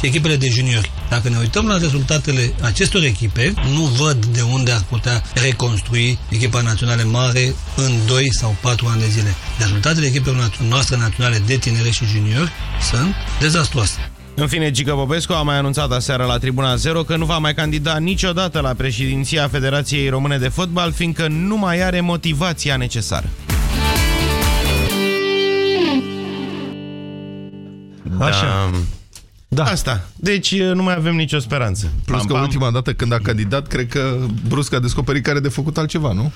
și echipele de juniori. Dacă ne uităm la rezultatele acestor echipe, nu văd de unde ar putea reconstrui echipa națională mare în 2 sau 4 ani de zile. Rezultatele echipelor noastre naționale de tinere și juniori sunt dezastruoase. În fine, Giga Bobescu a mai anunțat aseară la Tribuna Zero că nu va mai candida niciodată la președinția Federației Române de Fotbal, fiindcă nu mai are motivația necesară. Așa. Da. Asta. Deci nu mai avem nicio speranță. Plus că ultima dată când a candidat, cred că brusc a descoperit care de făcut altceva, nu?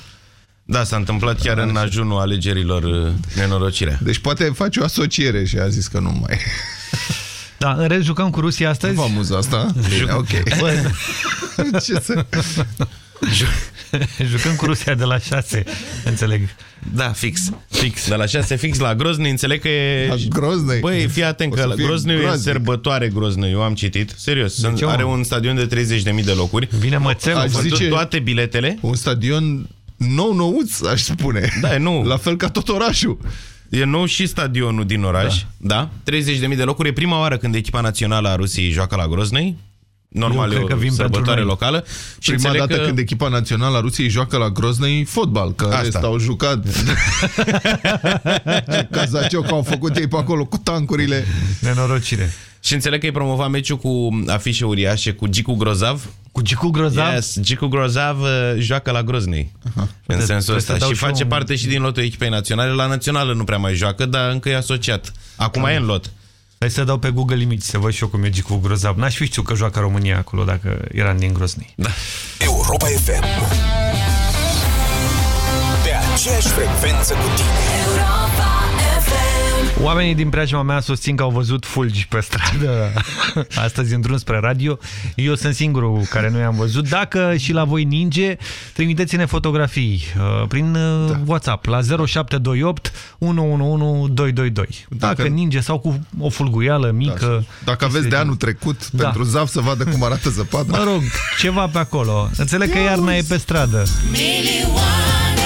Da, s-a întâmplat chiar în ajunul alegerilor nenorocirea. Deci poate face o asociere și a zis că nu mai... Da, în rest jucăm cu Rusia astăzi? Nu vă amuză asta? Bine, ok. Ce să... Jucăm cu Rusia de la 6, înțeleg. Da, fix. Fix. De la 6 fix la Groznii, înțeleg că e... La Groznii? Băi, fii atent că Groznii e sărbătoare Groznii, eu am citit. Serios, sunt, ce, are un stadion de 30.000 de locuri. Vine mățelul. Aș zice toate biletele. Un stadion nou-nouț, aș spune. Da, e nou. La fel ca tot orașul. E nou și stadionul din oraș, da? da? 30.000 de locuri. E prima oară când echipa națională a Rusiei joacă la Groznei. Normal, Eu e cred că o vin sărbătoare pentru locală. Și Prima dată că... când echipa națională a Rusiei joacă la Groznei fotbal, că Asta. ăsta au jucat. Ce cazaciou că au făcut ei pe acolo cu tancurile. Nenorocire. Și înțeleg că ai promovat meciul cu afișe uriașe, cu Gicu Grozav. Cu Gicu Grozav? Yes, Gicu Grozav uh, joacă la Groznei. Aha. În Trebuie- sensul trebuie ăsta. să dau Și și face un- parte și din lotul echipei naționale. La națională nu prea mai joacă, dar încă e asociat. Acum e în lot. Hai să dau pe Google Image să văd și eu cum e Gicu Grozav. N-aș fi știut că joacă România acolo dacă eram din Groznii. Da. Europa FM Pe aceeași frecvență cu tine Europa FM Oamenii din preajma mea susțin că au văzut fulgi pe stradă astăzi în drum spre radio. Eu sunt singurul care nu i-am văzut. Dacă și la voi ninge, trimiteți-ne fotografii uh, prin uh, da. WhatsApp la 0728 111 222. Dacă, Dacă- ninge sau cu o fulguială mică. Dacă aveți de anul trecut Da. pentru ZAF să vadă cum arată zăpada. Mă rog, ceva pe acolo. Înțeleg că iarna e pe stradă. Milioane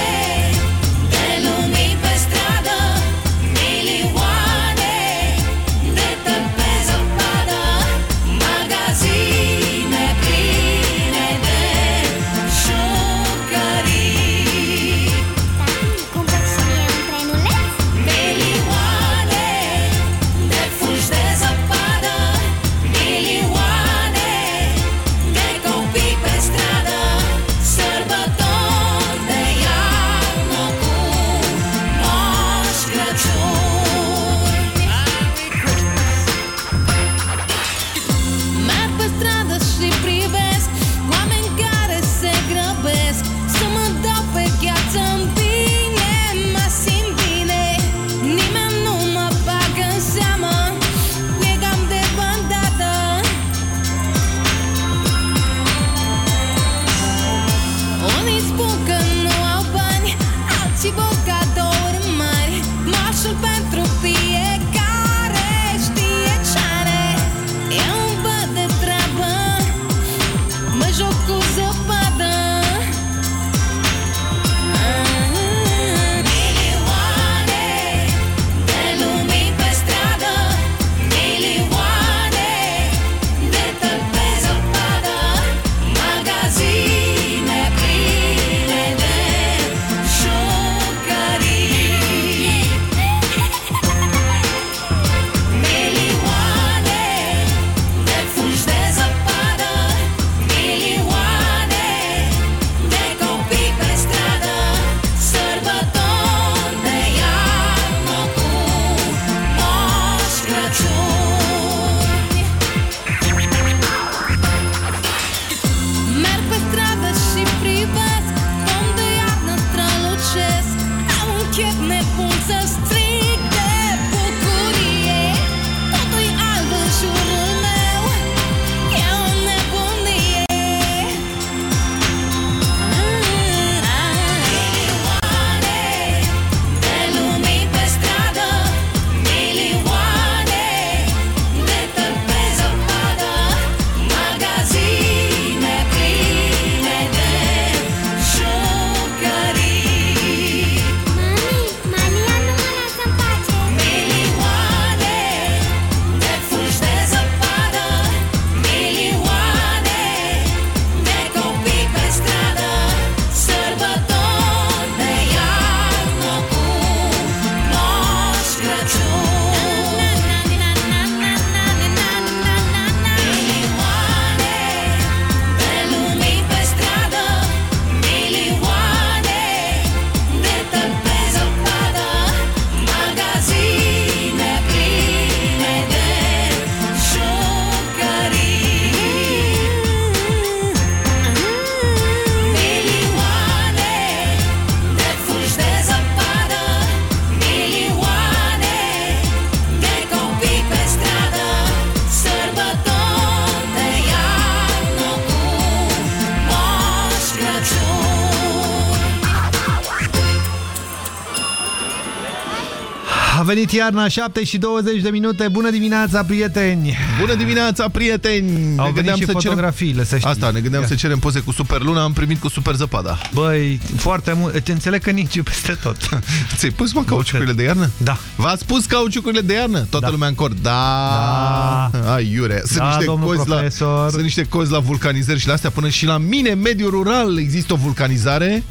venit iarna, 7 și 20 de minute. Bună dimineața, prieteni! Bună dimineața, prieteni! Au venit și să fotografiile, să știi. Asta, ne gândeam Ia. să cerem poze cu Super Luna, am primit cu Super Zăpada. Băi, foarte mult. Te înțeleg că ninge peste tot. Ți-ai pus, mă, cauciucurile de iarnă? Da. V-ați pus cauciucurile de iarnă? Toată Da. lumea în cor. Da. Ai, iure. Sunt, Da, niște domnul cozi la, profesor. sunt niște cozi la vulcanizări și la astea. Până și la mine, în mediul rural, există o vulcanizare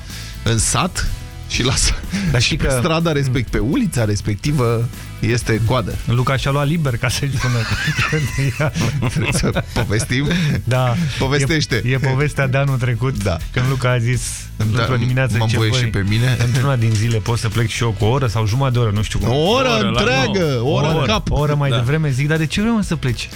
în sat și la Dar și știi pe că- strada respect, pe ulița respectivă este coadă. Luca și-a luat liber, ca să-i spună. Trebuie să povestim? Da. Povestește. E, e povestea de anul trecut, Da. când Luca a zis într-o Da, dimineață m-am ce, voie băi, și pe mine. Într-una din zile pot să plec și eu cu o oră sau jumătate de oră, nu știu cum. O oră, oră la întreagă, o oră, în cap. O oră mai da. devreme zic, dar de ce vreau să pleci?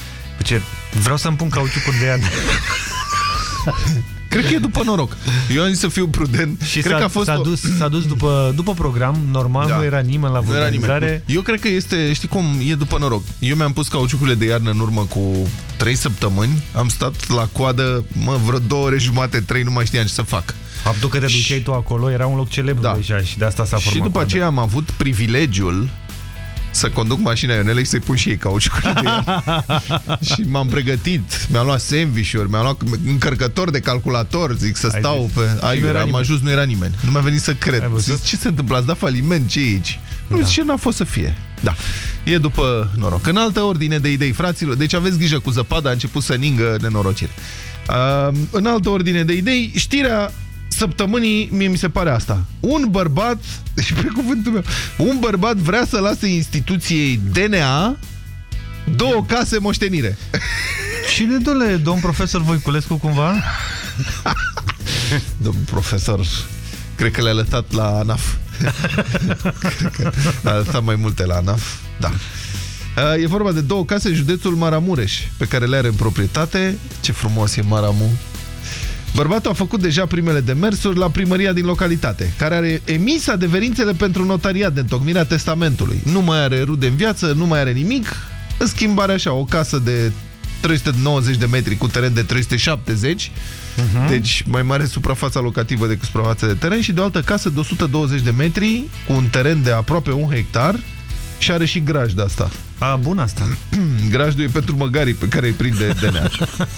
Ce? Vreau să-mi pun cauciucuri de iarnă. Cred că e după noroc. Eu am zis să fiu prudent. Și Cred că s-a a fost s-a o- dus, s-a dus după, după program, normal, Da. nu era nimeni la Nu era vulcanizare. nimeni. Eu cred că este, știi cum, e după noroc. Eu mi-am pus cauciucurile de iarnă în urmă cu 3 săptămâni. Am stat la coadă, mă, vreo două ore jumate, trei, nu mai știam ce să fac. Faptul că te duceai tu acolo era un loc celebru Da. deja și de asta s-a format. Și după coada. aceea am avut privilegiul să conduc mașina Ionelei și să-i pun și ei cauciucurile de iarnă. și m-am pregătit, mi-am luat sandvișuri, mi-am luat încărcător de calculator, zic să Ai stau zis. pe... Și Ai, nu era am nimeni. ajuns, nu era nimeni. Nu mi-a venit să cred. Ai văzut? Zic, ce se întâmplă? Ați dat faliment? ce e aici? Nu, ce n-a fost să fie. Da. E după noroc. În altă ordine de idei, fraților, deci aveți grijă cu zăpada, a început să ningă nenorocire. Uh, în altă ordine de idei, știrea săptămânii, mie mi se pare asta. Un bărbat, deci pe cuvântul meu, un bărbat vrea să lase instituției DNA două case moștenire. Și de dole, domn profesor Voiculescu, cumva? Domnul profesor, cred că le-a lăsat la ANAF. cred că a lăsat mai multe la ANAF. Da. Uh, E vorba de două case în județul Maramureș, pe care le are în proprietate. Ce frumos e Maramu. Bărbatul a făcut deja primele demersuri la primăria din localitate, care are emis adeverințele pentru notariat de întocmirea testamentului. Nu mai are rude în viață, nu mai are nimic. În schimb are așa o casă de 390 de metri cu teren de 370, deci mai mare suprafața locativă decât suprafața de teren și de o altă casă de 120 de metri cu un teren de aproape un hectar și are și graj de asta. A, bun asta. Grajdul e pentru măgarii pe care îi prinde DNA.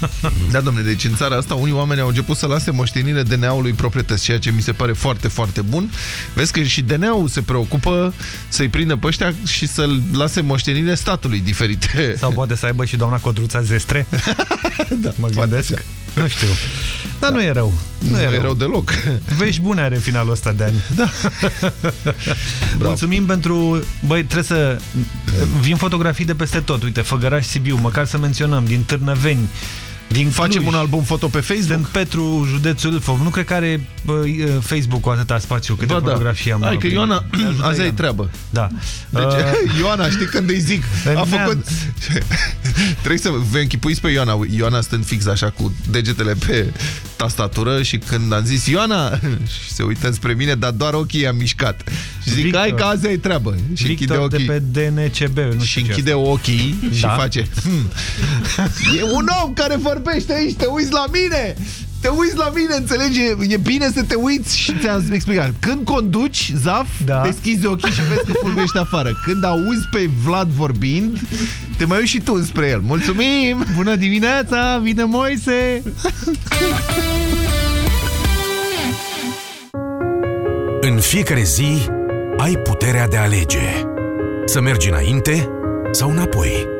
da, domnule, deci în țara asta unii oameni au început să lase moștenire DNA-ului proprietăți, ceea ce mi se pare foarte, foarte bun. Vezi că și DNA-ul se preocupă să-i prindă pe ăștia și să-l lase moștenire statului diferite. Sau poate să aibă și doamna Codruța Zestre? da, mă gândesc. așa. Nu știu. Dar nu e rău. Nu, Nu e e rău. rău deloc. Vești bune are finalul ăsta de ani. Da. Mulțumim pentru... Băi, trebuie să... Vin fotografii de peste tot. Uite, Făgăraș Sibiu, măcar să menționăm, din Târnăveni, din Facem Cluj. un album foto pe Facebook? Sunt Petru, județul Ilfov. Nu cred că are bă, Facebook cu atâta spațiu câte Ba da. fotografii am. Hai că Ioana, Ne ajută azi ai Ioana. treabă. Da. Deci, Uh, Ioana, știi când îi zic? În A neamț. făcut... Trebuie să vă închipuiți pe Ioana. Ioana stând fix așa cu degetele pe tastatură și când am zis Ioana, și se uită spre mine, dar doar ochii i-am mișcat. Și zic, Victor. hai că azi ai treabă. Și închide Victor de ochii. pe DNCB. Nu și știu ce închide ochii și Da. face "Hmm, E un om care vorbește aici, te uiți la mine te uiți la mine, înțelegi? E bine să te uiți și ți-am explicat. Când conduci, Zaf, Da. deschizi ochii și vezi că fulgești afară. Când auzi pe Vlad vorbind, te mai uiți și tu spre el. Mulțumim! Bună dimineața, vine Moise! În fiecare zi ai puterea de a alege. Să mergi înainte sau înapoi.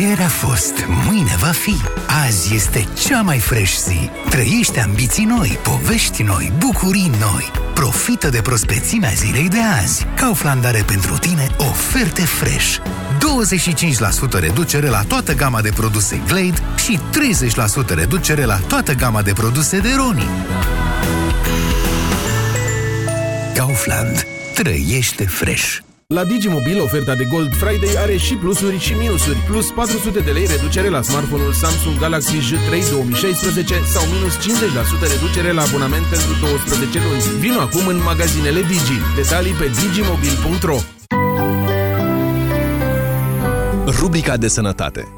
Ieri a fost, mâine va fi. Azi este cea mai fresh zi. Trăiește ambiții noi, povești noi, bucurii noi. Profită de prospețimea zilei de azi. Kaufland are pentru tine oferte fresh. 25% reducere la toată gama de produse Glade și 30% reducere la toată gama de produse de Roni. Kaufland. Trăiește fresh. La Digimobil, oferta de Gold Friday are și plusuri și minusuri. Plus 400 de lei reducere la smartphone-ul Samsung Galaxy J3 2016 sau minus 50% reducere la abonament pentru 12 luni. Vino acum în magazinele Digi. Detalii pe digimobil.ro Rubrica de sănătate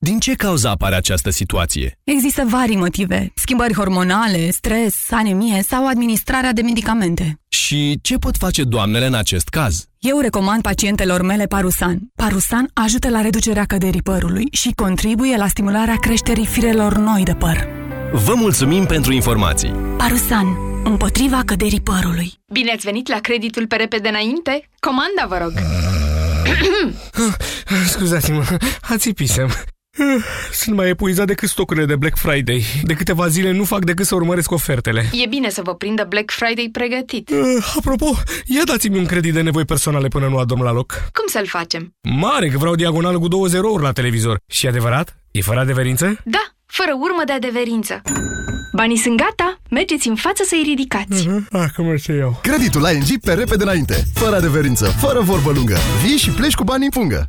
Din ce cauză apare această situație? Există vari motive, schimbări hormonale, stres, anemie sau administrarea de medicamente. Și ce pot face doamnele în acest caz? Eu recomand pacientelor mele Parusan. Parusan ajută la reducerea căderii părului și contribuie la stimularea creșterii firelor noi de păr. Vă mulțumim pentru informații! Parusan. Împotriva căderii părului. Bine ați venit la creditul pe repede înainte? Comanda, vă rog! Scuzați-mă, ațipisem. Sunt mai epuizat decât stocurile de Black Friday. De câteva zile nu fac decât să urmăresc ofertele. E bine să vă prindă Black Friday pregătit. Uh, apropo, ia dați-mi un credit de nevoi personale până nu adorm la loc. Cum să-l facem? Mare, că vreau diagonală cu două zerouri la televizor. Și adevărat? E fără adeverință? Da, fără urmă de adeverință. Banii sunt gata, mergeți în față să-i ridicați. Uh-huh. Ah, cum să eu. Creditul ING pe repede înainte. Fără adeverință, fără vorbă lungă. Vii și pleci cu banii în pungă.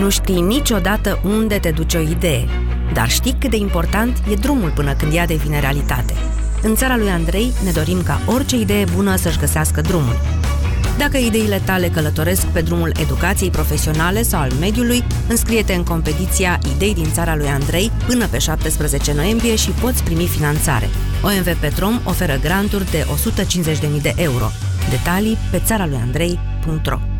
Nu știi niciodată unde te duce o idee, dar știi cât de important e drumul până când ea devine realitate. În țara lui Andrei ne dorim ca orice idee bună să-și găsească drumul. Dacă ideile tale călătoresc pe drumul educației profesionale sau al mediului, înscrie-te în competiția Idei din țara lui Andrei până pe 17 noiembrie și poți primi finanțare. OMV Petrom oferă granturi de 150.000 de euro. Detalii pe țara lui Andrei.ro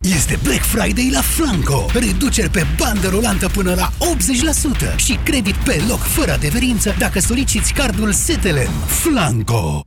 Este Black Friday la Flanco. Reduceri pe bandă rulantă până la 80% și credit pe loc fără adeverință dacă soliciți cardul Setelem. Flanco.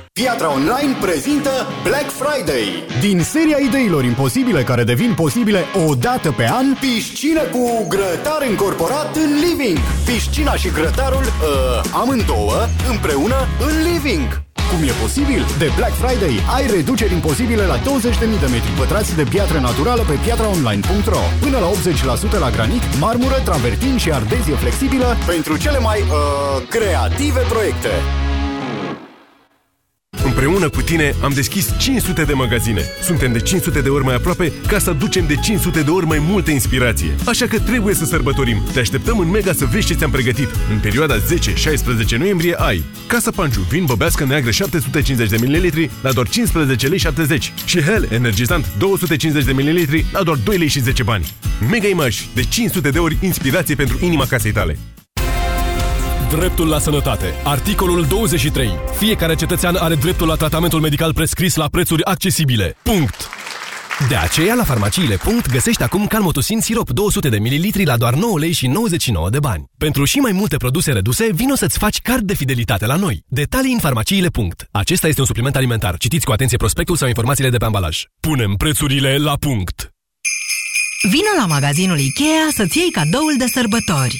Piatra Online prezintă Black Friday. Din seria ideilor imposibile care devin posibile o dată pe an, piscină cu grătar încorporat în living. Piscina și grătarul, uh, amândouă, împreună în living. Cum e posibil? De Black Friday ai reduceri imposibile la 20.000 de metri pătrați de piatră naturală pe piatraonline.ro Până la 80% la granit, marmură, travertin și ardezie flexibilă pentru cele mai uh, creative proiecte. Împreună cu tine am deschis 500 de magazine. Suntem de 500 de ori mai aproape ca să aducem de 500 de ori mai multă inspirație. Așa că trebuie să sărbătorim. Te așteptăm în Mega să vezi ce ți-am pregătit. În perioada 10-16 noiembrie ai Casa Panciu, vin băbească neagră 750 de ml la doar 15 lei 70 și Hell energizant 250 de ml la doar 2 lei și 10 bani. Mega Image, de 500 de ori inspirație pentru inima casei tale. Dreptul la sănătate. Articolul 23. Fiecare cetățean are dreptul la tratamentul medical prescris la prețuri accesibile. Punct. De aceea, la farmaciile. Punct, găsești acum Calmotusin sirop 200 de ml la doar 9 lei și 99 de bani. Pentru și mai multe produse reduse, vino să-ți faci card de fidelitate la noi. Detalii în farmaciile. Punct. Acesta este un supliment alimentar. Citiți cu atenție prospectul sau informațiile de pe ambalaj. Punem prețurile la punct. Vino la magazinul IKEA să-ți iei cadoul de sărbători.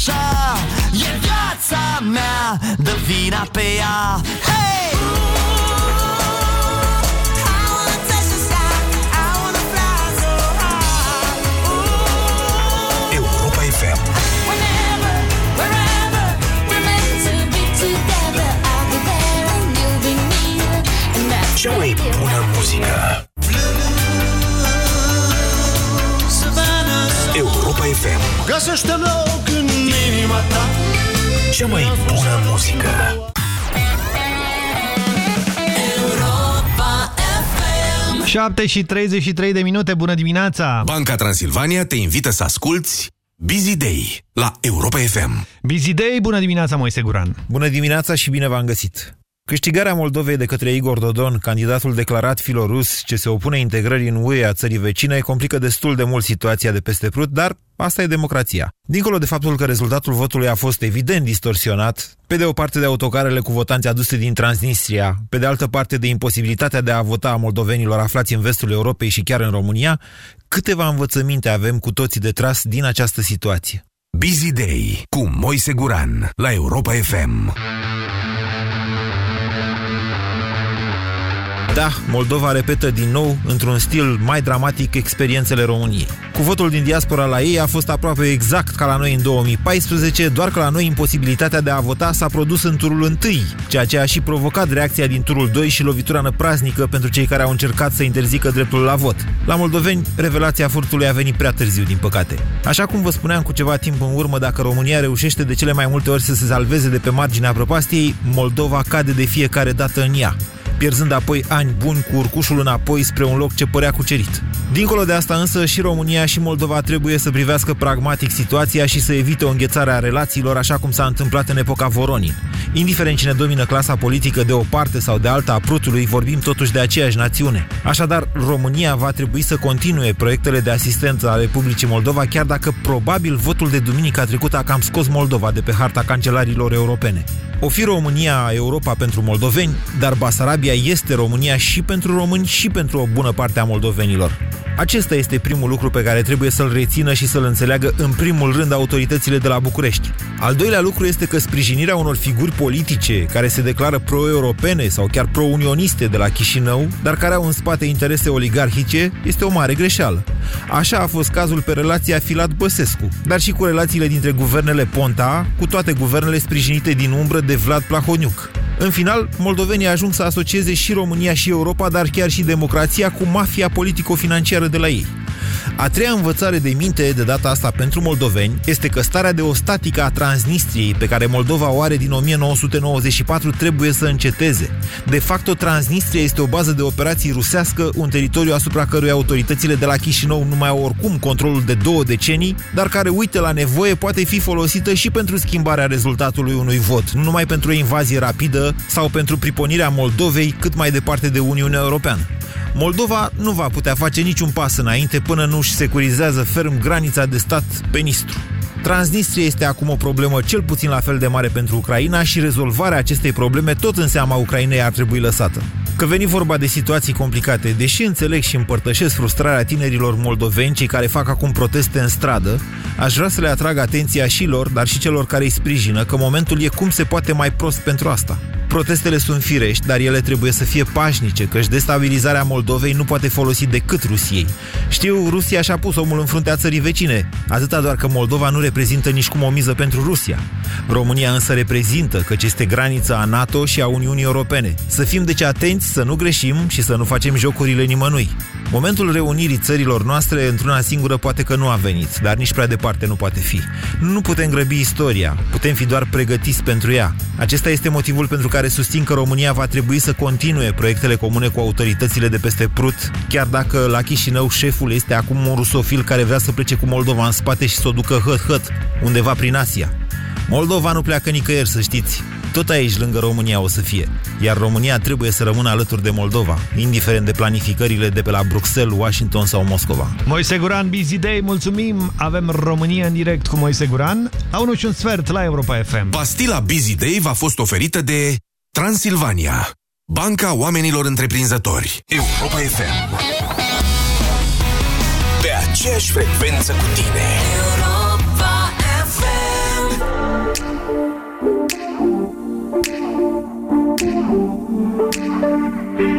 Așa E viața mea, dă vina pe ea Hey! Europa FM. Cea mai bună muzică. Europa FM. Găsește loc în inima ta Cea mai bună muzică. Europa FM 7 și 33 de minute, bună dimineața! Banca Transilvania te invită să asculti Busy Day la Europa FM. Busy Day, bună dimineața, Moise Guran! Bună dimineața și bine v-am găsit! Câștigarea Moldovei de către Igor Dodon, candidatul declarat filorus ce se opune integrării în UE a țării vecine, complică destul de mult situația de peste Prut, dar asta e democrația. Dincolo de faptul că rezultatul votului a fost evident distorsionat, pe de o parte de autocarele cu votanți aduse din Transnistria, pe de altă parte de imposibilitatea de a vota a moldovenilor aflați în vestul Europei și chiar în România, câteva învățăminte avem cu toții de tras din această situație. Busy Day cu Moise Guran la Europa FM. Da, Moldova repetă din nou, într-un stil mai dramatic, experiențele României. Cu votul din diaspora la ei a fost aproape exact ca la noi în 2014, doar că la noi imposibilitatea de a vota s-a produs în turul întâi, ceea ce a și provocat reacția din turul 2 și lovitura năpraznică pentru cei care au încercat să interzică dreptul la vot. La moldoveni, revelația furtului a venit prea târziu, din păcate. Așa cum vă spuneam cu ceva timp în urmă, dacă România reușește de cele mai multe ori să se salveze de pe marginea prăpastiei, Moldova cade de fiecare dată în ea pierzând apoi ani buni cu urcușul înapoi spre un loc ce părea cucerit. Dincolo de asta însă, și România și Moldova trebuie să privească pragmatic situația și să evite o înghețare a relațiilor așa cum s-a întâmplat în epoca Voronin. Indiferent cine domină clasa politică de o parte sau de alta a Prutului, vorbim totuși de aceeași națiune. Așadar, România va trebui să continue proiectele de asistență a Republicii Moldova, chiar dacă probabil votul de duminica trecută a cam scos Moldova de pe harta cancelarilor europene. O fi România Europa pentru moldoveni, dar Basarabia este România și pentru români și pentru o bună parte a moldovenilor. Acesta este primul lucru pe care trebuie să-l rețină și să-l înțeleagă în primul rând autoritățile de la București. Al doilea lucru este că sprijinirea unor figuri politice care se declară pro-europene sau chiar pro-unioniste de la Chișinău, dar care au în spate interese oligarhice, este o mare greșeală. Așa a fost cazul pe relația Filat-Băsescu, dar și cu relațiile dintre guvernele Ponta, cu toate guvernele sprijinite din umbră de Vlad Plahoniuc. În final, moldovenii ajung să asocieze și România și Europa, dar chiar și democrația cu mafia politico-financiară de la ei. A treia învățare de minte de data asta pentru moldoveni este că starea de ostatică a Transnistriei pe care Moldova o are din 1994 trebuie să înceteze. De fapt, o Transnistria este o bază de operații rusească, un teritoriu asupra căruia autoritățile de la Chișinău nu mai au oricum controlul de două decenii, dar care, uite la nevoie, poate fi folosită și pentru schimbarea rezultatului unui vot, nu numai pentru o invazie rapidă sau pentru priponirea Moldovei cât mai departe de Uniunea Europeană. Moldova nu va putea face niciun pas înainte până nu își securizează ferm granița de stat pe Nistru. Transnistria este acum o problemă cel puțin la fel de mare pentru Ucraina și rezolvarea acestei probleme tot în seama Ucrainei ar trebui lăsată. Că veni vorba de situații complicate, deși înțeleg și împărtășesc frustrarea tinerilor moldoveni cei care fac acum proteste în stradă, aș vrea să le atrag atenția și lor, dar și celor care îi sprijină, că momentul e cum se poate mai prost pentru asta. Protestele sunt firești, dar ele trebuie să fie pașnice, căci destabilizarea Moldovei nu poate folosi decât Rusiei. Știu, Rusia și-a pus omul în fruntea țării vecine, atâta doar că Moldova nu reprezintă nici cum o miză pentru Rusia. România însă reprezintă, căci este granița a NATO și a Uniunii Europene. Să fim deci atenți, să nu greșim și să nu facem jocurile nimănui. Momentul reunirii țărilor noastre într-una singură poate că nu a venit, dar nici prea departe nu poate fi. Nu putem grăbi istoria, putem fi doar pregătiți pentru ea. Acesta este motivul pentru care susțin că România va trebui să continue proiectele comune cu autoritățile de peste Prut, chiar dacă la Chișinău șeful este acum un rusofil care vrea să plece cu Moldova în spate și să o ducă hăt-hăt, undeva prin Asia. Moldova nu pleacă nicăieri, să știți. Tot aici, lângă România, o să fie. Iar România trebuie să rămână alături de Moldova, indiferent de planificările de pe la Bruxelles, Washington sau Moscova. Moise Guran, Busy Day, mulțumim! Avem România în direct cu Moise Guran. A 1 și un sfert la Europa FM. Pastila Busy Day v-a fost oferită de Transilvania, Banca Oamenilor Întreprinzători, Europa FM. Pe aceeași frecvență cu tine. Europa FM. I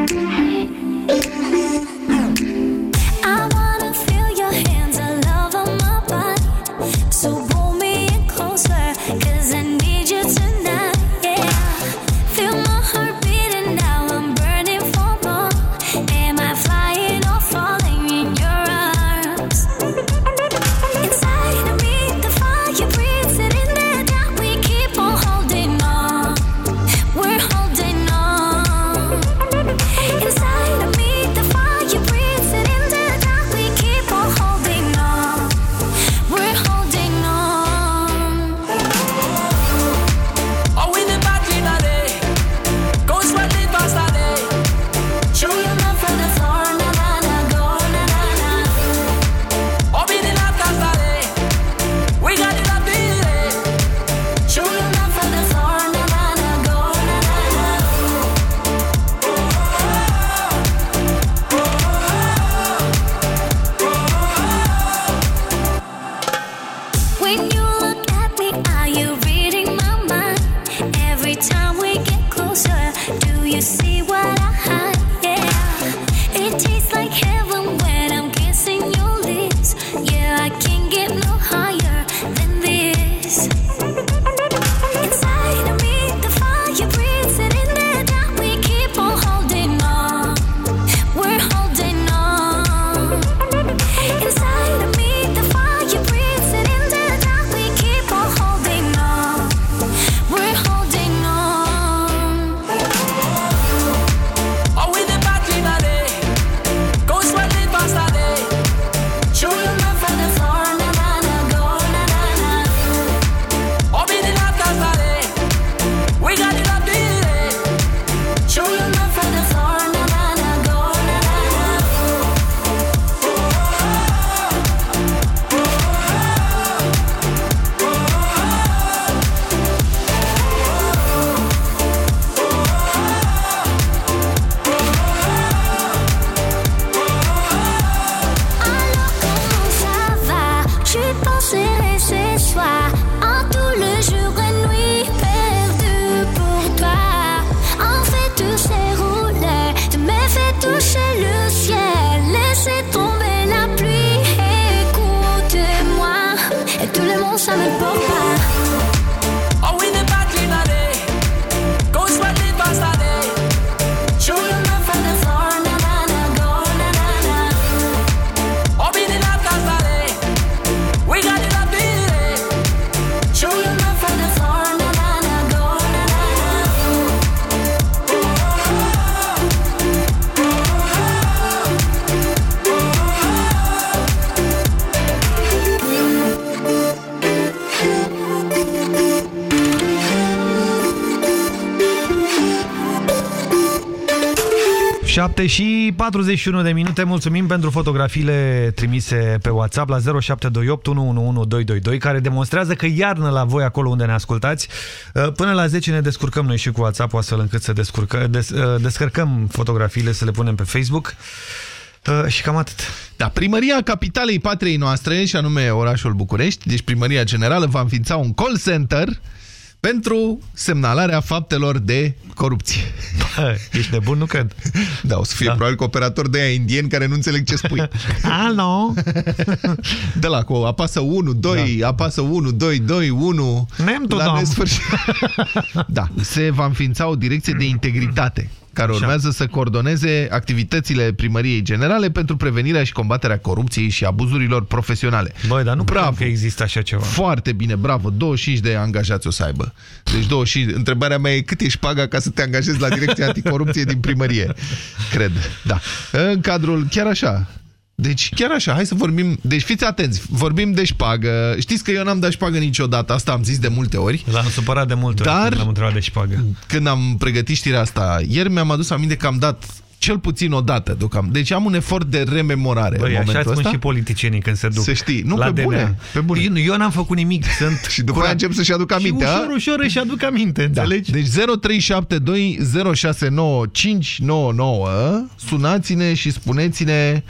7 și 41 de minute. Mulțumim pentru fotografiile trimise pe WhatsApp la 0728 111222 care demonstrează că iarnă la voi acolo unde ne ascultați. Uh, Până la 10 ne descurcăm noi și cu WhatsApp astfel încât să descurcă, des, uh, descărcăm fotografiile, să le punem pe Facebook. Uh, Și cam atât. Da, primăria capitalei patriei noastre, și anume orașul București, deci primăria generală, va înființa un call center pentru semnalarea faptelor de corupție. Bă, ești nebun, nu cred. Da, o să fie da. probabil că operator de aia indieni care nu înțeleg ce spui. Alo? De la cu apasă 1, 2, da. apasă 1, 2, 2, 1. Nem tu, la dom. nesfârșit. Da, se va înființa o direcție de integritate care urmează să coordoneze activitățile primăriei generale pentru prevenirea și combaterea corupției și abuzurilor profesionale. Băi, dar nu Bravo. bravo. că există așa ceva. Foarte bine, bravo. 25 de angajați o să aibă. Deci 25. Întrebarea mea e cât ești paga ca să te angajezi la direcția anticorupție din primărie? Cred, da. În cadrul, chiar așa, deci chiar așa, hai să vorbim, deci fiți atenți, vorbim de șpagă. Știți că eu n-am dat șpagă niciodată, asta am zis de multe ori. L-am supărat de multe ori Dar- când l-am întrebat de șpagă. Când am pregătit știrea asta, ieri mi-am adus aminte că am dat cel puțin o dată deocamdată. Deci am un efort de rememorare Băi, în așa momentul spun ăsta. și politicienii când se duc. Să știi. Nu, la pe DNA. bune, pe bune. Eu, eu n-am făcut nimic, sunt Și după aia încep să-și aduc aminte, Și a? ușor, ușor își aduc aminte, Da. înțelegi? Deci 0372 069 599 Sunați-ne și spuneți-ne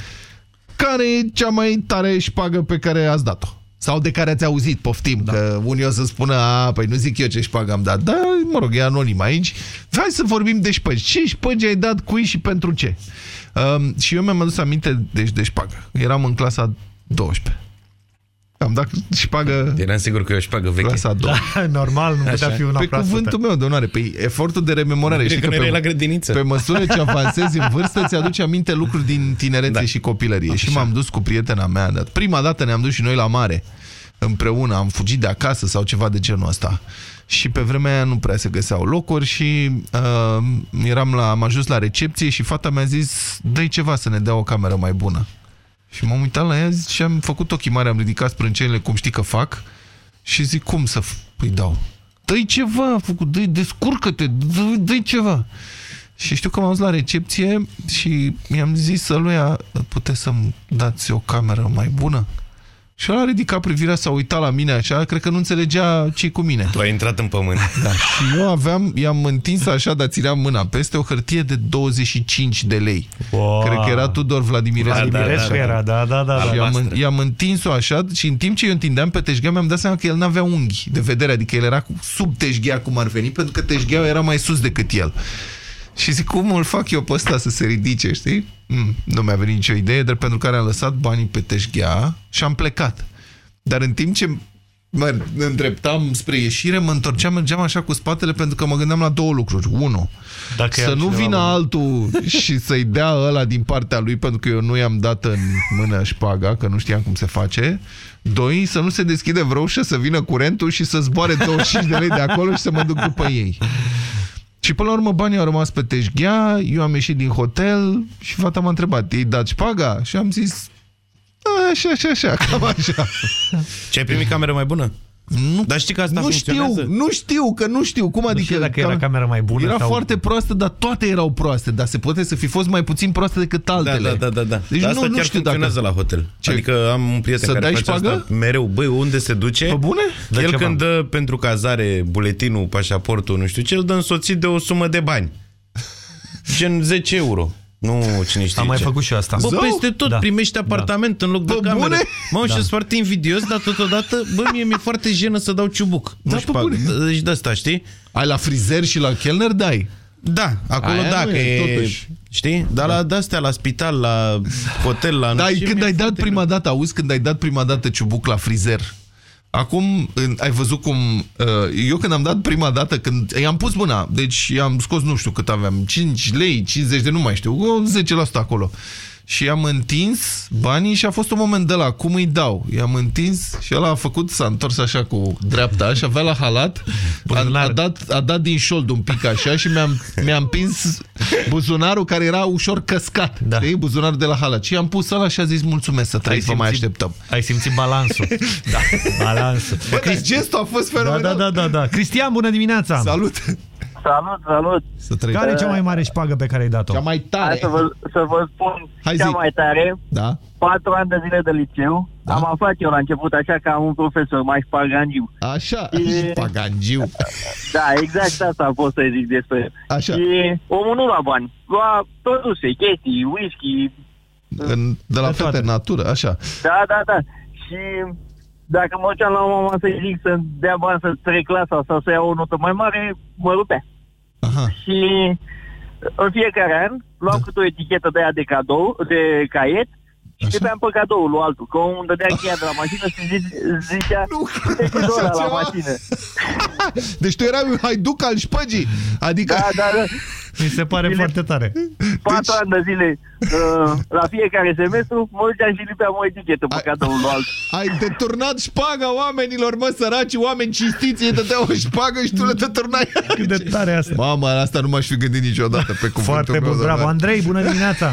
care e cea mai tare șpagă pe care ați dat-o. Sau de care ați auzit, poftim, da. că unii o să spună, a, păi nu zic eu ce șpagă am dat. Da, mă rog, e anonim aici. Hai să vorbim de șpăgi. Ce șpăgi ai dat, cui și pentru ce? Um, și eu mi-am adus aminte deci, de șpagă. Eram în clasa 12. Am dat șpagă... Eram sigur că e o șpagă veche. Clasa a doua. Da, normal, nu putea Așa. fi una Pe proaspătă. cuvântul meu de onoare, pe efortul de rememorare. Bine Știi că nu pe, erai la grădiniță. pe măsură ce avansezi în vârstă, ți aduce aminte lucruri din tinerețe Da. și copilărie. Și m-am dus cu prietena mea. dar Prima dată ne-am dus și noi la mare. Împreună am fugit de acasă sau ceva de genul ăsta. Și pe vremea aia nu prea se găseau locuri și uh, eram la, am ajuns la recepție și fata mi-a zis dă ceva să ne dea o cameră mai bună. Și m-am uitat la ea și am făcut ochii mari, am ridicat sprâncenile cum știi că fac și zic cum să f- îi dau. Dă-i ceva, a făcut, dă descurcă-te, dă- dă-i ceva. Și știu că m-am dus la recepție și mi-am zis să lui ea, puteți să-mi dați o cameră mai bună? Și el a ridicat privirea, s-a uitat la mine așa, cred că nu înțelegea ce cu mine. Tu ai intrat în pământ. Da, și eu aveam, i-am întins așa, dar țineam mâna peste o hârtie de 25 de lei. Wow. Cred că era Tudor Vladimirescu. Vladimirescu era, da, da, da. Și da. i-am, i-am întins-o așa și în timp ce eu întindeam pe teșghea mi-am dat seama că el n-avea unghi de vedere, adică el era cu- sub teșghea cum ar veni, pentru că teșgheaua era mai sus decât el. Și zic, cum îl fac eu pe ăsta să se ridice, știi? Mm, nu mi-a venit nicio idee, dar pentru care am lăsat banii pe teșghea și am plecat. Dar în timp ce mă îndreptam spre ieșire, mă întorceam, mergeam așa cu spatele pentru că mă gândeam la două lucruri. Unu, Dacă să ia nu cineva vină mână. altul și să-i dea ăla din partea lui pentru că eu nu i-am dat în mână șpaga, că nu știam cum se face. Doi, să nu se deschide vreo ușă, să vină curentul și să zboare 25 de lei de acolo și să mă duc după ei. Și până la urmă banii au rămas pe teșghea, eu am ieșit din hotel și fata m-a întrebat, ei dat șpaga? Și am zis, "A, așa, așa, așa, cam așa. Ce ai primit cameră mai bună? Nu, Dar știi că asta nu funcționează? știu, nu știu, că nu știu. Cum adică? știu dacă era camera mai bună Era sau- foarte proastă, dar toate erau proaste. Dar se poate să fi fost mai puțin proaste decât Da, altele. da, da, da, da. Deci Dar nu, asta nu chiar știu funcționează dacă... la hotel. Ce? Adică am un prieten Să care dai face șpagă? asta mereu. Băi, unde se duce? Pe bune? Dă El ceva. când dă pentru cazare buletinul, pașaportul, nu știu ce, îl dă însoțit de o sumă de bani. Gen 10 euro. Nu cine știe Am mai ce. făcut și eu asta. Bă, Zău? peste tot Da. primești apartament în loc de Bă, cameră. bune? Mă, Da. și sunt foarte invidios, dar totodată, bă, mie mi-e foarte jenă să dau ciubuc. Da, nu pe știu, bune. deci de asta, știi? Ai la frizer și la chelner dai. Da, acolo Aia da, nu că e, e, totuși. știi? Dar la de-astea, la spital, la hotel, la... Da, nu știu, când mi-e ai dat foarte prima dată, auzi, când ai dat prima dată ciubuc la frizer, acum în- ai văzut cum... uh, Eu când am dat prima dată, când i-am pus mâna, deci i-am scos, nu știu cât aveam, 5 lei, 50 de, nu mai știu, o 10% acolo. Și i-am întins banii și a fost un moment de la cum îi dau. I-am întins și ăla a făcut, s-a întors așa cu dreapta și avea la halat, a, a, dat, a dat din șold un pic așa și mi-am mi împins buzunarul care era ușor căscat. Da. Știi? Buzunarul de la halat. Și i-am pus ăla și a zis mulțumesc să trăiți, vă mai așteptăm. Ai simțit balansul. da. Balansul. Bă, deci gestul a fost Da, fenomenal. da, da, da, da. Cristian, bună dimineața! Salut! Salut, salut! Să trăiți. Care e cea mai mare șpagă pe care ai dat-o? Cea mai tare. Hai să vă, să vă spun Hai cea zi. mai tare. Da? Patru ani de zile de liceu. Da? Am aflat eu la început așa că am un profesor mai șpagangiu. Așa, Și- șpagangiu. Da, exact asta a fost să zic despre el. Așa. Și omul nu lua bani. Lua produse, chestii, whisky. În, de la fete în natură, așa. Da, da, da. Și dacă mă duceam la mama să-i zic să dea bani să trec clasa sau să iau o notă mai mare, mă rupea. Aha. Și în fiecare an luam câte o etichetă de aia de cadou, de caiet, și trebuiam pe cadoul lui altul. Că omul îmi dădea cheia de la mașină și zi- zicea, uite doar la ceva. mașină. Deci tu erai un haiduc al șpăgii. Adică... Da, da, da. Mi se pare foarte tare. Patru ani de zile uh, la fiecare semestru, mă duceam și lipeam o etichetă pe cadoul lui altul. Ai deturnat șpaga oamenilor, mă, săraci, oameni cinstiți, ei dădeau o șpagă și tu le deturnai. Cât de tare asta. Mamă, la asta nu m-aș fi gândit niciodată pe cuvântul Foarte meu, bun, doamne. bravo. Andrei, bună dimineața!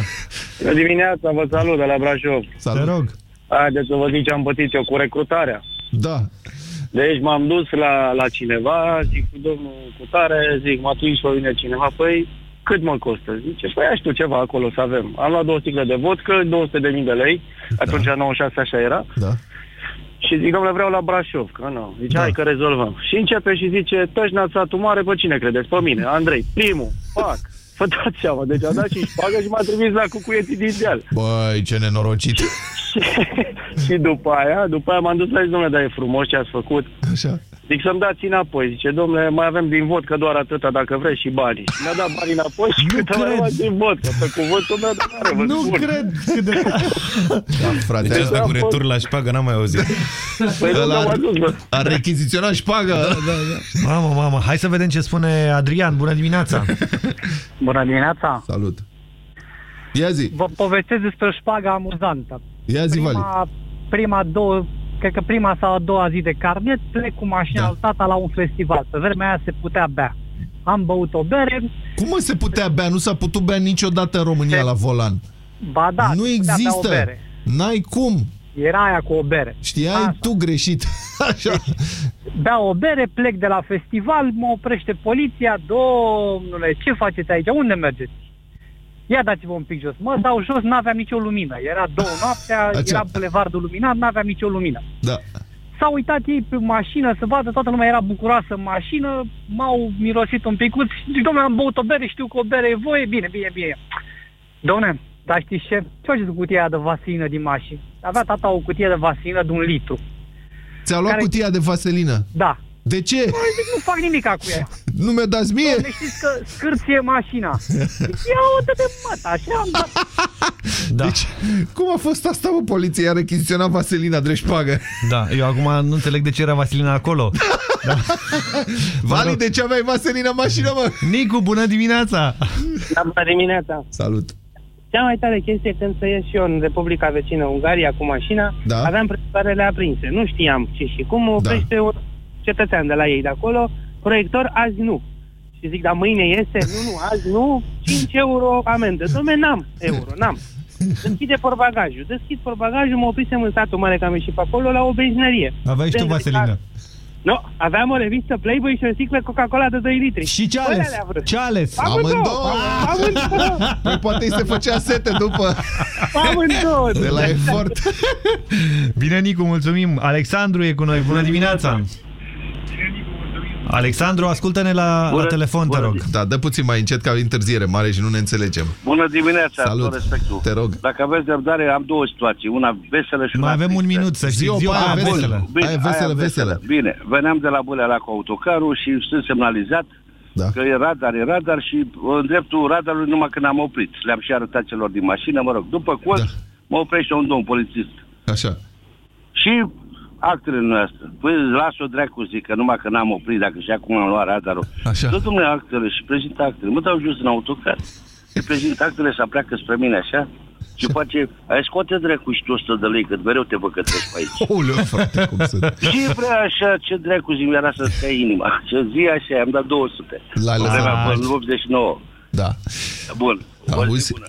Bună dimineața, vă salut de la Brașov. Salut. Te rog. Haideți să vă zic ce am pățit eu cu recrutarea. Da. Deci m-am dus la, la cineva, zic cu domnul Cutare, zic, m-a trimis pe mine cineva, păi cât mă costă? Zice, păi ai tu ceva acolo să avem. Am luat două sticle de vodcă, 200 de mii de lei, atunci la 96 așa era. Da. Și zic, domnule, vreau la Brașov, că nu. Zice, da. hai că rezolvăm. Și începe și zice, tășnați satul mare, pe cine credeți? Pe mine, Andrei, primul, fac. Vă dați seama, deci a dat și șpagă și m-a trimis la cucuieții din deal. Băi, ce nenorocit. și după aia, după aia m-am dus la zis, domnule, dar e frumos ce ați făcut. Așa. Zic să-mi dați înapoi. Zice, domnule, mai avem din vot, că doar atâta dacă vreți și banii. Și mi-a dat banii înapoi și cât am mai rămas din vot. Că pe cuvântul meu, dar n-are, vă Nu spun. cred cât de... Da, frate, Deci asta am cu fost- retur la șpagă n-am mai auzit. Păi nu, Ăla m-am adus, bă. a rechiziționat șpaga. Da, da, da. Mamă, mamă, hai să vedem ce spune Adrian. Bună dimineața! Bună dimineața! Salut! Ia zi, Vă povestesc despre o șpagă amuzantă. ia zi, Vali. Prima, prima două, cred că prima sau a doua zi de carnet, plec cu mașina Da. da. lui tata la un festival. Pe vremea aia se putea bea. Am băut o bere, Cum mă se putea bea? Nu s-a putut bea niciodată în România la volan. ba da, nu se putea bea o există. bere. N-ai cum. Era aia cu o bere. Știai tu greșit. Așa. Bea o bere, plec de la festival, mă oprește poliția, domnule, ce faceți aici? Unde mergeți? Ia dați-vă un pic jos. Mă dau jos, n-aveam nicio lumină. Era două noaptea, Așa. era bulevardul luminat, n-aveam nicio lumină. Da. S-au uitat ei pe mașină să vadă, toată lumea era bucuroasă în mașină, m-au mirosit un picuț, zic, domnule, am băut o bere, știu că o bere e voie, bine, bine, bine. Domnule, dar știți ce? Ce faceți cu cutia aia de vaselină din mașină? Avea tata o cutie de vaselină de un litru. Ți-a luat Care- cutia de vaselină. Da. De ce? Băi, zic, nu fac nimic cu ea. Nu mi-o dați mie? Dom'le, știți că scârție mașina. Zic, Ia o dă de măta, așa am dat. Da. Deci, cum a fost asta, mă, poliția? A rechiziționat vaselina de șpagă. Da, eu acum nu înțeleg de ce era Vasilina acolo. Da. Vali, de ce aveai vaselina în mașină, mă? Nicu, bună dimineața! Da, bună dimineața. Salut. Cea mai tare chestie când să ies și eu în Republica vecină, Ungaria, cu mașina, Da. aveam proiectoarele aprinse. Nu știam ce și cum, mă oprește un cetățean de la ei de acolo, proiector, azi nu. Și zic, dar mâine este? Nu, nu, azi nu, 5 euro amendă. Dom'le, n-am euro, n-am. Deschide porbagajul. Deschid porbagajul, mă oprisem în satul mare, că am ieșit pe acolo, la o benzinărie. Aveai și tu Benzină- Vaselină. Nu, aveam o revistă Playboy și o sticlă Coca-Cola de 2 litri. Și ce Bă, ales? alea vrut. Ce ales? Amândouă! Amândouă! Păi poate îi se făcea sete după. Amândouă! De la efort. Bine, Nicu, mulțumim. Alexandru e cu noi. Bună dimineața! Alexandru, ascultă-ne la, la telefon, te rog. Da, dă puțin mai încet că avem întârziere mare și nu ne înțelegem. Bună dimineața, Salut. tot respectul. Te rog. Dacă aveți răbdare, am două situații. Una veselă și una Mai avem un tristă. minut, să știți. Zi-o pe Ziua aia aia veselă. veselă. Bine, Aia veselă, aia veselă. Bine, veneam de la Bulea cu autocarul și sunt semnalizat Da. că e radar, e radar și în dreptul radarului numai când am oprit. Le-am și arătat celor din mașină, mă rog. După colț, Da. mă oprește un domn polițist. Așa. Și actele noastre. Păi las-o dracu, zic, că numai că n-am oprit, dacă și acum am luat radarul. Așa. Dă domnule actele și prezintă actele. Mă dau jos în autocar. Și prezint actele să pleacă spre mine așa. Și face, ai scoate dracu și tu 100 de lei, că mereu te văd că treci pe aici. Oleu, frate, cum sunt. Și vrea așa, ce dracu zi mi-era să stai inima. Ce zi așa, am dat 200. L-ai Pe lăsat. vremea, până în 89. Da. Bun. O zi Auzi, bună.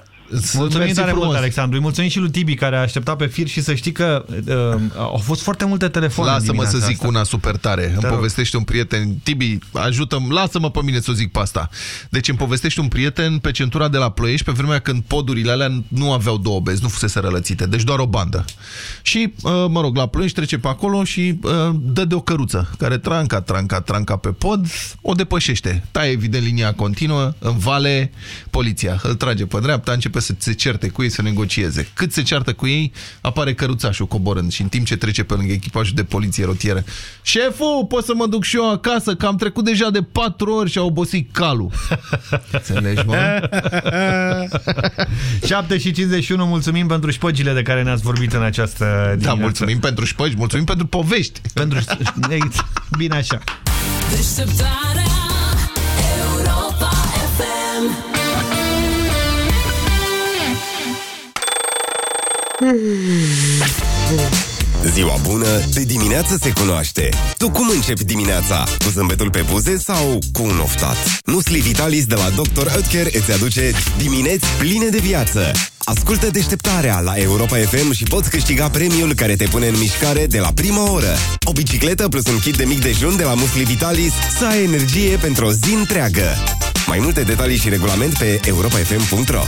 Mulțumim Mersi tare frumos. mult, Alexandru. Îi mulțumim și lui Tibi, care a așteptat pe fir și să știi că uh, au fost foarte multe telefoane în Lasă-mă să dimineața zic asta. una super tare. Îmi rog. povestește un prieten, Tibi, ajută-mi, lasă-mă pe mine să o zic pe asta. Deci îmi povestește un prieten pe centura de la Ploiești, pe vremea când podurile alea nu aveau două bezi, nu fusese rălățite, deci doar o bandă. Și, uh, mă rog, la Ploiești trece pe acolo și uh, dă de o căruță, care tranca, tranca, tranca pe pod, o depășește. Taie evident linia continuă, în vale, poliția îl trage pe dreapta, începe să se certe cu ei, să negocieze. Cât se ceartă cu ei, apare căruțașul coborând și în timp ce trece pe lângă echipajul de poliție rotieră. Șeful, pot să mă duc și eu acasă, că am trecut deja de patru ori și a obosit calul. Înțelegi, mă? 7 și 51, mulțumim pentru șpăgile de care ne-ați vorbit în această dimineață. Da, mulțumim pentru șpăgi, mulțumim pentru povești. Pentru... Bine așa. Deșteptarea Ziua bună, de dimineață se cunoaște. Tu cum începi dimineața? Cu zâmbetul pe buze sau cu un oftat? Musli Vitalis de la Dr. Oetker îți aduce dimineți pline de viață. Ascultă deșteptarea la Europa FM și poți câștiga premiul care te pune în mișcare de la prima oră. O bicicletă plus un kit de mic dejun de la Musli Vitalis să ai energie pentru o zi întreagă. Mai multe detalii și regulament pe europafm.ro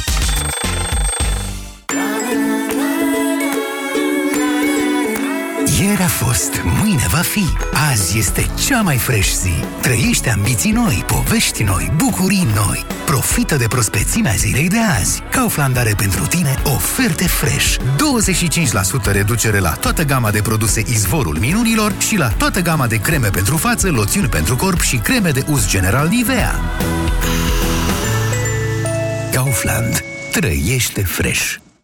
Ieri a fost, mâine va fi. Azi este cea mai fresh zi. Trăiește ambiții noi, povești noi, bucurii noi. Profită de prospețimea zilei de azi. Kaufland are pentru tine oferte fresh. 25% reducere la toată gama de produse Izvorul Minunilor și la toată gama de creme pentru față, loțiuni pentru corp și creme de uz general Nivea. Kaufland. Trăiește fresh.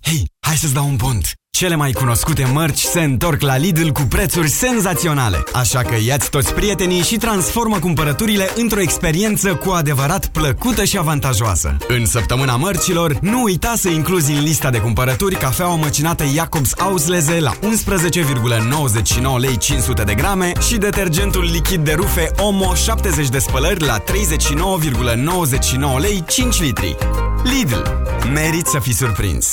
Hei, hai să-ți dau un pont! Cele mai cunoscute mărci se întorc la Lidl cu prețuri senzaționale. Așa că ia-ți toți prietenii și transformă cumpărăturile într-o experiență cu adevărat plăcută și avantajoasă. În săptămâna mărcilor, nu uita să incluzi în lista de cumpărături cafeaua măcinată Jacobs Ausleze la 11,99 lei 500 de grame și detergentul lichid de rufe Omo 70 de spălări la 39,99 lei 5 litri. Lidl. Merit să fii surprins!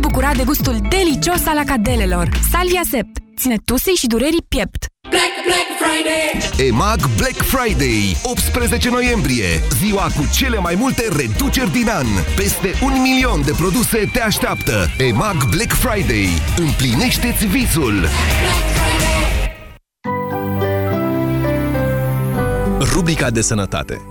bucura de gustul delicios al acadelelor. Salvia Sept ține tusei și durerii piept. Black, Black Friday EMAG Black Friday, 18 noiembrie, ziua cu cele mai multe reduceri din an. Peste un milion de produse te așteaptă. EMAG Black Friday. Împlinește-ți visul! Rubrica de sănătate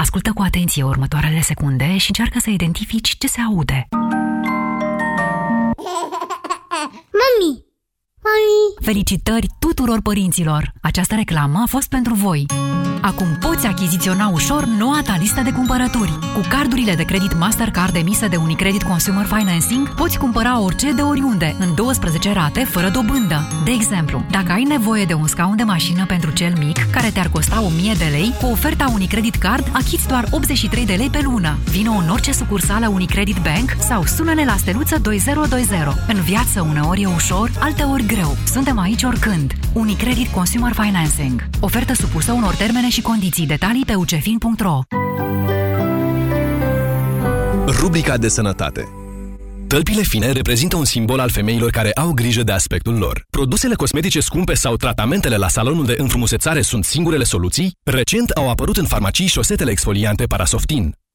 Ascultă cu atenție următoarele secunde și încearcă să identifici ce se aude. Mami! Mami! Felicitări tuturor părinților! Această reclamă a fost pentru voi. Acum poți achiziționa ușor noua ta listă de cumpărături. Cu cardurile de credit Mastercard emise de Unicredit Consumer Financing, poți cumpăra orice de oriunde, în 12 rate, fără dobândă. De exemplu, dacă ai nevoie de un scaun de mașină pentru cel mic, care te-ar costa 1000 de lei, cu oferta Unicredit Card achiți doar 83 de lei pe lună. Vino în orice sucursală Unicredit Bank sau sună-ne la steluță 2020. În viață uneori e ușor, alteori greu. Suntem aici oricând. Unicredit Consumer Financing. Ofertă supusă unor termene și condiții. Detalii pe ucefin.ro Rubrica de sănătate Tălpile fine reprezintă un simbol al femeilor care au grijă de aspectul lor. Produsele cosmetice scumpe sau tratamentele la salonul de înfrumusețare sunt singurele soluții? Recent au apărut în farmacii șosetele exfoliante Parasoftin.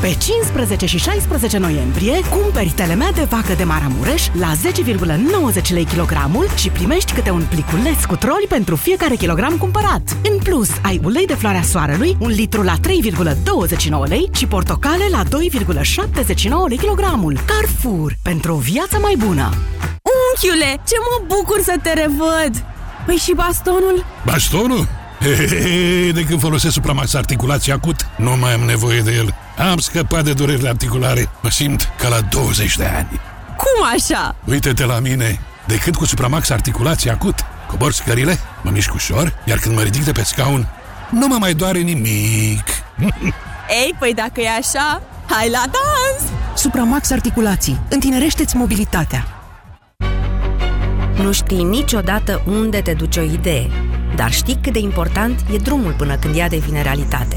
Pe 15 și 16 noiembrie, cumperi telemea de vacă de Maramureș la 10,90 lei kilogramul și primești câte un pliculeț cu troli pentru fiecare kilogram cumpărat. În plus, ai ulei de floarea soarelui, un litru la 3,29 lei și portocale la 2,79 lei kilogramul. Carrefour, pentru o viață mai bună! Unchiule, ce mă bucur să te revăd! Păi și bastonul? Bastonul? Hehehe, de când folosesc Supramax articulație acut, nu mai am nevoie de el. Am scăpat de durerile articulare. Mă simt ca la 20 de ani. Cum așa? Uite-te la mine. De când cu Supramax articulație acut, cobor scările, mă mișc ușor, iar când mă ridic de pe scaun, nu mă mai doare nimic. Ei, păi dacă e așa, hai la dans! Supramax Articulații. Întinerește-ți mobilitatea. Nu știi niciodată unde te duce o idee, dar știi cât de important e drumul până când ea devine realitate.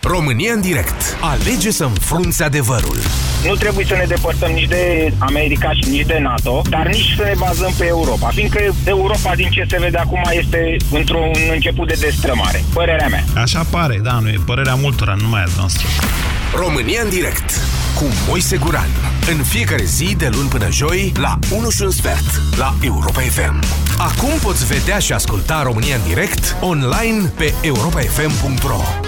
România în direct. Alege să înfrunți adevărul. Nu trebuie să ne depărtăm nici de America și nici de NATO, dar nici să ne bazăm pe Europa, fiindcă Europa, din ce se vede acum, este într-un început de destrămare. Părerea mea. Așa pare, da, nu e părerea multora, nu mai a noastră. România în direct cu Moise Guran. În fiecare zi, de luni până joi, la 1 și un sfert, la Europa FM. Acum poți vedea și asculta România în direct online pe europafm.ro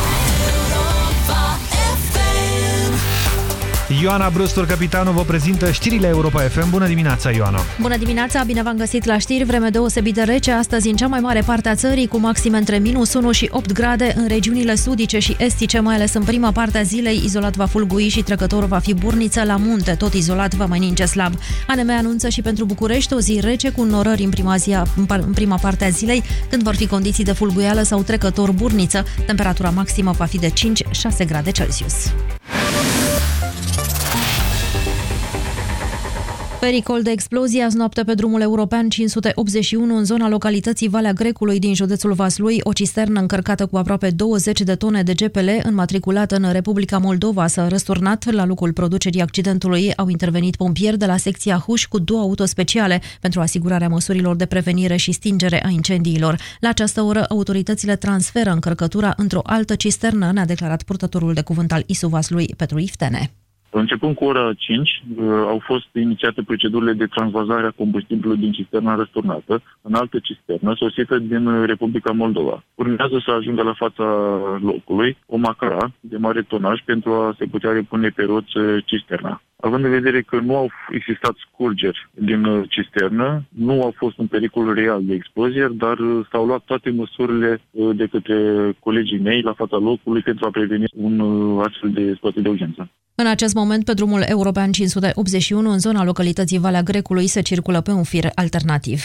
Ioana Brustur, capitanul, vă prezintă știrile Europa FM. Bună dimineața, Ioana! Bună dimineața, bine v-am găsit la știri. Vreme deosebit de rece astăzi în cea mai mare parte a țării, cu maxime între minus 1 și 8 grade în regiunile sudice și estice, mai ales în prima parte a zilei. Izolat va fulgui și trecător va fi burniță la munte, tot izolat va mai ninge slab. ANM anunță și pentru București o zi rece cu norări în prima, zi a, în prima parte a zilei, când vor fi condiții de fulguială sau trecător burniță. Temperatura maximă va fi de 5-6 grade Celsius. Pericol de explozie azi noapte pe drumul european 581 în zona localității Valea Grecului din județul Vaslui. O cisternă încărcată cu aproape 20 de tone de GPL înmatriculată în Republica Moldova s-a răsturnat. La locul producerii accidentului au intervenit pompieri de la secția Huș cu două auto speciale pentru asigurarea măsurilor de prevenire și stingere a incendiilor. La această oră, autoritățile transferă încărcătura într-o altă cisternă, ne-a declarat purtătorul de cuvânt al ISU Vaslui, Petru Iftene. Începând cu ora 5, uh, au fost inițiate procedurile de transvazare a combustibilului din cisterna răsturnată în altă cisternă sosită din Republica Moldova. Urmează să ajungă la fața locului o macara de mare tonaj pentru a se putea repune pe roți uh, cisterna. Având în vedere că nu au existat scurgeri din uh, cisternă, nu a fost un pericol real de explozie, dar s-au luat toate măsurile de către colegii mei la fața locului pentru a preveni un astfel de situație de urgență. În acest moment, pe drumul european 581, în zona localității Valea Grecului, se circulă pe un fir alternativ.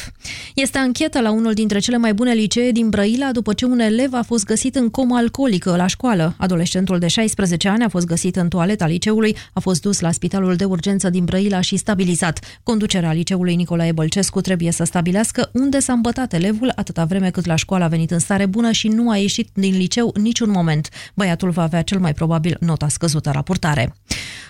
Este anchetă la unul dintre cele mai bune licee din Brăila după ce un elev a fost găsit în comă alcoolică la școală. Adolescentul de 16 ani a fost găsit în toaleta liceului, a fost dus la spitalul de urgență din Brăila și stabilizat. Conducerea liceului Nicolae Bălcescu trebuie să stabilească unde s-a îmbătat elevul atâta vreme cât la școală a venit în stare bună și nu a ieșit din liceu niciun moment. Băiatul va avea cel mai probabil nota scăzută raportare.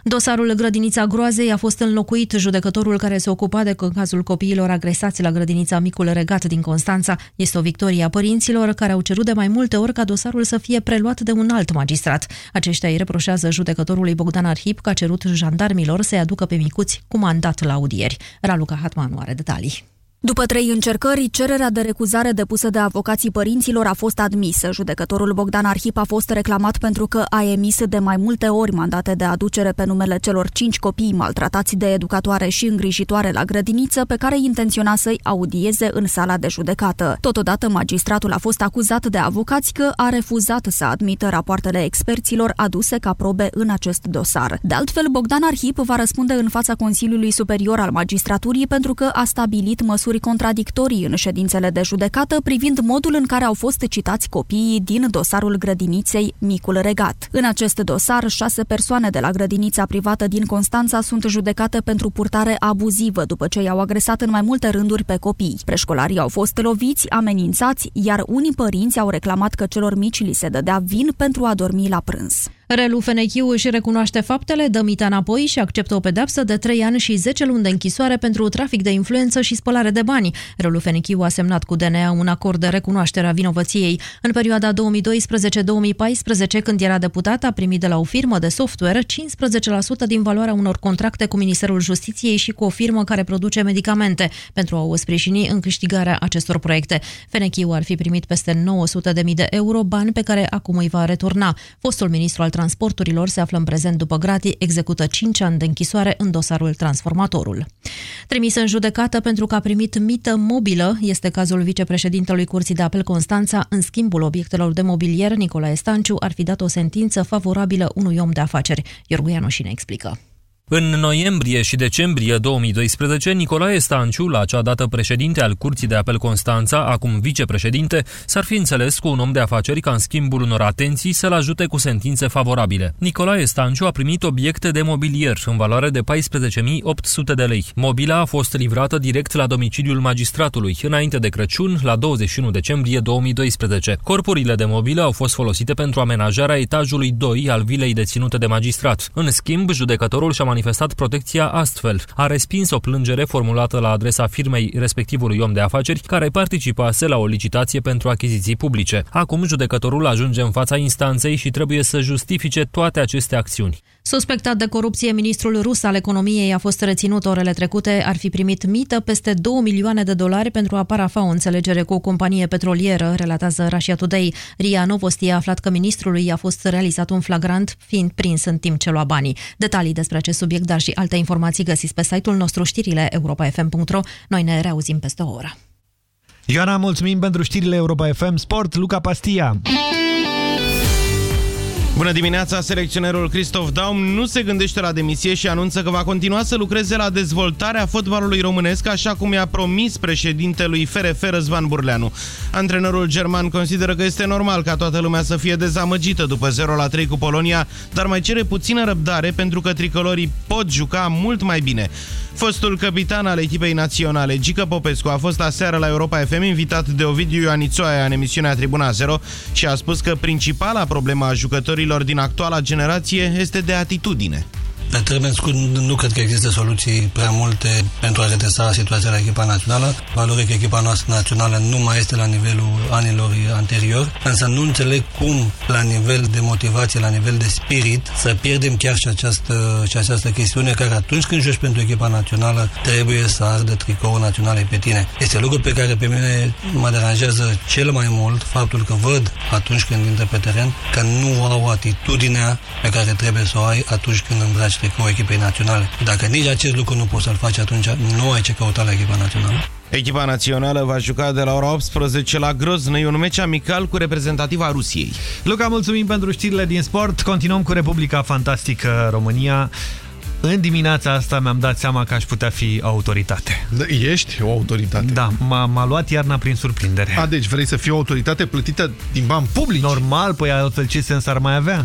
Dosarul Grădinița Groazei a fost înlocuit. Judecătorul care se ocupa de cazul copiilor agresați la grădinița Micul Regat din Constanța este o victorie a părinților care au cerut de mai multe ori ca dosarul să fie preluat de un alt magistrat. Aceștia îi reproșează judecătorului Bogdan Arhip că a cerut jandarmilor să-i aducă pe micuți cu mandat la audieri. Raluca Hatmanu are detalii. După trei încercări, cererea de recuzare depusă de avocații părinților a fost admisă. Judecătorul Bogdan Arhip a fost reclamat pentru că a emis de mai multe ori mandate de aducere pe numele celor cinci copii maltratați de educatoare și îngrijitoare la grădiniță, pe care intenționa să-i audieze în sala de judecată. Totodată, magistratul a fost acuzat de avocați că a refuzat să admită rapoartele experților aduse ca probe în acest dosar. De altfel, Bogdan Arhip va răspunde în fața Consiliului Superior al Magistraturii pentru că a stabilit măsuri măsuri contradictorii în ședințele de judecată privind modul în care au fost citați copiii din dosarul grădiniței Micul Regat. În acest dosar, șase persoane de la grădinița privată din Constanța sunt judecate pentru purtare abuzivă după ce i-au agresat în mai multe rânduri pe copii. Preșcolarii au fost loviți, amenințați, iar unii părinți au reclamat că celor mici li se dădea vin pentru a dormi la prânz. Relu Fenechiu își recunoaște faptele, dă mita înapoi și acceptă o pedepsă de 3 ani și 10 luni de închisoare pentru trafic de influență și spălare de bani. Relu Fenechiu a semnat cu DNA un acord de recunoaștere a vinovăției. În perioada 2012-2014, când era deputat, a primit de la o firmă de software 15% din valoarea unor contracte cu Ministerul Justiției și cu o firmă care produce medicamente pentru a o sprijini în câștigarea acestor proiecte. Fenechiu ar fi primit peste 900.000 de euro, bani pe care acum îi va returna. Fostul ministru al transporturilor se află în prezent după gratii, execută 5 ani de închisoare în dosarul Transformatorul. Trimis în judecată pentru că a primit mită mobilă, este cazul vicepreședintelui Curții de Apel Constanța, în schimbul obiectelor de mobilier, Nicolae Stanciu ar fi dat o sentință favorabilă unui om de afaceri. Iorguianu și ne explică. În noiembrie și decembrie 2012, Nicolae Stanciu, la acea dată președinte al Curții de Apel Constanța, acum vicepreședinte, s-ar fi înțeles cu un om de afaceri ca în schimbul unor atenții să-l ajute cu sentințe favorabile. Nicolae Stanciu a primit obiecte de mobilier în valoare de 14.800 de lei. Mobila a fost livrată direct la domiciliul magistratului, înainte de Crăciun, la 21 decembrie 2012. Corpurile de mobilă au fost folosite pentru amenajarea etajului 2 al vilei deținute de magistrat. În schimb, judecătorul și-a manifestat protecția astfel. A respins o plângere formulată la adresa firmei respectivului om de afaceri care participase la o licitație pentru achiziții publice. Acum judecătorul ajunge în fața instanței și trebuie să justifice toate aceste acțiuni. Suspectat de corupție, ministrul rus al economiei a fost reținut orele trecute, ar fi primit mită peste 2 milioane de dolari pentru a parafa o înțelegere cu o companie petrolieră, relatează Russia Today. Ria Novosti a aflat că ministrului i-a fost realizat un flagrant, fiind prins în timp ce lua banii. Detalii despre acest subiect, dar și alte informații găsiți pe site-ul nostru știrile europa.fm.ro. Noi ne reauzim peste o oră. Ioana, mulțumim pentru știrile Europa FM Sport, Luca Pastia. Bună dimineața! Selecționerul Christoph Daum nu se gândește la demisie și anunță că va continua să lucreze la dezvoltarea fotbalului românesc, așa cum i-a promis președintelui FRF Răzvan Burleanu. Antrenorul german consideră că este normal ca toată lumea să fie dezamăgită după 0-3 cu Polonia, dar mai cere puțină răbdare pentru că tricolorii pot juca mult mai bine. Fostul capitan al echipei naționale, Gică Popescu, a fost aseară la Europa FM invitat de Ovidiu Ioanițoaia în emisiunea Tribuna 0 și a spus că principala problemă a jucătorilor din actuala generație este de atitudine. Pe termen scurt, nu cred că există soluții prea multe pentru a redresa situația la echipa națională. Valori că echipa noastră națională nu mai este la nivelul anilor anterior, însă nu înțeleg cum, la nivel de motivație, la nivel de spirit, să pierdem chiar și această, și această chestiune care atunci când joci pentru echipa națională, trebuie să ardă tricoul național pe tine. Este lucru pe care pe mine mă deranjează cel mai mult faptul că văd atunci când intră pe teren că nu au atitudinea pe care trebuie să o ai atunci când îmbraci tricoul echipei naționale. Dacă nici acest lucru nu poți să-l faci, atunci nu ai ce căuta la echipa națională. Echipa națională va juca de la ora 18 la Groznăi, un meci amical cu reprezentativa Rusiei. Luca, mulțumim pentru știrile din sport. Continuăm cu Republica Fantastică România. În dimineața asta mi-am dat seama că aș putea fi autoritate. Da, ești o autoritate. Da, m-a luat iarna prin surprindere. A, deci vrei să fii o autoritate plătită din bani publici? Normal, păi altfel ce sens ar mai avea?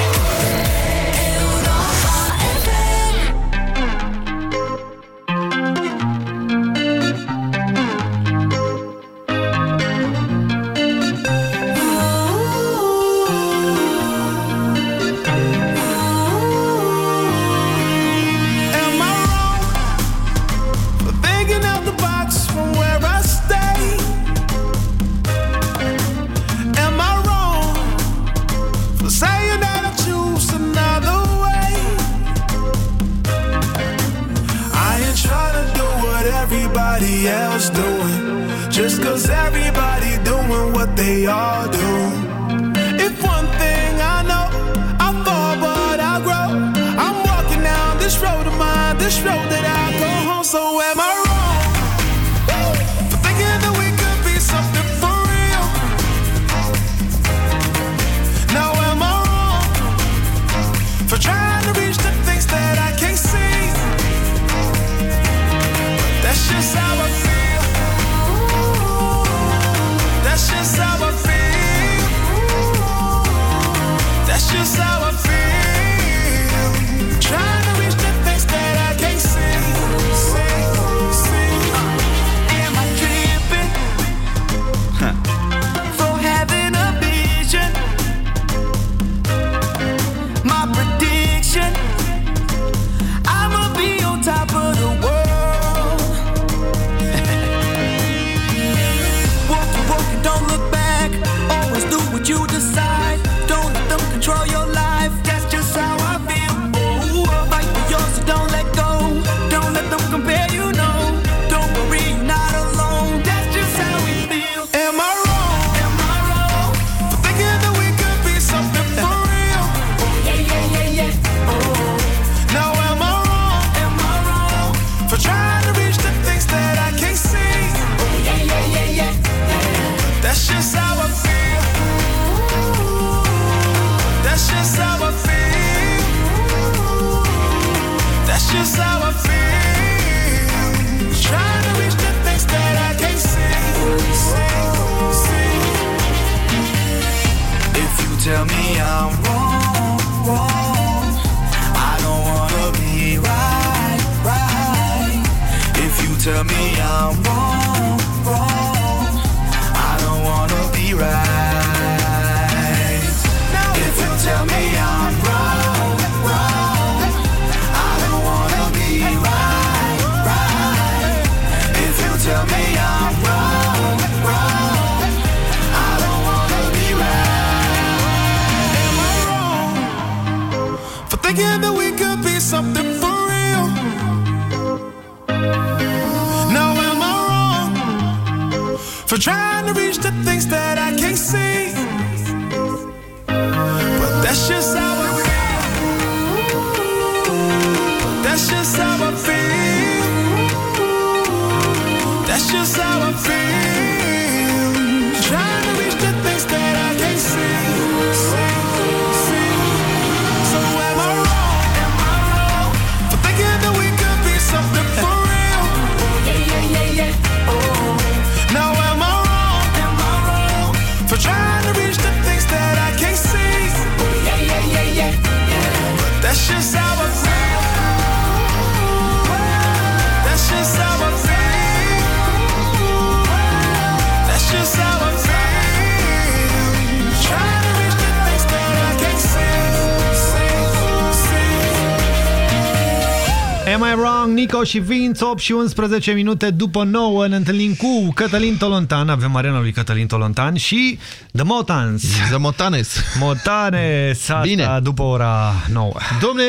Și Vinț, 8 și 11 minute după 9 ne întâlnim cu Cătălin Tolontan, avem arena lui Cătălin Tolontan și The Motans. The Motanes. Motanes, asta Bine. după ora 9. Domne,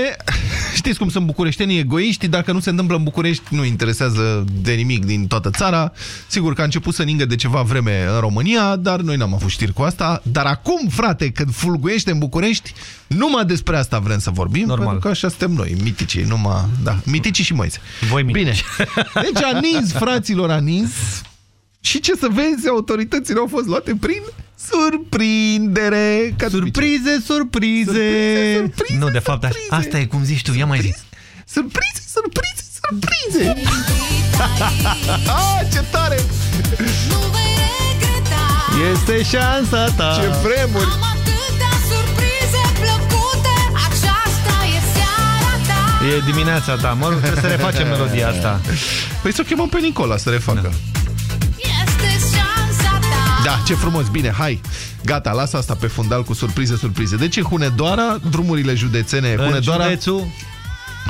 știți cum sunt bucureștenii egoiști, dacă nu se întâmplă în București, nu interesează de nimic din toată țara. Sigur că a început să ningă de ceva vreme în România, dar noi n-am avut știri cu asta. Dar acum, frate, când fulguiește în București, numai despre asta vrem să vorbim, Normal. pentru că așa suntem noi, miticii, numai, da, miticii și măiți. Voi mici. Bine, deci a nins, fraților, a nins și ce să vezi, autoritățile au fost luate prin surprindere. Ca de Surprize, surprize! Surprize, surprize, Nu, de fapt, surprize. asta e cum zici tu, ia mai zi. Surprize, surprize, surprize! ah, ce tare! Este șansa ta! Ce vremuri! E dimineața ta, mă rog, trebuie să refacem melodia asta. Păi să o chemăm pe Nicola să refacă. Da, ce frumos, bine, hai. Gata, lasă asta pe fundal cu surprize, surprize. Deci în Hunedoara, drumurile județene, În Hunedoara... județul...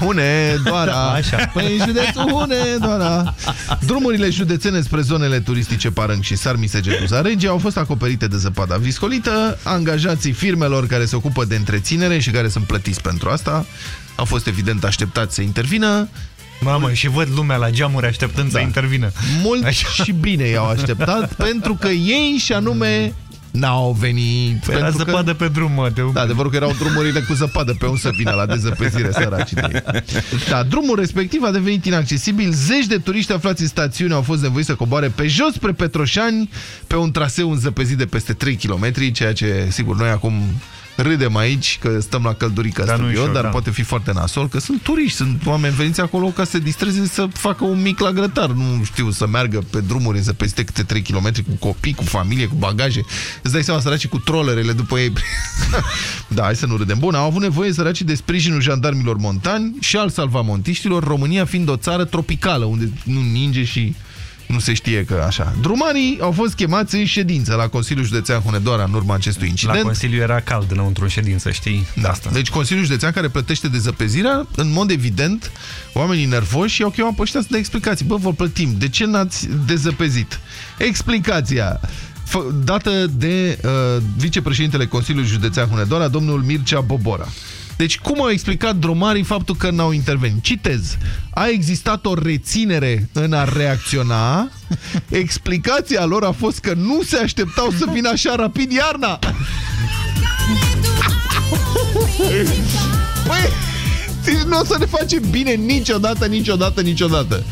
Hunedoara. Așa. Păi în județul Hunedoara. Drumurile județene spre zonele turistice Parâng și Sarmisegetul Zaregea au fost acoperite de zăpada viscolită. Angajații firmelor care se ocupă de întreținere și care sunt plătiți pentru asta au fost evident așteptați să intervină. Mamă, și văd lumea la geamuri așteptând da. să intervină. Mult Așa. și bine i-au așteptat pentru că ei și anume n-au venit. Era pentru zăpadă că... pe drum, mă. Te... Da, adevărul că erau drumurile cu zăpadă pe un să vină la dezăpezire săracii de ei. Da, drumul respectiv a devenit inaccesibil. Zeci de turiști aflați în stațiune au fost nevoiți să coboare pe jos spre Petroșani pe un traseu înzăpezit de peste 3 km, ceea ce, sigur, noi acum râdem aici că stăm la căldurică Dar nu studio, ușor, dar da. poate fi foarte nasol, că sunt turiști, sunt oameni veniți acolo ca să se distreze, să facă un mic la grătar. Nu știu, să meargă pe drumuri înzăpezite câte 3 km cu copii, cu familie, cu bagaje. Îți dai seama, săracii cu trollerele după ei. da, hai să nu râdem. Bun, au avut nevoie săracii de sprijinul jandarmilor montani și al salvamontiștilor, România fiind o țară tropicală, unde nu ninge și nu se știe că așa. Drumarii au fost chemați în ședință la Consiliul Județean Hunedoara în urma acestui incident. La Consiliu era cald înăuntru în ședință, știi? Da. Asta. Deci Consiliul Județean care plătește dezăpezirea, în mod evident, oamenii nervoși i-au chemat pe ăștia să dea explicații. Bă, vă plătim. De ce n-ați dezăpezit? Explicația fă- dată de uh, vicepreședintele Consiliului Județean Hunedoara, domnul Mircea Bobora. Deci, cum au explicat drumarii faptul că n-au intervenit? Citez. A existat o reținere în a reacționa. Explicația lor a fost că nu se așteptau să vină așa rapid iarna. Băi, deci nu o să ne facem bine niciodată, niciodată, niciodată.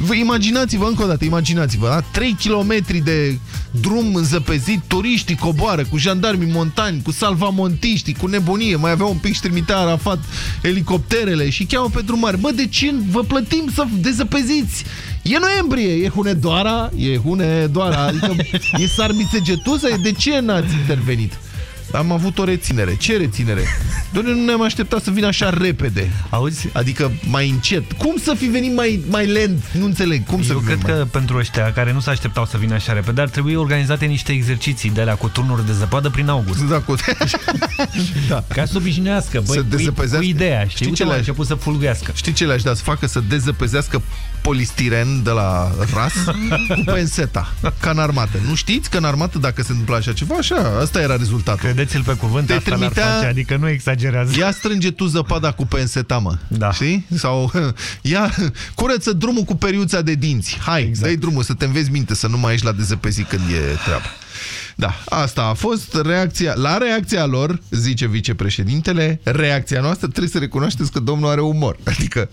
Vă imaginați-vă încă o dată, imaginați-vă, da? 3 km de drum înzăpezit, turiștii coboară cu jandarmii montani, cu salvamontiștii, cu nebunie, mai avea un pic și trimitea Arafat elicopterele și cheamă pe drumari. Bă, de ce vă plătim să dezăpeziți? E noiembrie, e Hunedoara, e Hunedoara, adică e Sarmițegetuza, de ce n-ați intervenit? Am avut o reținere. Ce reținere? Doamne, nu ne-am așteptat să vină așa repede. Auzi? Adică mai încet. Cum să fi venit mai, mai lent? Nu înțeleg. Cum să Eu fi cred venit că pentru ăștia care nu se așteptau să vină așa repede, ar trebui organizate niște exerciții de alea cu turnuri de zăpadă prin august. Da, cu... da. Ca să obișnuiască, băi, Să cu, dezăpezească. cu ideea, știi? Știi Uite, ce mă, a le-aș- început să fulgească. Știi ce le-aș da să facă? Să dezăpezească polistiren de la RAS cu penseta, ca în armată. Nu știți că în armată, dacă se întâmplă așa ceva, așa, asta era rezultatul. Credeți-l pe cuvânt, Te asta l-ar trimitea- face, adică nu exagerează. Ia strânge tu zăpada cu penseta, mă. Da. Știi? Sau ia, curăță drumul cu periuța de dinți. Hai, exact. dai drumul să te înveți minte, să nu mai ești la dezăpezit când e treaba. Da, asta a fost reacția. La reacția lor, zice vicepreședintele, reacția noastră trebuie să recunoașteți că domnul are umor. Adică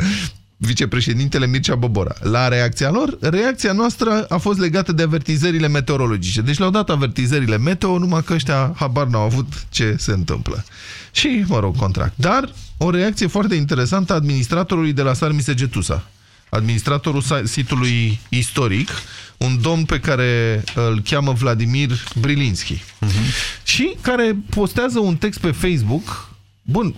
vicepreședintele Mircea Bobora. La reacția lor, reacția noastră a fost legată de avertizările meteorologice. Deci le-au dat avertizările meteo, numai că ăștia habar n-au avut ce se întâmplă. Și, mă rog, contract. Dar o reacție foarte interesantă a administratorului de la Sarmise Getusa. Administratorul sa- sitului istoric, un domn pe care îl cheamă Vladimir Brilinski. Și care postează un text pe Facebook, bun,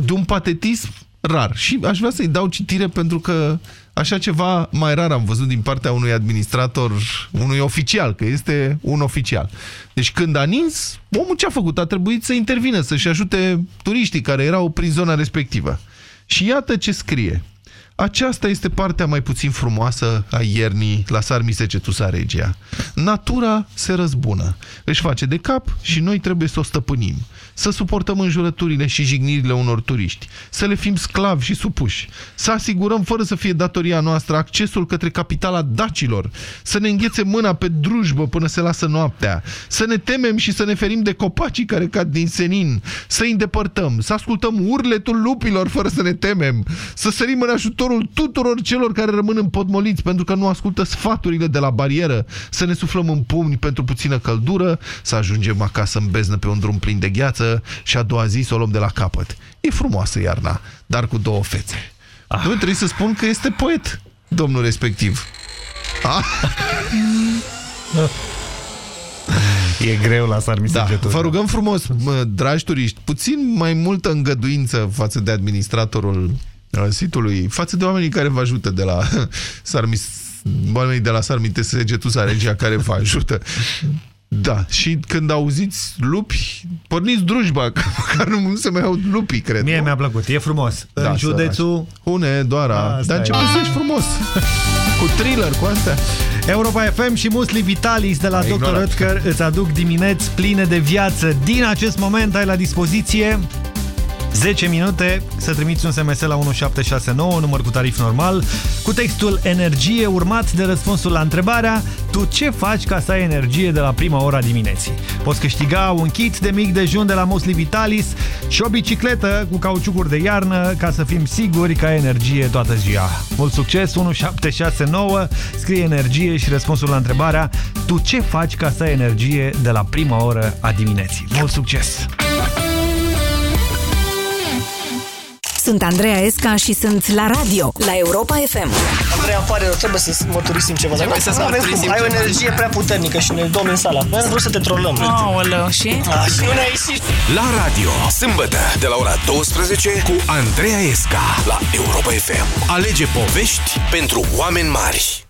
de un patetism rar. Și aș vrea să-i dau citire pentru că așa ceva mai rar am văzut din partea unui administrator, unui oficial, că este un oficial. Deci când a nins, omul ce a făcut? A trebuit să intervină, să-și ajute turiștii care erau prin zona respectivă. Și iată ce scrie. Aceasta este partea mai puțin frumoasă a iernii la Sarmise Cetusa Regia. Natura se răzbună, își face de cap și noi trebuie să o stăpânim, să suportăm înjurăturile și jignirile unor turiști, să le fim sclavi și supuși, să asigurăm fără să fie datoria noastră accesul către capitala dacilor, să ne înghețe mâna pe drujbă până se lasă noaptea, să ne temem și să ne ferim de copacii care cad din senin, să îi îndepărtăm, să ascultăm urletul lupilor fără să ne temem, să sărim în ajutorul tuturor celor care rămân împotmoliți pentru că nu ascultă sfaturile de la barieră, să ne suflăm în pumni pentru puțină căldură, să ajungem acasă în beznă pe un drum plin de gheață și a doua zi să o luăm de la capăt. E frumoasă iarna, dar cu două fețe. Ah. Nu trebuie să spun că este poet, domnul respectiv. Ah. E greu la Sarmise Da, Getusa. vă rugăm frumos, mă, dragi turiști, puțin mai multă îngăduință față de administratorul uh, sitului, față de oamenii care vă ajută de la Sarmis, oamenii de la Sarmite Segetusa Regia care vă ajută. Da, și când auziți lupi, porniți drujba, că măcar nu se mai aud lupii, cred. Mie nu? mi-a plăcut, e frumos. Da, în județul... Hune, Doara. Asta Dar ce e. ești frumos. Cu thriller, cu astea. Europa FM și Musli Vitalis de la Ai Dr. ignorat. Oetker îți aduc dimineți pline de viață. Din acest moment ai la dispoziție 10 minute să trimiți un SMS la 1769, număr cu tarif normal, cu textul energie urmat de răspunsul la întrebarea Tu ce faci ca să ai energie de la prima ora dimineții? Poți câștiga un kit de mic dejun de la Musli Vitalis și o bicicletă cu cauciucuri de iarnă ca să fim siguri că ai energie toată ziua. Mult succes! 1769 scrie energie și răspunsul la întrebarea Tu ce faci ca să ai energie de la prima oră a dimineții? Mult succes! Sunt Andreea Esca și sunt la radio, la Europa FM. Andreea, îmi pare rău, trebuie să mărturisim ceva. Dar Trebuie să nu avem cum. mărturisim Ai o ceva. energie prea puternică și ne dom în sala. Noi am vrut să te trolăm. Aoleu, și? A, și nu ne-ai ieșit. La radio, sâmbătă, de la ora 12, cu Andreea Esca, la Europa FM. Alege povești pentru oameni mari.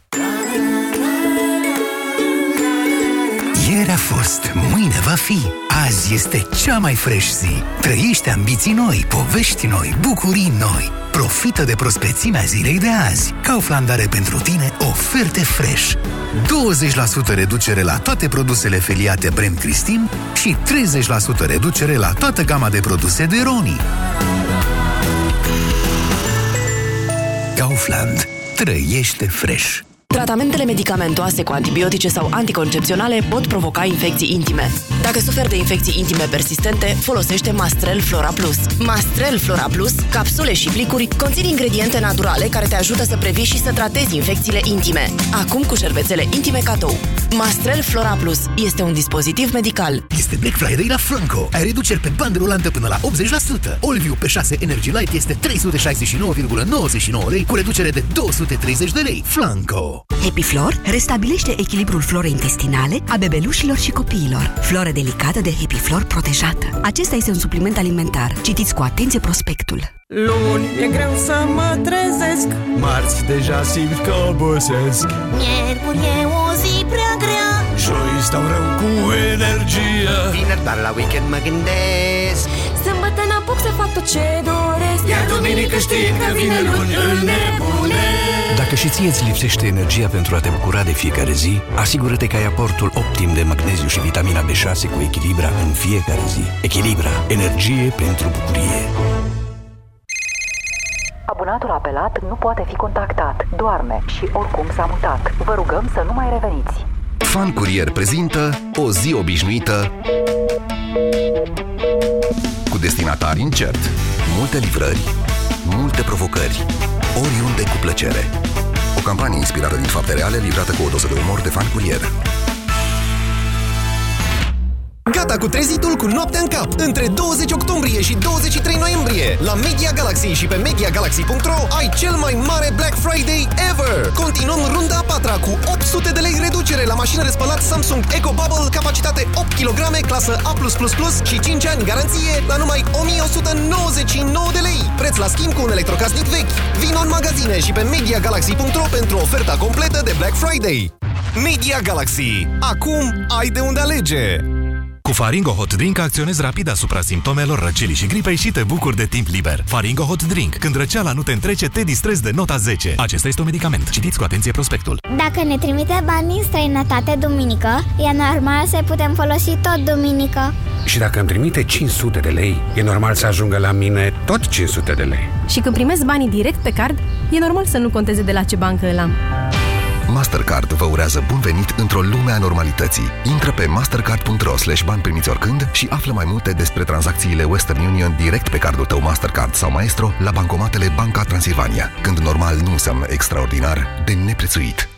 Ieri a fost, mâine va fi. Azi este cea mai fresh zi. Trăiește ambiții noi, povești noi, bucurii noi. Profită de prospețimea zilei de azi. Kaufland are pentru tine oferte fresh. 20% reducere la toate produsele feliate Brem Cristin și 30% reducere la toată gama de produse de Roni. Kaufland. Trăiește fresh. Tratamentele medicamentoase cu antibiotice sau anticoncepționale pot provoca infecții intime. Dacă suferi de infecții intime persistente, folosește Mastrel Flora Plus. Mastrel Flora Plus, capsule și plicuri, conțin ingrediente naturale care te ajută să previi și să tratezi infecțiile intime. Acum cu șervețele intime cadou. Mastrel Flora Plus este un dispozitiv medical. Este Black Friday la Flanco. Ai reduceri pe bandă rulantă până la 80%. Allview pe 6 Energy Light este 369,99 lei cu reducere de 230 de lei. Flanco. Happy Flor restabilește echilibrul florei intestinale a bebelușilor și copiilor. Floră delicată de Happy Flor protejată. Acesta este un supliment alimentar. Citiți cu atenție prospectul. Luni e greu să mă trezesc Marți deja simt că obosesc Miercuri e o zi prea grea Joi stau rău cu energie Vineri doar la weekend mă gândesc Să Sâmbătă n-apuc să fac tot ce doresc Iar duminică știi că vine luni îl nebunesc Dacă și ție îți lipsește energia pentru a te bucura de fiecare zi, asigură-te că ai aportul optim de magneziu și vitamina B6 cu Echilibra în fiecare zi. Echilibra. Energie pentru bucurie. Abonatul apelat nu poate fi contactat, doarme și oricum s-a mutat. Vă rugăm să nu mai reveniți. Fan Curier prezintă o zi obișnuită cu destinatari incert, multe livrări, multe provocări, oriunde cu plăcere. O campanie inspirată din fapte reale, livrată cu o doză de umor de Fan Curier. Gata cu trezitul cu noaptea în cap! Între 20 octombrie și 23 noiembrie la Media Galaxy și pe MediaGalaxy.ro ai cel mai mare Black Friday ever! Continuăm runda a patra cu 800 de lei reducere la mașină de spălat Samsung Eco Bubble, capacitate 8 kg, clasă A+++ și 5 ani garanție la numai 1199 de lei. Preț la schimb cu un electrocasnic vechi. Vino în magazine și pe MediaGalaxy.ro pentru oferta completă de Black Friday. Media Galaxy. Acum ai de unde alege! Cu Faringo Hot Drink acționezi rapid asupra simptomelor răcelii și gripei și te bucuri de timp liber. Faringo Hot Drink. Când răceala nu te întrece, te distrezi de nota 10. Acesta este un medicament. Citiți cu atenție prospectul. Dacă ne trimite bani în străinătate duminică, e normal să putem folosi tot duminică. Și dacă îmi trimite 500 de lei, e normal să ajungă la mine tot 500 de lei. Și când primesc banii direct pe card, e normal să nu conteze de la ce bancă îl am. Mastercard vă urează bun venit într-o lume a normalității. Intră pe mastercard.ro slash bani primiți oricând și află mai multe despre tranzacțiile Western Union direct pe cardul tău Mastercard sau Maestro la bancomatele Banca Transilvania. Când normal nu înseamnă extraordinar, de neprețuit.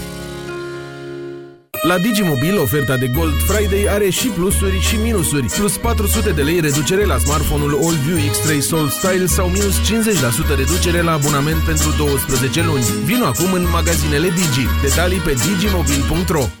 La Digimobil, oferta de Gold Friday are și plusuri și minusuri. Plus 400 de lei reducere la smartphone-ul AllView X3 Soul Style sau minus 50% reducere la abonament pentru 12 luni. Vino acum în magazinele Digi. Detalii pe digimobil.ro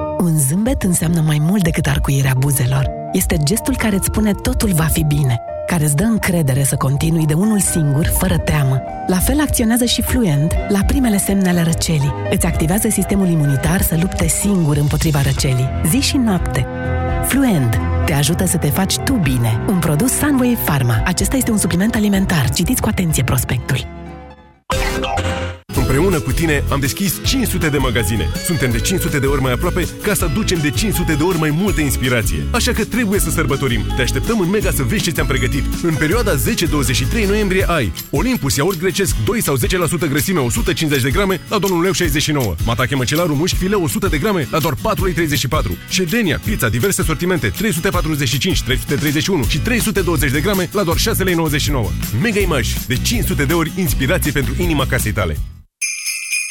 Un zâmbet înseamnă mai mult decât arcuirea buzelor. Este gestul care îți spune totul va fi bine, care îți dă încredere să continui de unul singur, fără teamă. La fel acționează și Fluent la primele semne ale răcelii. Îți activează sistemul imunitar să lupte singur împotriva răcelii, zi și noapte. Fluent te ajută să te faci tu bine. Un produs Sunway Pharma. Acesta este un supliment alimentar. Citiți cu atenție prospectul. Împreună cu tine am deschis 500 de magazine. Suntem de 500 de ori mai aproape ca să aducem de 500 de ori mai multă inspirație. Așa că trebuie să sărbătorim. Te așteptăm în Mega să vezi ce ți-am pregătit. În perioada 10-23 noiembrie ai Olympus iaurt grecesc 2 sau 10% grăsime 150 de grame la doar 1 leu 69. Matache măcelarul mușchi fileu 100 de grame la doar 4 lei 34. Ședenia, pizza, diverse sortimente 345, 331 și 320 de grame la doar 6 lei 99. Mega Image, de 500 de ori inspirație pentru inima casei tale.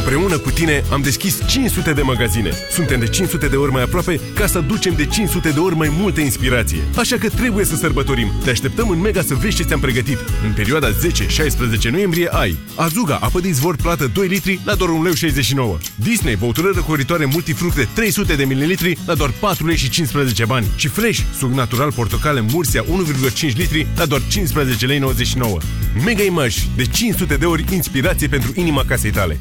Împreună cu tine am deschis 500 de magazine. Suntem de 500 de ori mai aproape ca să aducem de 500 de ori mai multă inspirație. Așa că trebuie să sărbătorim. Te așteptăm în Mega să vezi ce ți-am pregătit. În perioada 10-16 noiembrie ai Azuga, apă de izvor plată 2 litri la doar 1 leu 69. Disney, băutură răcoritoare multifructe 300 de ml la doar 4 lei și 15 bani. Și Fresh, suc natural portocale Mursia 1,5 litri la doar 15 lei 99. Mega Image, de 500 de ori inspirație pentru inima casei tale.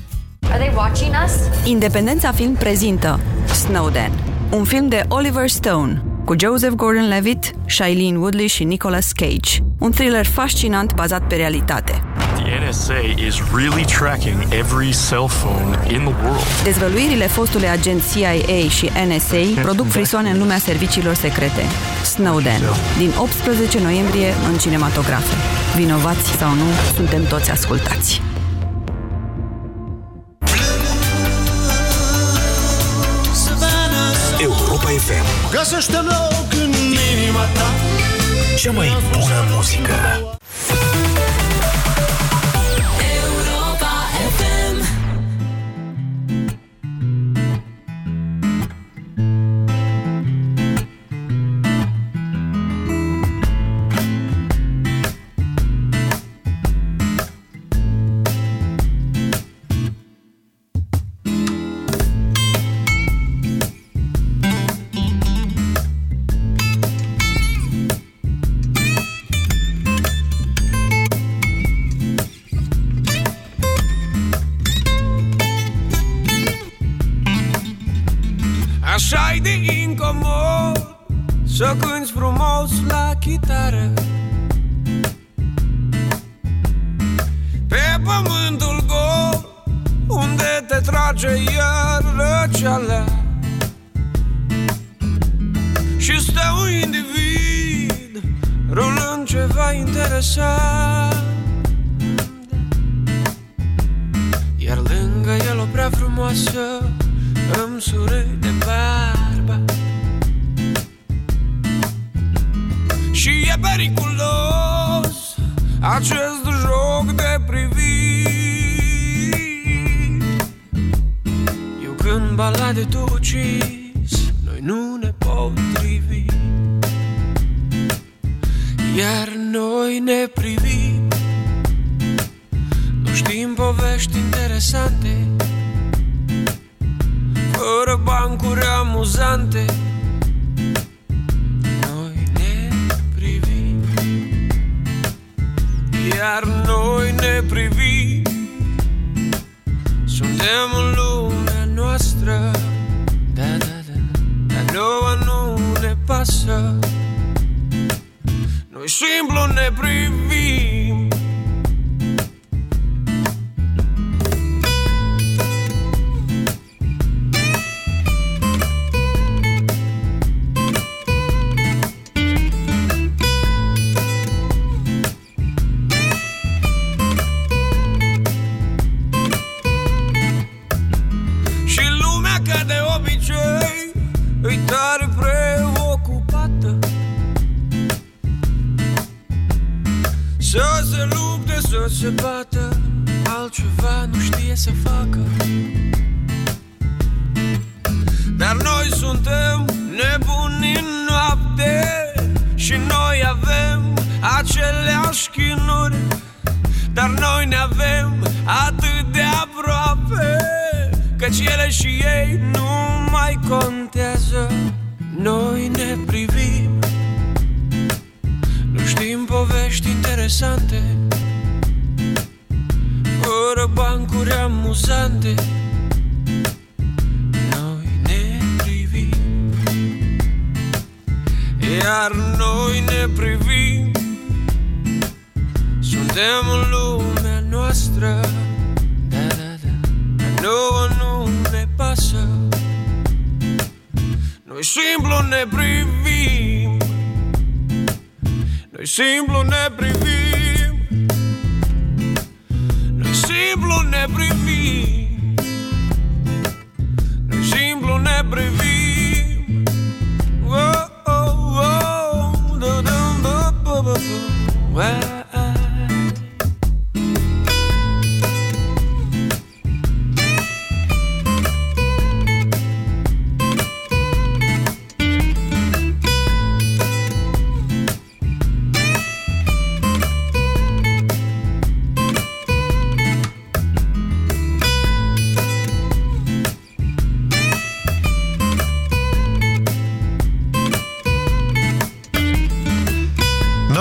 Are they watching us? Independența Film prezintă Snowden, un film de Oliver Stone cu Joseph Gordon-Levitt, Shailene Woodley și Nicolas Cage. Un thriller fascinant bazat pe realitate. The NSA is really tracking every cell phone in the world. Dezvăluirile fostului agent CIA și NSA produc frisoane în lumea serviciilor secrete. Snowden, din 18 noiembrie în cinematografe. Vinovați sau nu, suntem toți ascultați. FM Găsește loc în inima ta. Cea mai bună muzică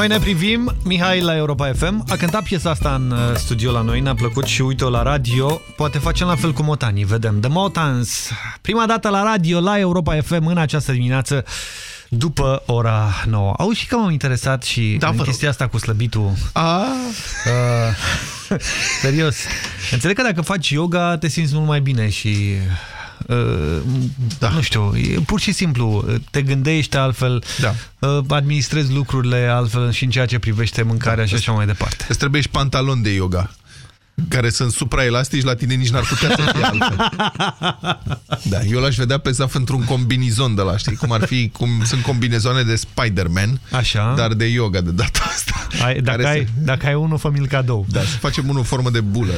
Noi ne privim, Mihai la Europa FM a cântat piesa asta în uh, studio la noi, ne-a plăcut și uite-o la radio, poate facem la fel cu Motanii, vedem. The Motans, prima dată la radio, la Europa FM în această dimineață, după ora 9. Auzi și că m-am interesat și da, în chestia asta cu slăbitul. A? Uh, serios. Înțeleg că dacă faci yoga te simți mult mai bine și da. nu știu, e pur și simplu, te gândești altfel, da. administrezi lucrurile altfel și în ceea ce privește mâncarea da. și așa mai departe. Îți trebuie și pantaloni de yoga care sunt supraelastici, la tine nici n-ar putea să fie altfel. Da, eu l-aș vedea pe Zaf într-un combinizon de la, știi? Cum ar fi, cum sunt combinezoane de Spider-Man, Așa. dar de yoga de data asta. Ai, dacă, ai, se... dacă ai unul, fă cadou. Da, să facem unul în formă de bulă.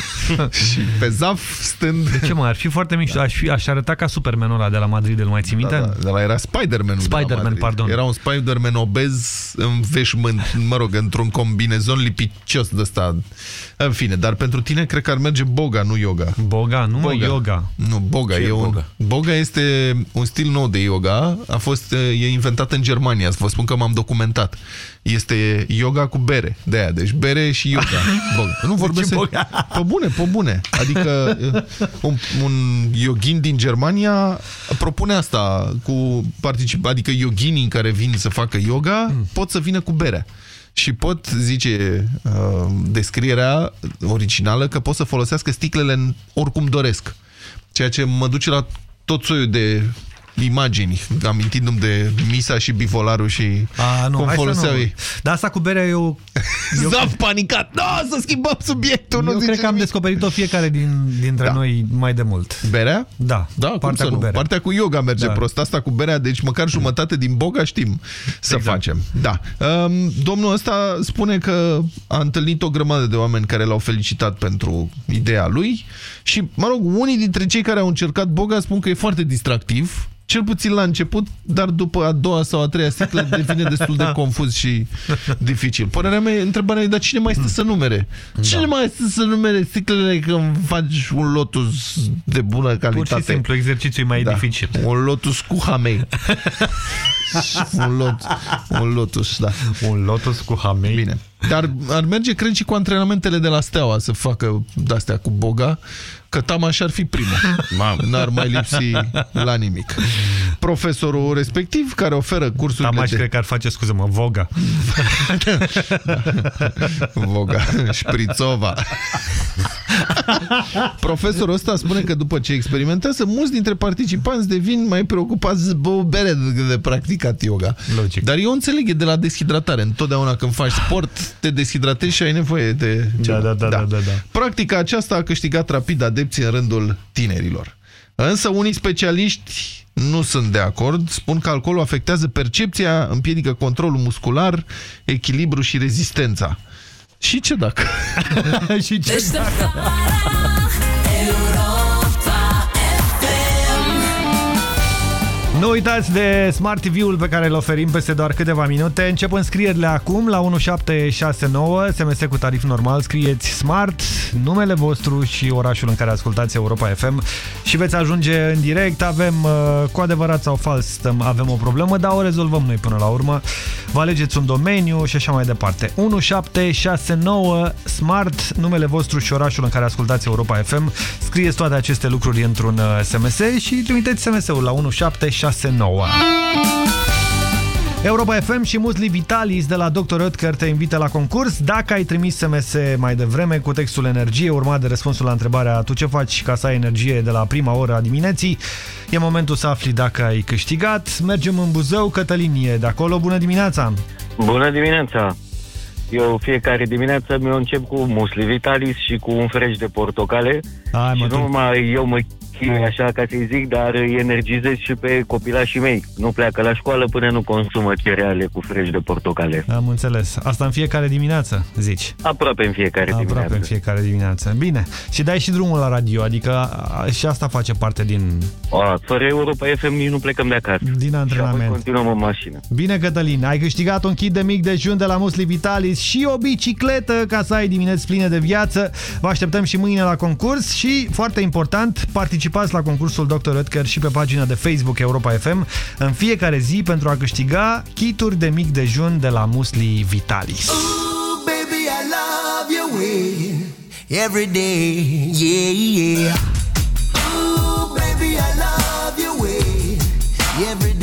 și pe Zaf stând... De ce mă, ar fi foarte mișto. Da. Aș, fi, aș arăta ca Supermanul ăla de la Madrid, îl mai ții minte? Da, da, de la era Spider-Man-ul Spider-Man, pardon. Era un Spider-Man obez în veșmânt, mă rog, într-un combinezon lipicios de ăsta. În fine, dar pentru tine cred că ar merge boga, nu yoga. Boga, nu boga. yoga. Nu, boga. Ce e boga? Un, boga este un stil nou de yoga. A fost, e inventat în Germania. Să vă spun că m-am documentat. Este yoga cu bere. De aia, deci bere și yoga. Boga. Nu vorbesc... Pe bune, pe bune. Adică un, un yogin din Germania propune asta cu particip, adică yoginii care vin să facă yoga mm. pot să vină cu berea și pot, zice uh, descrierea originală, că pot să folosească sticlele în oricum doresc. Ceea ce mă duce la tot soiul de imagini, amintindu-mi de Misa și Bivolarul și A, nu, cum foloseau ei. Dar asta cu berea eu... eu... Zaf panicat! Nu, să schimbăm subiectul! Eu nu cred că am descoperit-o fiecare din, dintre da. noi mai de mult. Berea? Da, da partea cu, cu berea. Partea cu yoga merge da. prost. Asta cu berea, deci măcar jumătate din boga știm să exact. facem. Da. Um, domnul ăsta spune că a întâlnit o grămadă de oameni care l-au felicitat pentru ideea lui și, mă rog, unii dintre cei care au încercat boga spun că e foarte distractiv cel puțin la început, dar după a doua sau a treia sticlă devine destul de confuz și dificil. Părerea mea, întrebarea e, dar cine mai stă să numere? Cine da. mai stă să numere sticlele când faci un lotus de bună calitate? Pur și simplu, exercițiul e mai da. dificil. Un lotus cu hamei. un, lot, un lotus, da. Un lotus cu hamei. Bine. Dar ar merge, cred, și cu antrenamentele de la Steaua să facă de-astea cu boga, că Tamaș ar fi primul. N-ar mai lipsi la nimic. Profesorul respectiv, care oferă cursuri Tamaș de... cred că ar face, scuză-mă, Voga. Voga, Șprițova. Profesorul ăsta spune că după ce experimentează, mulți dintre participanți devin mai preocupați de bere de practicat yoga. Logic. Dar eu înțeleg, e de la deshidratare. Întotdeauna când faci sport, te deshidratezi și ai nevoie de ceva. Da, da, da, da. da, da. Practica aceasta a câștigat rapid adepții în rândul tinerilor. Însă unii specialiști nu sunt de acord, spun că alcoolul afectează percepția, împiedică controlul muscular, echilibru și rezistența. Și ce dacă? și ce dacă? Nu uitați de Smart TV-ul pe care îl oferim peste doar câteva minute. Încep înscrierile acum la 1769, SMS cu tarif normal. Scrieți Smart, numele vostru și orașul în care ascultați Europa FM și veți ajunge în direct. Avem, uh, cu adevărat sau fals, avem o problemă, dar o rezolvăm noi până la urmă. Vă alegeți un domeniu și așa mai departe. 1769 Smart, numele vostru și orașul în care ascultați Europa FM. Scrieți toate aceste lucruri într-un SMS uh, și trimiteți SMS-ul la 1769. Europa FM și Musli Vitalis de la Dr. Oetker te invită la concurs. Dacă ai trimis SMS mai devreme cu textul energie, urmat de răspunsul la întrebarea tu ce faci ca să ai energie de la prima oră a dimineții, e momentul să afli dacă ai câștigat. Mergem în Buzău, Cătălin e de acolo. Bună dimineața! Bună dimineața! Eu fiecare dimineață mi-o încep cu musli vitalis și cu un fresh de portocale. Hai, și mă, nu tu. numai eu mă chinui așa ca să-i zic, dar îi energizez și pe copilașii mei. Nu pleacă la școală până nu consumă cereale cu fresh de portocale. Am înțeles. Asta în fiecare dimineață, zici. Aproape în fiecare Aproape dimineață. în fiecare dimineață. Bine. Și dai și drumul la radio, adică a, și asta face parte din, A, fără Europa FM nici nu plecăm de acasă. din Și apoi antrenament. continuăm în mașină. Bine, Cătălin, ai câștigat un kit de mic dejun de la Musli Vitalis și o bicicletă ca să ai dimineți pline de viață. Vă așteptăm și mâine la concurs și, foarte important, participați la concursul Dr. Oetker și pe pagina de Facebook Europa FM în fiecare zi pentru a câștiga kituri de mic dejun de la Musli Vitalis. Baby, I love your way every day, yeah, yeah. Ooh, baby, I love your way every day.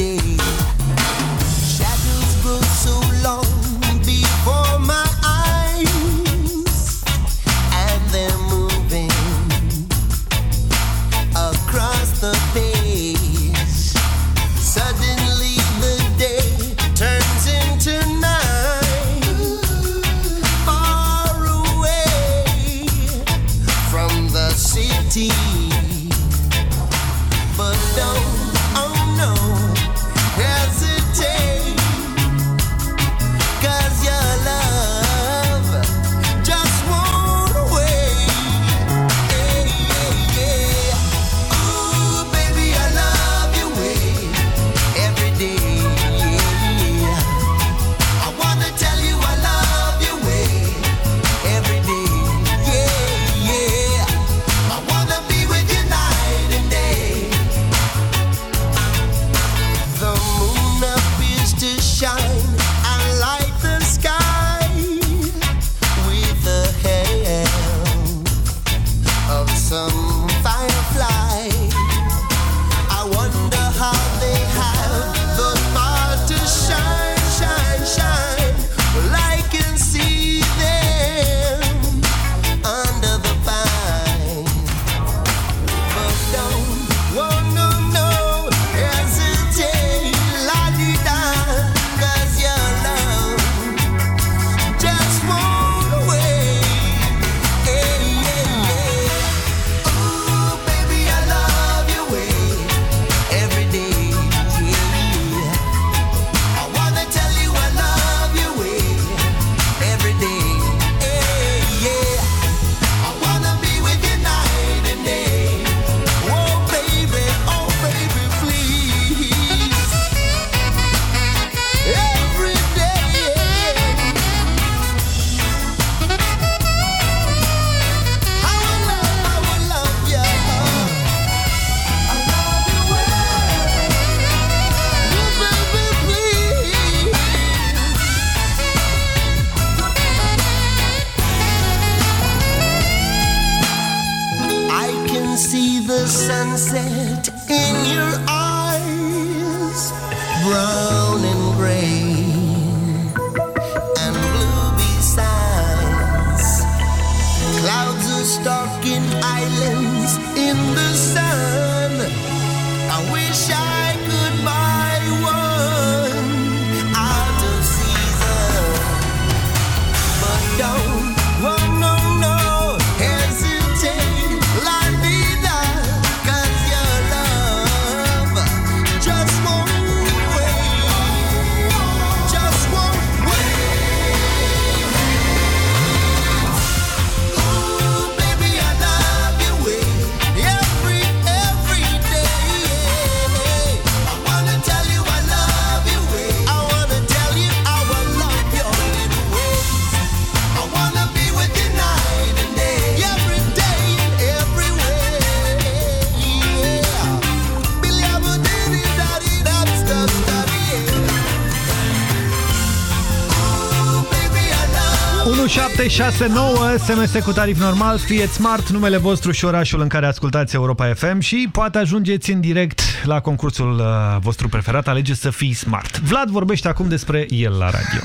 1769 SMS cu tarif normal, fieți smart, numele vostru și orașul în care ascultați Europa FM și poate ajungeți în direct la concursul uh, vostru preferat, alegeți să fii smart. Vlad vorbește acum despre el la radio.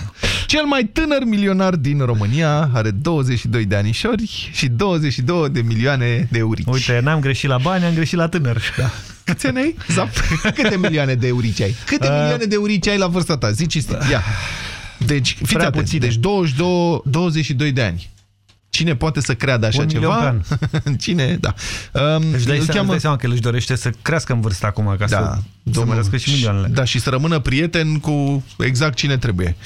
Cel mai tânăr milionar din România are 22 de anișori și 22 de milioane de eurici. Uite, n-am greșit la bani, am greșit la tânăr. Da. Câți ani ai? Zap. Câte milioane de eurici ai? Câte Uh, milioane de eurici ai la vârsta ta? Zici, ia. Deci, fiți Prea atenți, puține. deci 22, 22 de ani. Cine poate să creadă așa Un milion ceva? pe Cine? Da. Um, Își dai, îl seama, îți dai seama că el își dorește să crească în vârstă acum ca Da, să, să mărească și milioanele. Da, și să rămână prieten cu exact cine trebuie.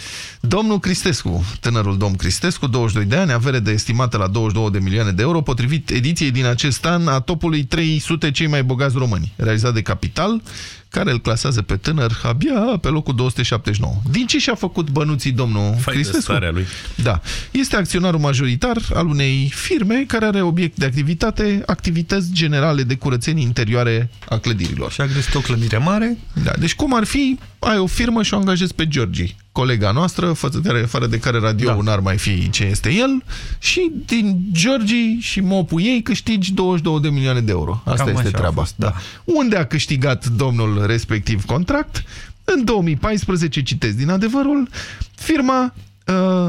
Domnul Cristescu, tânărul domn Cristescu, 22 de ani, avere de estimată la 22 de milioane de euro, potrivit ediției din acest an a topului 300 cei mai bogați români, realizat de Capital, care îl clasează pe tânăr abia pe locul 279. Din ce și-a făcut bănuții domnul Fai de Cristescu? starea lui. Da. Este acționarul majoritar al unei firme care are obiect de activitate activități generale de curățenie interioare a clădirilor. Și a găsit o clădire mare. Da, deci cum ar fi, ai o firmă și o angajezi pe Georgi, colega noastră, fără de, fără de care radio da. n-ar mai fi ce este el, și din Georgi și mopul ei câștigi 22 de milioane de euro. Asta Cam este așa a treaba. fost, da. Unde a câștigat domnul respectiv contract? În 2014, citesc din adevărul, firma uh,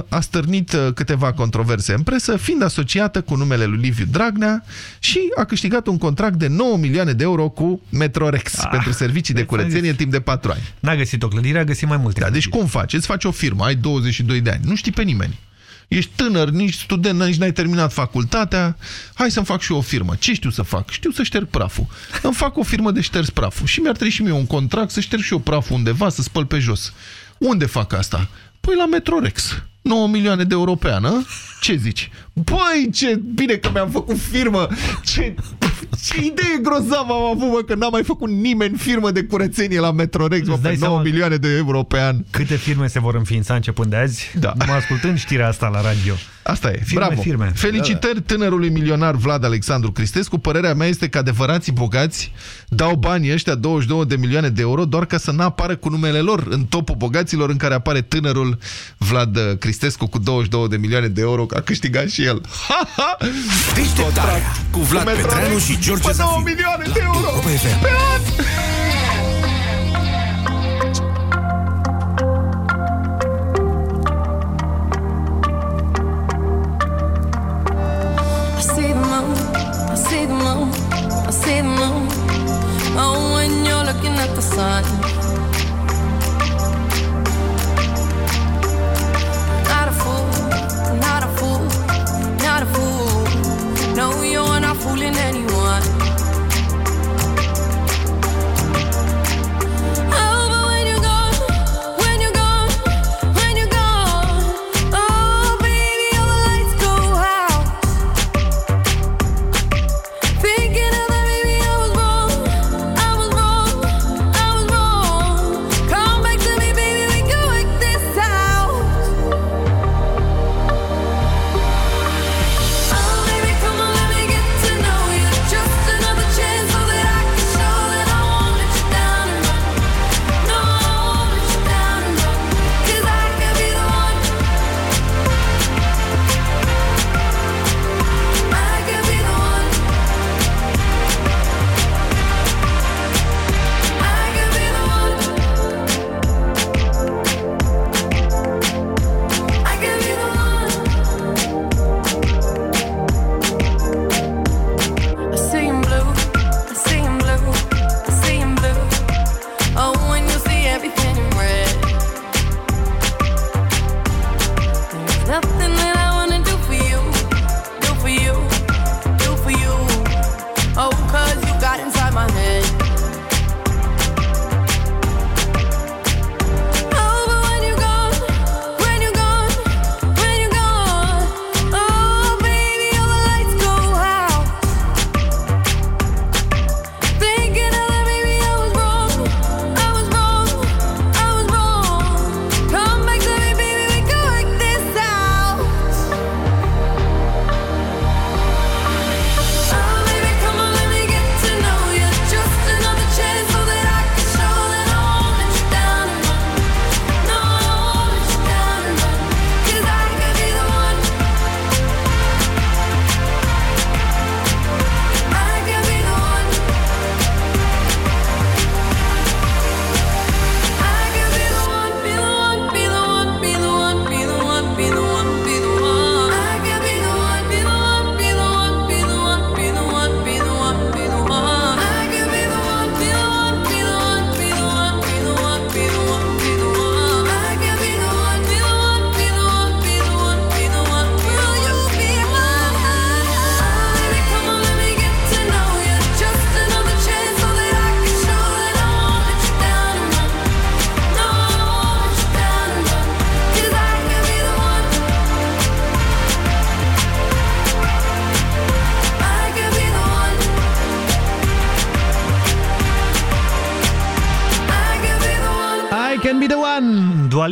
a stârnit uh, câteva controverse în presă, fiind asociată cu numele lui Liviu Dragnea și a câștigat un contract de 9 milioane de euro cu Metrorex Ah, pentru servicii de curățenie timp de 4 ani. N-a găsit o clădire, a găsit mai multe. Da, deci cum faci? Îți faci o firmă, ai 22 de ani, nu știi pe nimeni. Ești tânăr, nici student, nici n-ai terminat facultatea. Hai să-mi fac și eu o firmă. Ce știu să fac? Știu să șterg praful. Îmi fac o firmă de șters praful. Și mi-ar trebui și mie un contract să șterg și eu praful undeva, să spăl pe jos. Unde fac asta? Păi la Metrorex. 9 milioane de euro pe an, a? Ce zici? Băi, ce bine că mi-am făcut firmă! Ce, ce idee grozavă am avut, mă, că n-a mai făcut nimeni firmă de curățenie la Metrorex, mă, Îți dai pe 9 seama milioane de euro pe an. Câte firme se vor înființa începând de azi? Da. Mă ascultând știrea asta la radio. Asta e, Firme, bravo. firme. Felicitări tânărului milionar Vlad Alexandru Cristescu. Părerea mea este că adevărații bogați dau banii ăștia 22 de milioane de euro doar ca să n-apară cu numele lor în topul bogaților în care apare tânărul Vlad Cristescu cu 22 de milioane de euro, a câștigat și el. Ha, ha! Deșteptarea cu Vlad Cu Metrorex Petreanu și George pe 9 Zafiu. milioane La de euro Europa FM. pe an!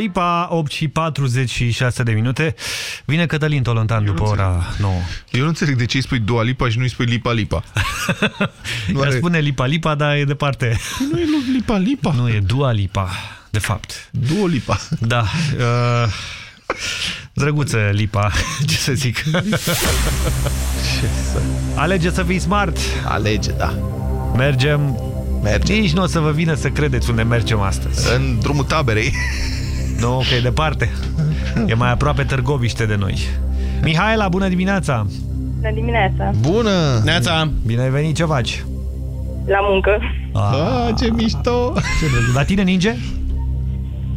Lipa, 8 și 46 de minute. Vine Cătălin Tolontan după ora 9. Eu nu înțeleg de ce îi spui Dua Lipa și nu îi spui Lipa Lipa. Nu are... spune Lipa Lipa, dar e departe. Nu e Lipa Lipa. Nu, e Dua Lipa, de fapt. Dua Lipa. Da. Uh, drăguță Lipa, ce să zic. Ce să... Alege să fii smart. Alege, da. Mergem. Mergem. Nici nu o să vă vină să credeți unde mergem astăzi. În drumul taberei. Nu, că e departe. E mai aproape Târgoviște de noi. Mihaela, bună dimineața! Bună dimineața! Bună! Neața! Bine ai venit, ce faci? La muncă. Ah, ce mișto! Ce drăguț. La tine ninge?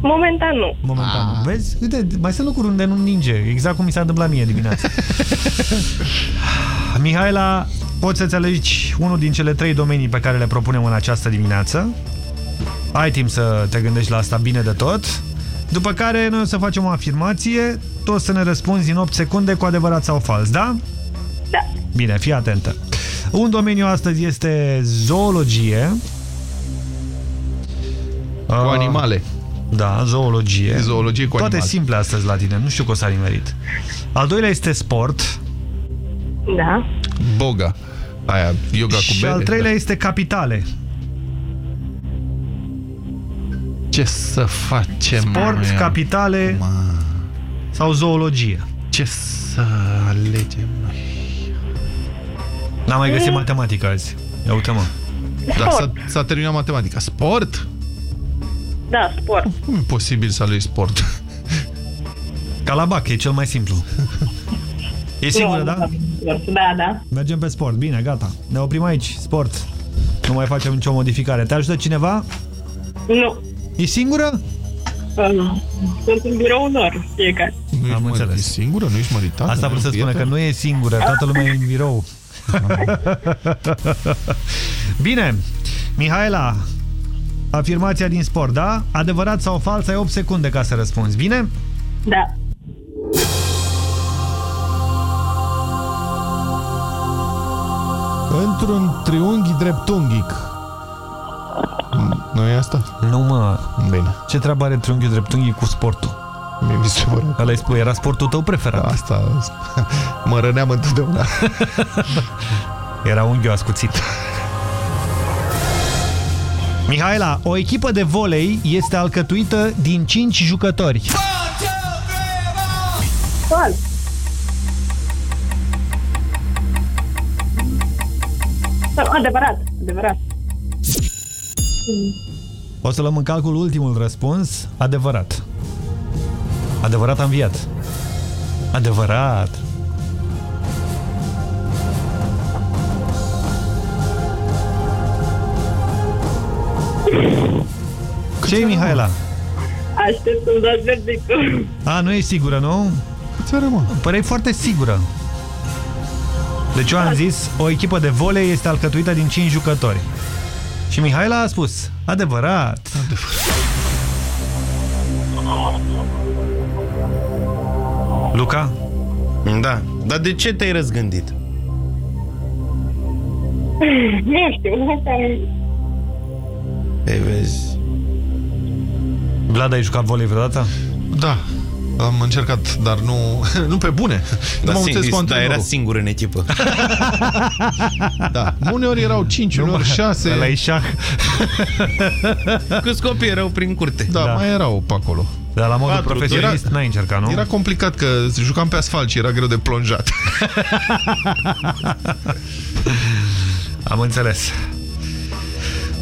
Momentan nu. Momentan. Ah. Vezi? Uite, mai sunt lucruri unde nu ninge. Exact cum mi s-a întâmplat mie dimineața. Mihaela, poți să-ți alegi unul din cele trei domenii pe care le propunem în această dimineață. Ai timp să te gândești la asta bine de tot. După care noi o să facem o afirmație, tu o să ne răspunzi în 8 secunde cu adevărat sau fals, da? Da. Bine, fii atentă. Un domeniu astăzi este zoologie. Cu animale. Da, zoologie. Zoologie cu Toate animale. simple astăzi la tine, nu știu că o să ai nimerit. Al doilea este sport. Da. Boga. Aia, yoga cu Și bere. al treilea da. este capitale. Ce să facem? Sport, mă, ia? capitale sau zoologie. Ce să alegem noi? N-am mai găsit matematică azi. Ia uite mă. Da, s-a- s-a terminat matematica. Sport? Da, sport. Cum e posibil să alegi sport? Calabac, e cel mai simplu. E sigură, da? Da, da. Mergem pe sport. Bine, gata. Ne oprim aici. Sport. Nu mai facem nicio modificare. Te ajută cineva? Nu. E singură? Sunt în birou unor, fiecare. Nu Am înțeles. E singură? Nu ești măritată? Asta vreau să spună că nu e singură. Toată lumea e în birou. Bine. Mihaela, afirmația din sport, da? Adevărat sau fals? Ai 8 secunde ca să răspunzi. Bine? Da. Într-un triunghi dreptunghic. Nu e asta? Nu, mă. Bine. Ce treabă are triunghiul dreptunghi cu sportul? Mie mi se pare. Ăla îi spui, era sportul tău preferat. Asta mă răneam întotdeauna. Era unghiul ascuțit. Mihaela, o echipă de volei este alcătuită din 5 jucători. Fals. Adevărat, adevărat. O să luăm în calcul ultimul răspuns. Adevărat. Adevărat a înviat. Adevărat. ce e, Mihaela? Aștept să-mi dați verdictul. A, nu e sigură, nu? Câți are, mă? Păreai foarte sigură. Deci eu am zis, o echipă de volei este alcătuită din 5 jucători. Și Mihaela a spus, adevărat. Luca? Da. Dar de ce te-ai răzgândit? Nu știu, nu am... Ei, vezi. Vlad, ai jucat volei vreodată? Da. Am încercat, dar nu, nu pe bune. Dar, M-am sing- înțeles cu dar antrenorul. era singur în echipă. Da. Uneori erau 5, uneori 6. Ăla e șah. Câți copii erau prin curte? Da, da, mai erau pe acolo. Dar la modul Patru, profesionist n-ai încercat, nu? Era complicat că jucam pe asfalt și era greu de plonjat. Am înțeles.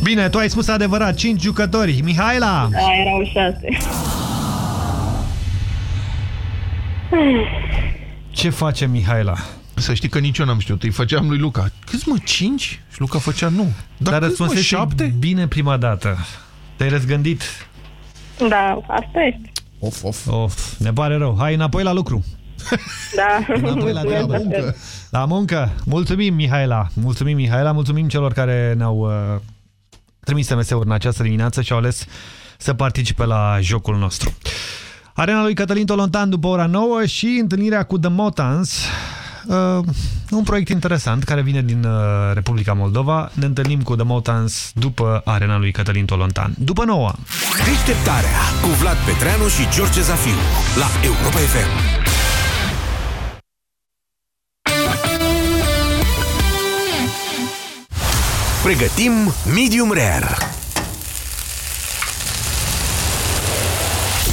Bine, tu ai spus adevărat, 5 jucători. Mihaela! Da, erau șase. Ce face Mihaela? Să știi că nici eu n-am știut. Îi făceam lui Luca. Câți mă, 5? Și Luca făcea nu. Dar, Dar câți, mă, răspunsese șapte? bine prima dată. Te-ai răzgândit. Da, asta este. Of, of. Of, ne pare rău. Hai înapoi la lucru. Da. Înapoi la treabă. La muncă. Mulțumim, Mihaela. Mulțumim, Mihaela. Mulțumim celor care ne-au uh, trimis SMS-uri în această dimineață și au ales să participe la jocul nostru. Arena lui Cătălin Tolontan după ora 9 și întâlnirea cu The Motans uh, un proiect interesant care vine din uh, Republica Moldova. Ne întâlnim cu The Motans după arena lui Cătălin Tolontan. După noua. Deșteptarea cu Vlad Petreanu și George Zafiu la Europa FM. Pregătim Medium Rare.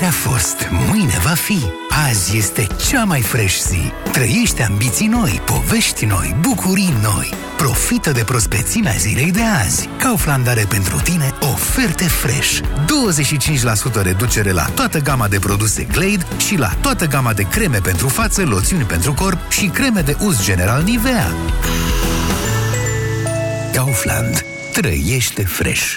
Ieri a fost, mâine va fi. Azi este cea mai fresh zi. Trăiește ambiții noi, povești noi, bucurii noi. Profită de prospețimea zilei de azi. Kaufland are pentru tine oferte fresh. 25% reducere la toată gama de produse Glade și la toată gama de creme pentru față, loțiuni pentru corp și creme de uz general Nivea. Kaufland. Trăiește fresh.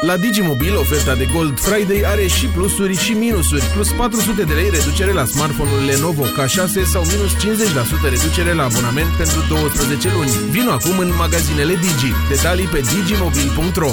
La Digimobil, oferta de Gold Friday are și plusuri și minusuri. Plus 400 de lei reducere la smartphone-ul Lenovo K6 sau minus 50% reducere la abonament pentru 12 luni. Vino acum în magazinele Digi. Detalii pe digimobil.ro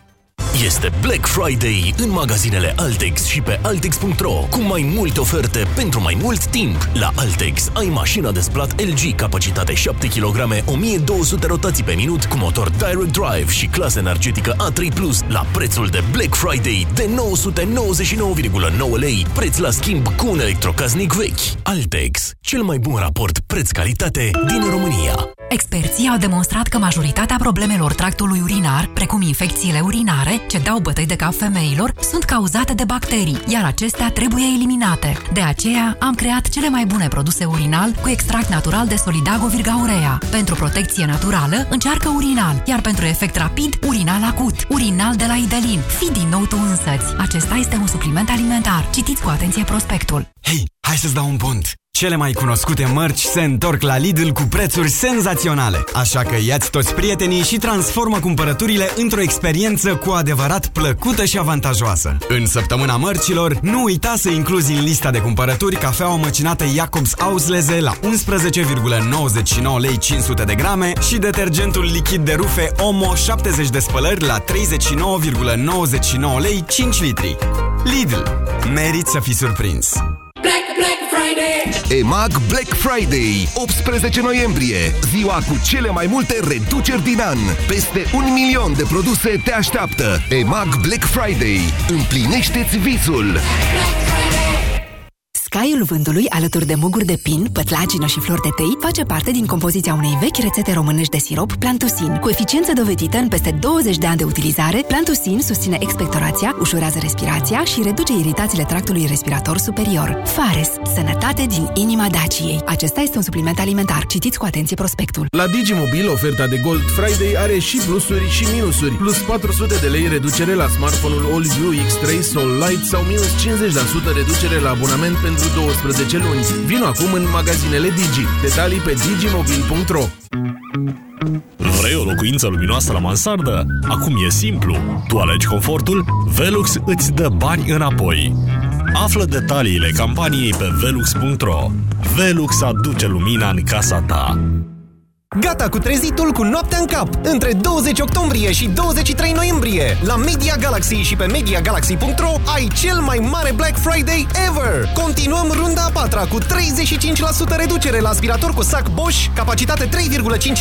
Este Black Friday în magazinele Altex și pe Altex.ro cu mai multe oferte pentru mai mult timp. La Altex ai mașina de spălat LG, capacitate 7 kg, 1200 rotații pe minut, cu motor Direct Drive și clasă energetică A3+, la prețul de Black Friday de 999,9 lei, preț la schimb cu un electrocasnic vechi. Altex, cel mai bun raport preț-calitate din România. Experții au demonstrat că majoritatea problemelor tractului urinar, precum infecțiile urinare, ce dau bătăi de cap femeilor, sunt cauzate de bacterii, iar acestea trebuie eliminate. De aceea, am creat cele mai bune produse urinal cu extract natural de Solidago Virgaurea. Pentru protecție naturală, încearcă urinal, iar pentru efect rapid, urinal acut. Urinal de la Idelin. Fii din nou tu însăți. Acesta este un supliment alimentar. Citiți cu atenție prospectul. Hei, hai să-ți dau un pont! Cele mai cunoscute mărci se întorc la Lidl cu prețuri senzaționale. Așa că iați toți prietenii și transformă cumpărăturile într-o experiență cu adevărat plăcută și avantajoasă. În săptămâna mărcilor, nu uita să incluzi în lista de cumpărături cafeaua măcinată Jacobs Ausleze la 11,99 lei 500 de grame și detergentul lichid de rufe Omo 70 de spălări la 39,99 lei 5 litri. Lidl. Merit să fii surprins! Black, Black Friday! EMAG Black Friday, 18 noiembrie, ziua cu cele mai multe reduceri din an. Peste un milion de produse te așteaptă. EMAG Black Friday. Împlinește-ți visul! Scaiul vântului, alături de muguri de pin, pătlagină și flori de tei, face parte din compoziția unei vechi rețete românești de sirop, Plantusin. Cu eficiență dovedită în peste 20 de ani de utilizare, Plantusin susține expectorația, ușurează respirația și reduce iritațiile tractului respirator superior. Fares, sănătate din inima Daciei. Acesta este un supliment alimentar. Citiți cu atenție prospectul. La Digimobil, oferta de Gold Friday are și plusuri și minusuri. Plus 400 de lei reducere la smartphone-ul AllView X3 Soul Light sau minus 50% reducere la abonament pentru 12 luni. Vino acum în magazinele Digi. Detalii pe digimobil.ro Vrei o locuință luminoasă la mansardă? Acum e simplu. Tu alegi confortul, Velux îți dă bani înapoi. Află detaliile campaniei pe velux.ro. Velux aduce lumina în casa ta. Gata cu trezitul cu noaptea în cap! Între 20 octombrie și 23 noiembrie, la Media Galaxy și pe MediaGalaxy.ro ai cel mai mare Black Friday ever! Continuăm runda a patra cu 35% reducere la aspirator cu sac Bosch, capacitate 3,5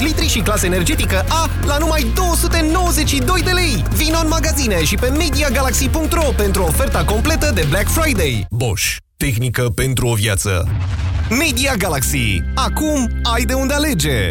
litri și clasă energetică A la numai 292 de lei! Vino în magazine și pe MediaGalaxy.ro pentru oferta completă de Black Friday! Bosch. Tehnică pentru o viață. Media Galaxy. Acum ai de unde alege!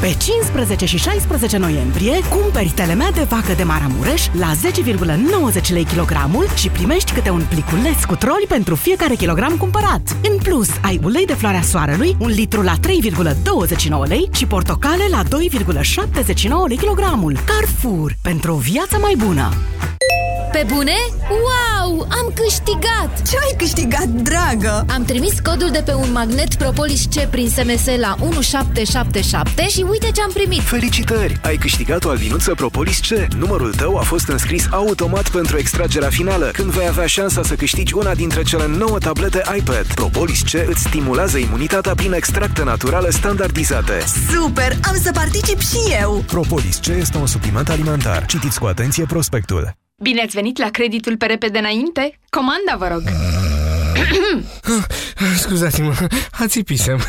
Pe 15 și 16 noiembrie, cumperi telemea de vacă de Maramureș la 10,90 lei kilogramul și primești câte un pliculeț cu troli pentru fiecare kilogram cumpărat. În plus, ai ulei de floarea soarelui, un litru la 3,29 lei și portocale la 2,79 lei kilogramul. Carrefour, pentru o viață mai bună! Pe bune? Wow! Am câștigat! Ce ai câștigat, dragă? Am trimis codul de pe un magnet Propolis C prin SMS la 1777 și uite ce am primit! Felicitări! Ai câștigat o albinuță Propolis C. Numărul tău a fost înscris automat pentru extragerea finală, când vei avea șansa să câștigi una dintre cele 9 tablete iPad. Propolis C îți stimulează imunitatea prin extracte naturale standardizate. Super! Am să particip și eu! Propolis C este un supliment alimentar. Citiți cu atenție prospectul. Bine ați venit la creditul pe repede înainte? Comanda, vă rog! Scuzați-mă, ațipisem.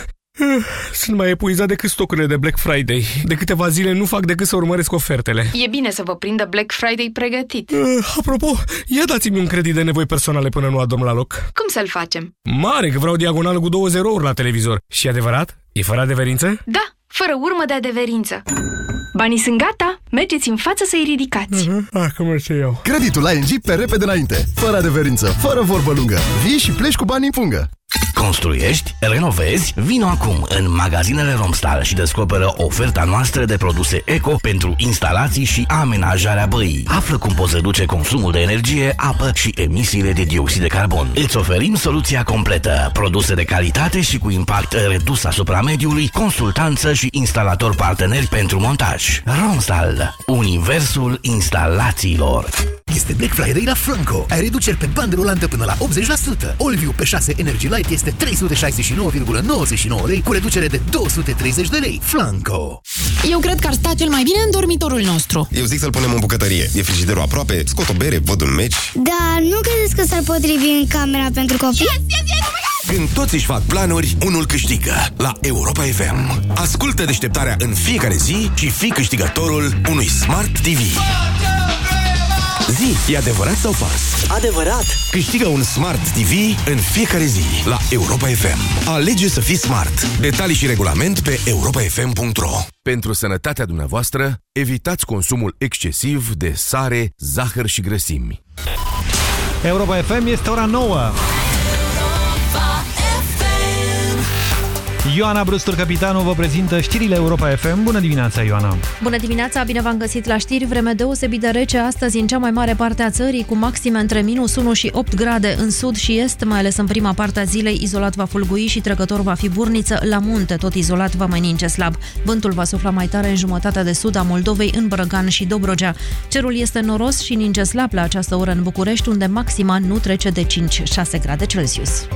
Sunt mai epuizat decât stocurile de Black Friday. De câteva zile nu fac decât să urmăresc ofertele. E bine să vă prindă Black Friday pregătit. Uh, apropo, ia dați-mi un credit de nevoi personale până nu adorm la loc. Cum să-l facem? Mare, că vreau diagonală cu două zerouri la televizor. Și adevărat? E fără adeverință? Da, fără urmă de adeverință. Banii sunt gata, mergeți în față să-i ridicați. Uh-huh. Ah, că merg să iau. Creditul ING pe repede înainte, fără adeverință, fără vorbă lungă. Vii și pleci cu banii în pungă. Construiești? Renovezi? Vino acum în magazinele Romstal și descoperă oferta noastră de produse eco pentru instalații și amenajarea băii. Află cum poți reduce consumul de energie, apă și emisiile de dioxid de carbon. Îți oferim soluția completă. Produse de calitate și cu impact redus asupra mediului, consultanță și instalator parteneri pentru montaj. Romstal. Universul instalațiilor. Este Black Friday la Flanco. Ai reduceri pe bandă rulantă până la 80%. Allview pe 6 Energy Light este 369,99 lei cu reducere de 230 de lei. Flanco. Eu cred că ar sta cel mai bine în dormitorul nostru. Eu zic să-l punem în bucătărie. E frigiderul aproape, scot o bere, văd un meci. Da, nu credeți că s-ar potrivi în camera pentru copii? Yes, yes, yes! Când toți își fac planuri, unul câștigă la Europa FM. Ascultă deșteptarea în fiecare zi și fii câștigătorul unui Smart TV. Zi, e adevărat sau fals? Adevărat! Câștigă un Smart TV în fiecare zi la Europa FM. Alege să fii smart. Detalii și regulament pe europafm.ro Pentru sănătatea dumneavoastră, evitați consumul excesiv de sare, zahăr și grăsimi. Europa FM este ora 9. Ioana Brustur, capitanul, vă prezintă știrile Europa FM. Bună dimineața, Ioana! Bună dimineața, bine v-am găsit la știri. Vreme deosebit de rece astăzi în cea mai mare parte a țării, cu maxime între minus 1 și 8 grade în sud și est, mai ales în prima parte a zilei, izolat va fulgui și trecător va fi burniță. La munte, tot izolat, va mai ninge slab. Vântul va sufla mai tare în jumătatea de sud a Moldovei, în Brăgan și Dobrogea. Cerul este noros și ninge slab la această oră în București, unde maxima nu trece de 5-6 grade Celsius.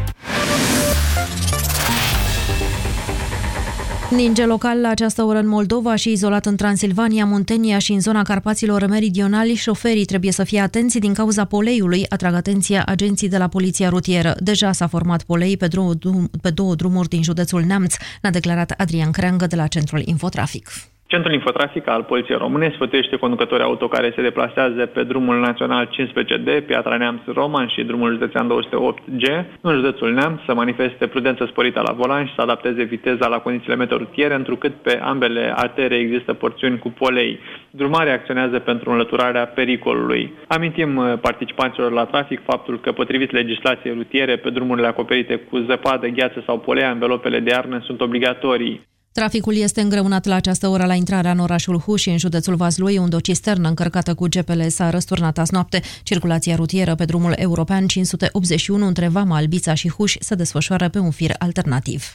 Ninge local la această oră în Moldova și izolat în Transilvania, Muntenia și în zona Carpaților meridionali, șoferii trebuie să fie atenți din cauza poleiului, atrag atenția agenții de la Poliția Rutieră. Deja s-a format polei pe două, drum, pe două drumuri din județul Neamț, ne-a declarat Adrian Creangă de la Centrul Infotrafic. Centrul Infotrafic al Poliției Române sfătuiește conducătorii auto care se deplasează pe drumul național 15D, Piatra Neamț Roman și drumul județean 208G în județul Neamț să manifeste prudență sporită la volan și să adapteze viteza la condițiile meteo rutiere, întrucât pe ambele artere există porțiuni cu polei. Drumarea acționează pentru înlăturarea pericolului. Amintim uh, participanților la trafic faptul că, potrivit legislației rutiere, pe drumurile acoperite cu zăpadă, gheață sau polei, anvelopele de iarnă sunt obligatorii. Traficul este îngreunat la această oră la intrarea în orașul Huși, în județul Vaslui, unde o cisternă încărcată cu GPL s-a răsturnat azi noapte. Circulația rutieră pe drumul european 581 între Vama, Albița și Huși se desfășoară pe un fir alternativ.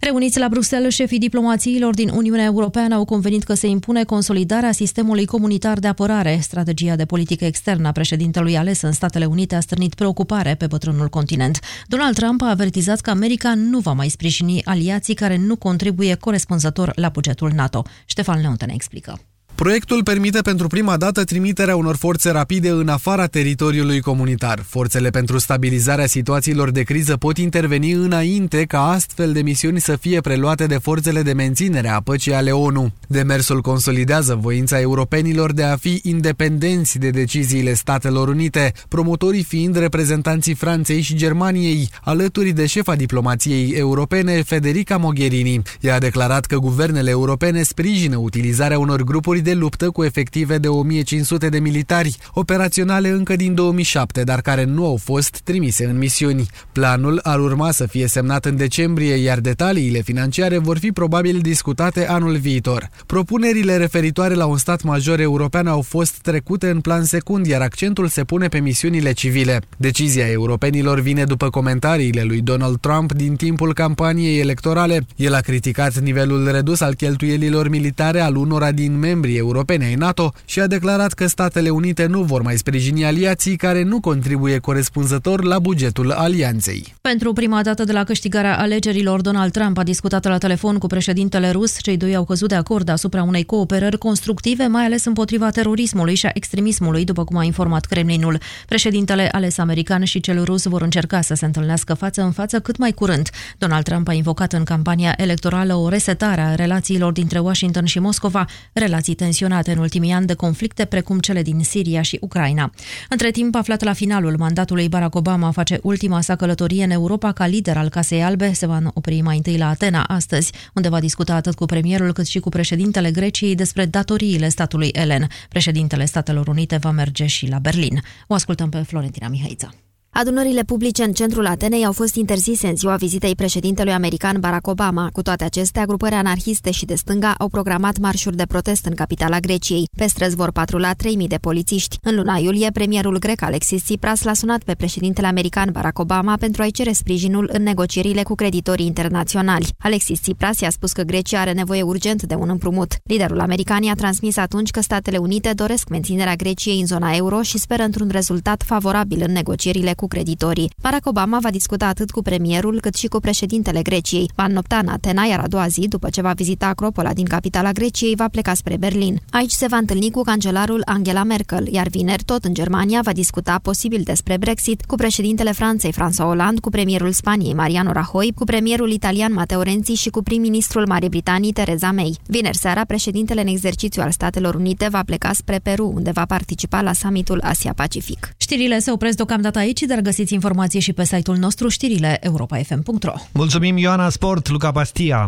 Reuniți la Bruxelles, șefii diplomațiilor din Uniunea Europeană au convenit că se impune consolidarea sistemului comunitar de apărare. Strategia de politică externă a președintelui ales în Statele Unite a stârnit preocupare pe bătrânul continent. Donald Trump a avertizat că America nu va mai sprijini aliații care nu contribuie corespunzător la bugetul NATO. Ștefan Leonte ne explică. Proiectul permite pentru prima dată trimiterea unor forțe rapide în afara teritoriului comunitar. Forțele pentru stabilizarea situațiilor de criză pot interveni înainte ca astfel de misiuni să fie preluate de forțele de menținere a păcii ale ONU. Demersul consolidează voința europenilor de a fi independenți de deciziile Statelor Unite, promotorii fiind reprezentanții Franței și Germaniei, alături de șefa diplomației europene Federica Mogherini. Ea a declarat că guvernele europene sprijină utilizarea unor grupuri de luptă cu efective de 1500 de militari, operaționale încă din 2007, dar care nu au fost trimise în misiuni. Planul ar urma să fie semnat în decembrie, iar detaliile financiare vor fi probabil discutate anul viitor. Propunerile referitoare la un stat major european au fost trecute în plan secund, iar accentul se pune pe misiunile civile. Decizia europenilor vine după comentariile lui Donald Trump din timpul campaniei electorale. El a criticat nivelul redus al cheltuielilor militare al unora din membrii europene ai NATO și a declarat că Statele Unite nu vor mai sprijini aliații care nu contribuie corespunzător la bugetul alianței. Pentru prima dată de la câștigarea alegerilor, Donald Trump a discutat la telefon cu președintele rus. Cei doi au căzut de acord asupra unei cooperări constructive, mai ales împotriva terorismului și a extremismului, după cum a informat Kremlinul. Președintele ales american și cel rus vor încerca să se întâlnească față în față cât mai curând. Donald Trump a invocat în campania electorală o resetare a relațiilor dintre Washington și Moscova, relații tensionate în ultimii ani de conflicte precum cele din Siria și Ucraina. Între timp, aflat la finalul mandatului, Barack Obama face ultima sa călătorie în Europa ca lider al Casei Albe. Se va opri mai întâi la Atena astăzi, unde va discuta atât cu premierul cât și cu președintele Greciei despre datoriile statului elen. Președintele Statelor Unite va merge și la Berlin. O ascultăm pe Florentina Mihaița. Adunările publice în centrul Atenei au fost interzise în ziua vizitei președintelui american Barack Obama. Cu toate acestea, grupări anarhiste și de stânga au programat marșuri de protest în capitala Greciei. Pe străzi vor patrula 3.000 de polițiști. În luna iulie, premierul grec Alexis Tsipras l-a sunat pe președintele american Barack Obama pentru a-i cere sprijinul în negocierile cu creditorii internaționali. Alexis Tsipras i-a spus că Grecia are nevoie urgent de un împrumut. Liderul american i-a transmis atunci că Statele Unite doresc menținerea Greciei în zona euro și speră într-un rezultat favorabil în negocierile cu creditorii. Barack Obama va discuta atât cu premierul cât și cu președintele Greciei. Va înnopta în Atena, iar a doua zi, după ce va vizita Acropola din capitala Greciei, va pleca spre Berlin. Aici se va întâlni cu cancelarul Angela Merkel, iar vineri, tot în Germania, va discuta posibil despre Brexit cu președintele Franței François Hollande, cu premierul Spaniei Mariano Rajoy, cu premierul italian Matteo Renzi și cu prim-ministrul Marii Britanii Theresa May. Vineri seara, președintele în exercițiu al Statelor Unite va pleca spre Peru, unde va participa la summitul Asia-Pacific. Știrile se opresc deocamdată aici, dar găsiți informații și pe site-ul nostru știrile europa.fm.ro Mulțumim Ioana Sport, Luca Pastia.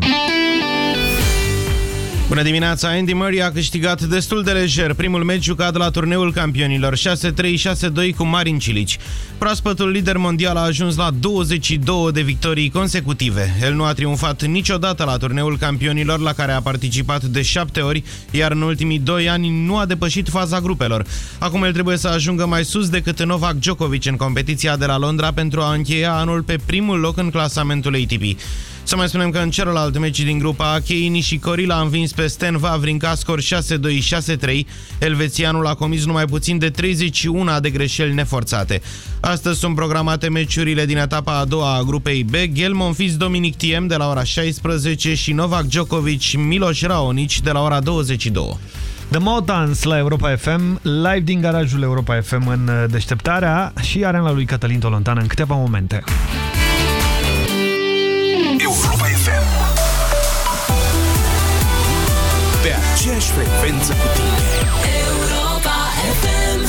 Bună dimineața! Andy Murray a câștigat destul de lejer primul meci jucat la turneul campionilor 6-3-6-2 cu Marin Cilici. Proaspătul lider mondial a ajuns la 22 de victorii consecutive. El nu a triumfat niciodată la turneul campionilor la care a participat de 7 ori, iar în ultimii 2 ani nu a depășit faza grupelor. Acum el trebuie să ajungă mai sus decât Novak Djokovic în competiția de la Londra pentru a încheia anul pe primul loc în clasamentul ATP. Să mai spunem că în celălalt meci din grupa A, Cheini și Corila a învins pe Sten Vavrinca scor 6-2-6-3. Elvețianul a comis numai puțin de 31 de greșeli neforțate. Astăzi sunt programate meciurile din etapa a doua a grupei B, Gelmon Fis Dominic Tiem de la ora 16 și Novak Djokovic Miloš Raonic de la ora 22. The Motans la Europa FM, live din garajul Europa FM în deșteptarea și arena lui Cătălin Tolontan în câteva momente. aceeași frecvență cu tine Europa FM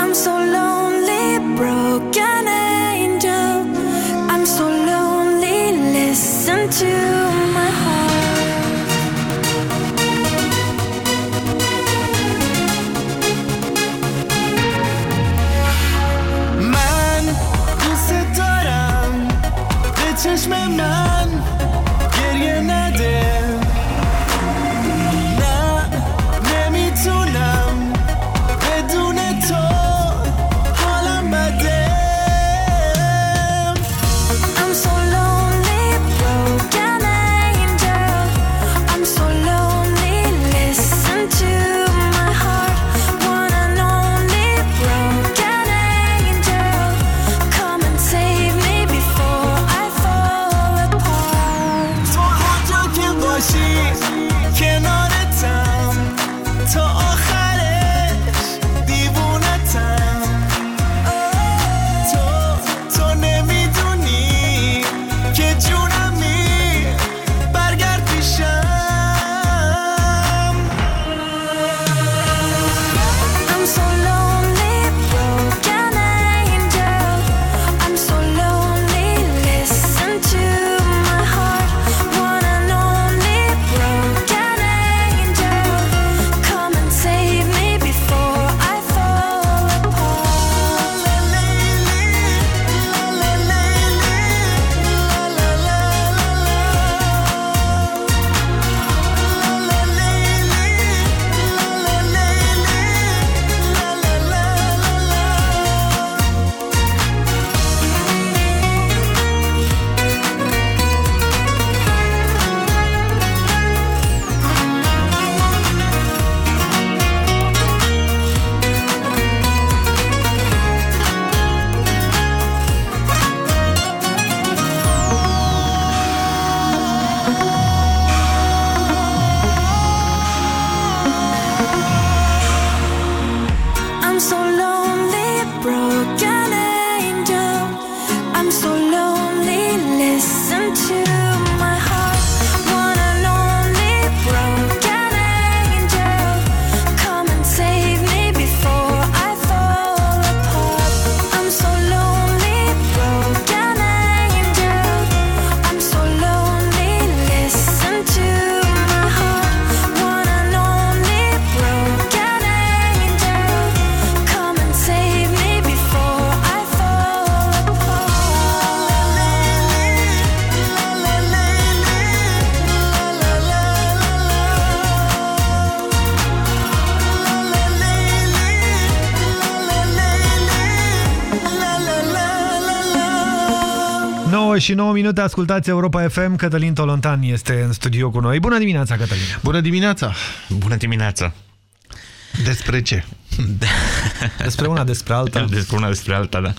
I'm so lonely, broken angel I'm so lonely, listen to my heart من دوست دارم به چشم من Și 9 minute, ascultați Europa FM, Cătălin Tolontan este în studio cu noi. Bună dimineața, Cătălin! Bună dimineața! Bună dimineața! Despre ce? Despre una, despre alta. Despre una, despre alta, da.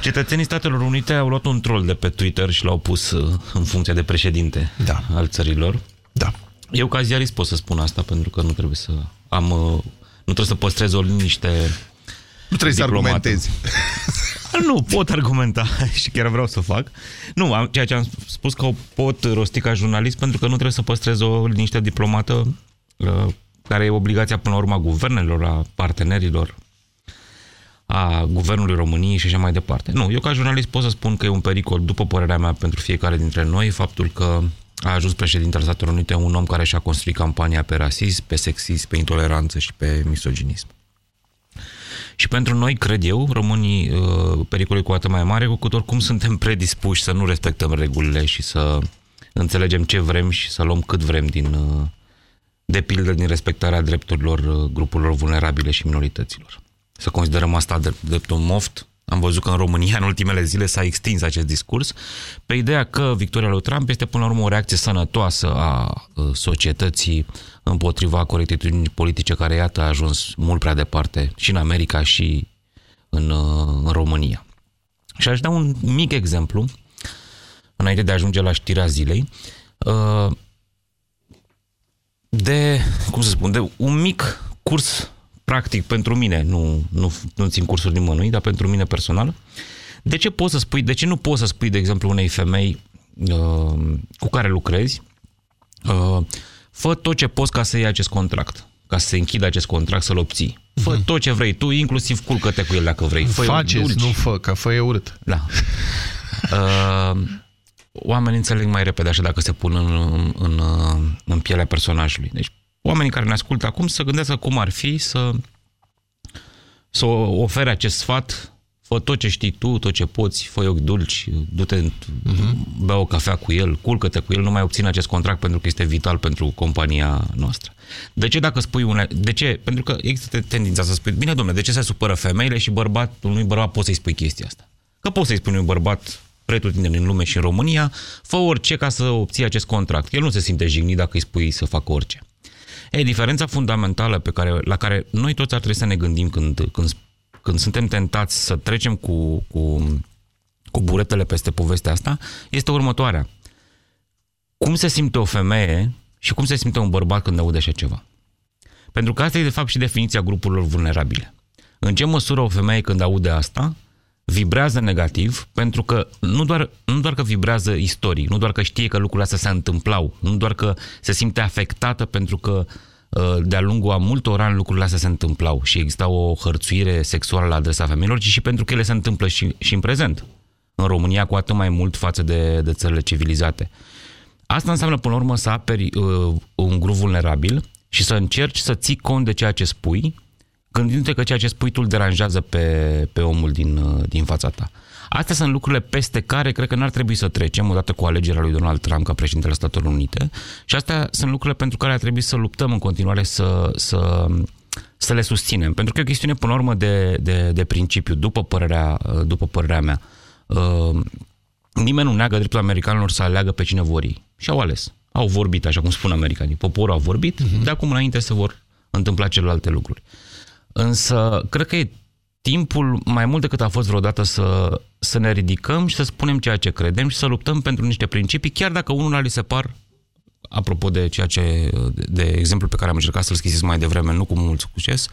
Cetățenii Statelor Unite au luat un troll de pe Twitter și l-au pus uh, în funcție de președinte da. al țărilor. Da. Eu ca ziarist pot să spun asta pentru că nu trebuie să am... uh, Nu trebuie să păstrez o liniște Nu trebuie să diplomată. argumentezi. Nu, pot argumenta și chiar vreau să fac. Nu, am, ceea ce am spus că o pot rosti ca jurnalist pentru că nu trebuie să păstrez o liniște diplomată uh, care e obligația până la urmă a guvernelor, a partenerilor, a Guvernului României și așa mai departe. Nu, eu ca jurnalist pot să spun că e un pericol, după părerea mea, pentru fiecare dintre noi, faptul că a ajuns președintele Statelor Unite un om care și-a construit campania pe rasism, pe sexism, pe intoleranță și pe misoginism. Și pentru noi, cred eu, românii, uh, pericolul e cu atât mai mare, cu cât oricum suntem predispuși să nu respectăm regulile și să înțelegem ce vrem și să luăm cât vrem din, uh, de pildă din respectarea drepturilor uh, grupurilor vulnerabile și minorităților. Să considerăm asta drept, drept un moft, am văzut că în România în ultimele zile s-a extins acest discurs, pe ideea că victoria lui Trump este până la urmă o reacție sănătoasă a uh, societății împotriva corectitudinii politice care, iată, a ajuns mult prea departe și în America și în, uh, în România. Și aș da un mic exemplu, înainte de a ajunge la știrea zilei, uh, de, cum să spun, de un mic curs practic pentru mine, nu, nu, nu țin cursuri nimănui, dar pentru mine personal. De ce poți să spui, de ce nu poți să spui, de exemplu, unei femei uh, cu care lucrezi, uh, fă tot ce poți ca să iei acest contract, ca să se închidă acest contract, să-l obții. Fă uh-huh. tot ce vrei tu, inclusiv culcă-te cu el dacă vrei. Fă Faceți, nu fă, că fă e urât. Da. Uh, oamenii înțeleg mai repede așa dacă se pun în, în, în, în pielea personajului. Deci oamenii care ne ascultă acum să gândească cum ar fi să, să ofere acest sfat, fă tot ce știi tu, tot ce poți, fă ochi dulci, du-te, uh-huh. bea o cafea cu el, culcă-te cu el, nu mai obține acest contract pentru că este vital pentru compania noastră. De ce dacă spui une... De ce? Pentru că există tendința să spui, bine domnule, de ce se supără femeile și bărbat, unui bărbat poți să-i spui chestia asta? Că poți să-i spui unui bărbat pretutindeni în lume și în România, fă orice ca să obții acest contract. El nu se simte jignit dacă îi spui să facă orice. E, diferența fundamentală pe care, la care noi toți ar trebui să ne gândim când, când, când suntem tentați să trecem cu, cu, cu buretele peste povestea asta, este următoarea. Cum se simte o femeie și cum se simte un bărbat când aude așa ceva? Pentru că asta e de fapt și definiția grupurilor vulnerabile. În ce măsură o femeie când aude asta vibrează negativ, pentru că nu doar, nu doar că vibrează istoric, nu doar că știe că lucrurile astea se întâmplau, nu doar că se simte afectată pentru că uh, de-a lungul a multor ani lucrurile astea se întâmplau și exista o hărțuire sexuală la adresa femeilor, ci și pentru că ele se întâmplă și, și în prezent. În România cu atât mai mult față de, de țările civilizate. Asta înseamnă, până la urmă, să aperi uh, un grup vulnerabil și să încerci să ții cont de ceea ce spui, gândindu-te că ceea ce spui tu îl deranjează pe, pe omul din, uh, din fața ta. Astea sunt lucrurile peste care cred că n-ar trebui să trecem odată cu alegerea lui Donald Trump ca președintele Statelor Unite și astea sunt lucrurile pentru care ar trebui să luptăm în continuare să, să, să le susținem. Pentru că e o chestiune până la urmă de, de, de principiu, după părerea, uh, după părerea mea. Uh, nimeni nu neagă dreptul americanilor să aleagă pe cine vor ei. Și au ales. Au vorbit, așa cum spun americanii. Poporul a vorbit, uh-huh. de acum înainte se vor întâmpla celelalte lucruri. Însă, cred că e timpul, mai mult decât a fost vreodată, să, să ne ridicăm și să spunem ceea ce credem și să luptăm pentru niște principii, chiar dacă unul li se par, apropo de ceea ce, de, de exemplu pe care am încercat să-l schiziți mai devreme, nu cu mult succes,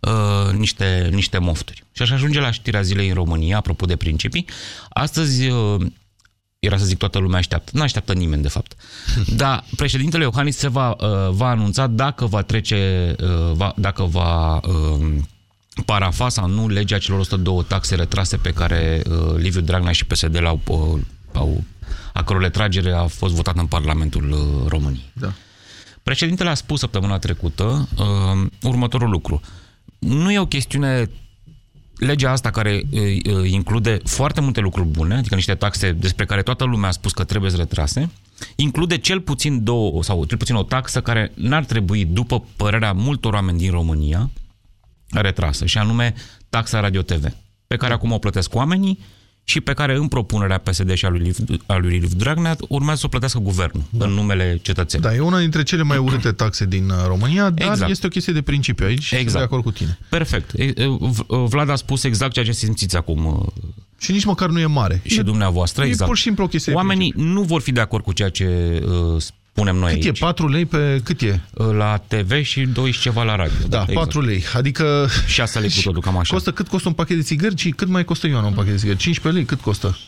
uh, niște, niște mofturi. Și așa ajunge la știrea zilei în România, apropo de principii. Astăzi, uh, era să zic toată lumea așteaptă, nu așteaptă nimeni de fapt. Dar președintele Iohannis se va, uh, va anunța dacă va trece, uh, va, dacă va uh, parafa sau nu legea celor 102 taxe retrase pe care uh, Liviu Dragnea și PSD l-au, uh, au, a căror retragere a fost votată în Parlamentul uh, României. Da. Președintele a spus săptămâna trecută uh, următorul lucru. Nu e o chestiune legea asta care uh, include foarte multe lucruri bune, adică niște taxe despre care toată lumea a spus că trebuie retrase, include cel puțin două, sau cel puțin o taxă care n-ar trebui, după părerea multor oameni din România, retrasă, și anume taxa Radio TV, pe care acum o plătesc oamenii și pe care în propunerea PSD și a lui Liv, a lui Liv Dragnea urmează să o plătească guvernul da. în numele cetățenilor. Da, e una dintre cele mai urâte taxe din uh, România, dar Exact. este o chestie de principiu aici și sunt Exact. de acord cu tine. Perfect. E, e, V- Vlad a spus exact ceea ce simțiți acum. uh, Și nici măcar nu e mare. Și e, dumneavoastră, e exact. pur și simplu o chestie de Oamenii nu vor fi de acord cu ceea ce uh, spunem noi Cât aici. e? 4 lei pe cât e? La TV și 2 și ceva la radio. Da, 4 lei. Adică... 6 lei cu totul, cam așa. Costă cât costă un pachet de țigări și cât mai costă Ioana un pachet de țigări? 15 lei, cât costă?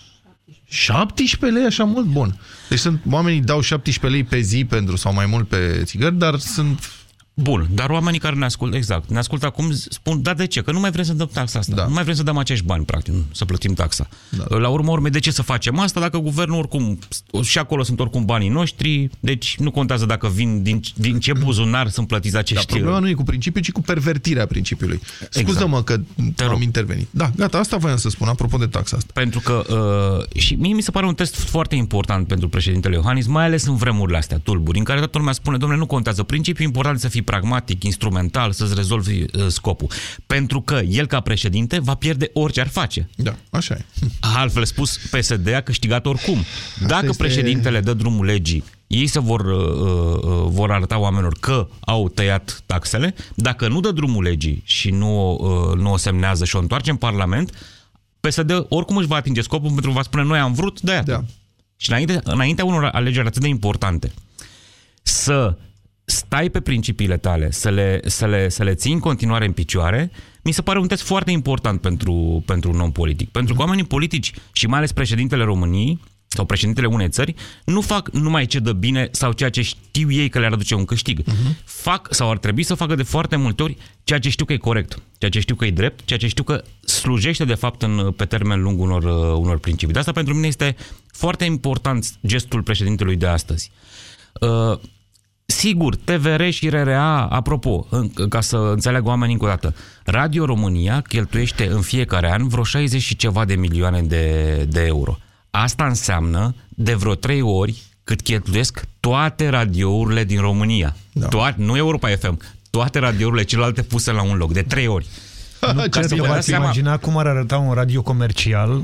17 lei, așa mult? Bun. Deci sunt, oamenii dau 17 lei pe zi pentru sau mai mult pe țigări, dar sunt... Bun, dar oamenii care ne ascultă, exact, ne ascultă acum spun, da de ce? Că nu mai vrem să dăm taxa asta. Da. Nu mai vrem să dăm acești bani, practic, nu, să plătim taxa. Da. La urmă urmei, de ce să facem asta dacă guvernul oricum, și acolo sunt oricum banii noștri, deci nu contează dacă vin, din, din ce buzunar sunt plătiți Da, acești... problema nu e cu principiul, ci cu pervertirea principiului. Scuză-mă că am intervenit. Da, gata, asta voiam să spun, apropo de taxa asta. Pentru că, uh, și mie mi se pare un test foarte important pentru președintele Iohannis, mai ales în vremurile astea tulburi, în care toată lumea spune, domnule, nu contează principiul, important e să fii fii pragmatic, instrumental, să-ți rezolvi uh, scopul. Pentru că el, ca președinte, va pierde orice ar face. Da, așa e. Altfel spus, PSD a câștigat oricum. Dacă este- președintele dă drumul legii, ei se vor, uh, uh, vor arăta oamenilor că au tăiat taxele. Dacă nu dă drumul legii și nu, uh, nu o semnează și o întoarce în Parlament, PSD oricum își va atinge scopul pentru că va spune noi am vrut, de da. Și înainte, înaintea unor alegeri atât de importante, să stai pe principiile tale, să le, să le, să le ții în continuare în picioare, mi se pare un test foarte important pentru, pentru un om politic. Pentru că oamenii politici și mai ales președintele României sau președintele unei țări nu fac numai ce dă bine sau ceea ce știu ei că le-ar aduce un câștig. Uh-huh. Fac sau ar trebui să facă de foarte multe ori ceea ce știu că e corect, ceea ce știu că e drept, ceea ce știu că slujește de fapt în, pe termen lung unor, uh, unor principii. De asta pentru mine este foarte important gestul președintelui de astăzi. Uh, Sigur, TVR și RRA, apropo, în- ca să înțeleagă oamenii încă o dată, Radio România cheltuiește în fiecare an vreo 60 și ceva de milioane de, de euro. Asta înseamnă de vreo trei ori cât cheltuiesc toate radiourile din România. Da. Toate, nu Europa FM, toate radiourile celelalte puse la un loc, de trei ori. Nu, ca să vă dați imagina cum ar arăta un radio comercial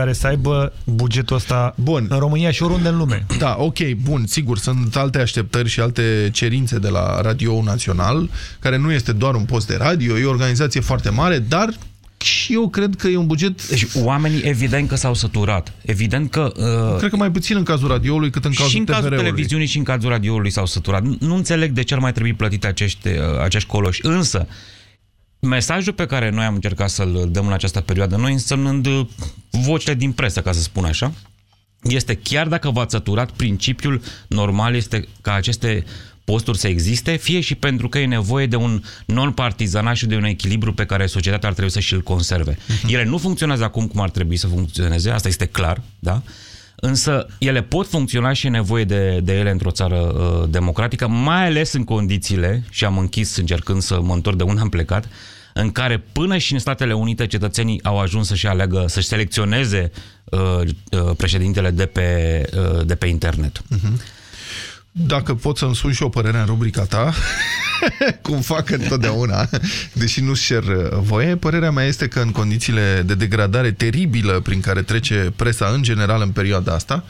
care să aibă bugetul ăsta Bun. în România și oriunde în lume. Da, ok, bun, sigur, sunt alte așteptări și alte cerințe de la Radio Național, care nu este doar un post de radio, e o organizație foarte mare, dar și eu cred că e un buget... Deci oamenii evident că s-au săturat. Evident că... Uh, Cred că mai puțin în cazul radioului cât în cazul și în cazul TVR-ului. televiziunii și în cazul radioului s-au săturat. Nu- Nu înțeleg de ce ar mai trebui plătite acești, uh, acești coloși. Însă, mesajul pe care noi am încercat să-l dăm în această perioadă, noi însemnând uh, vocile din presă, ca să spun așa, este chiar dacă v-ați săturat, principiul normal este ca aceste posturi să existe, fie și pentru că e nevoie de un non-partizanat și de un echilibru pe care societatea ar trebui să și-l conserve. Ele nu funcționează acum cum ar trebui să funcționeze, asta este clar, da? Însă ele pot funcționa și e nevoie de, de ele într-o țară uh, democratică, mai ales în condițiile, și am închis încercând să mă întorc de unde am plecat, în care până și în Statele Unite cetățenii au ajuns să-și aleagă, să-și selecționeze uh, uh, președintele de pe, uh, de pe internet. Dacă pot să-mi spun și o părere în rubrica ta, cum fac întotdeauna, deși nu-și cer uh, voie, părerea mea este că în condițiile de degradare teribilă prin care trece presa în general în perioada asta,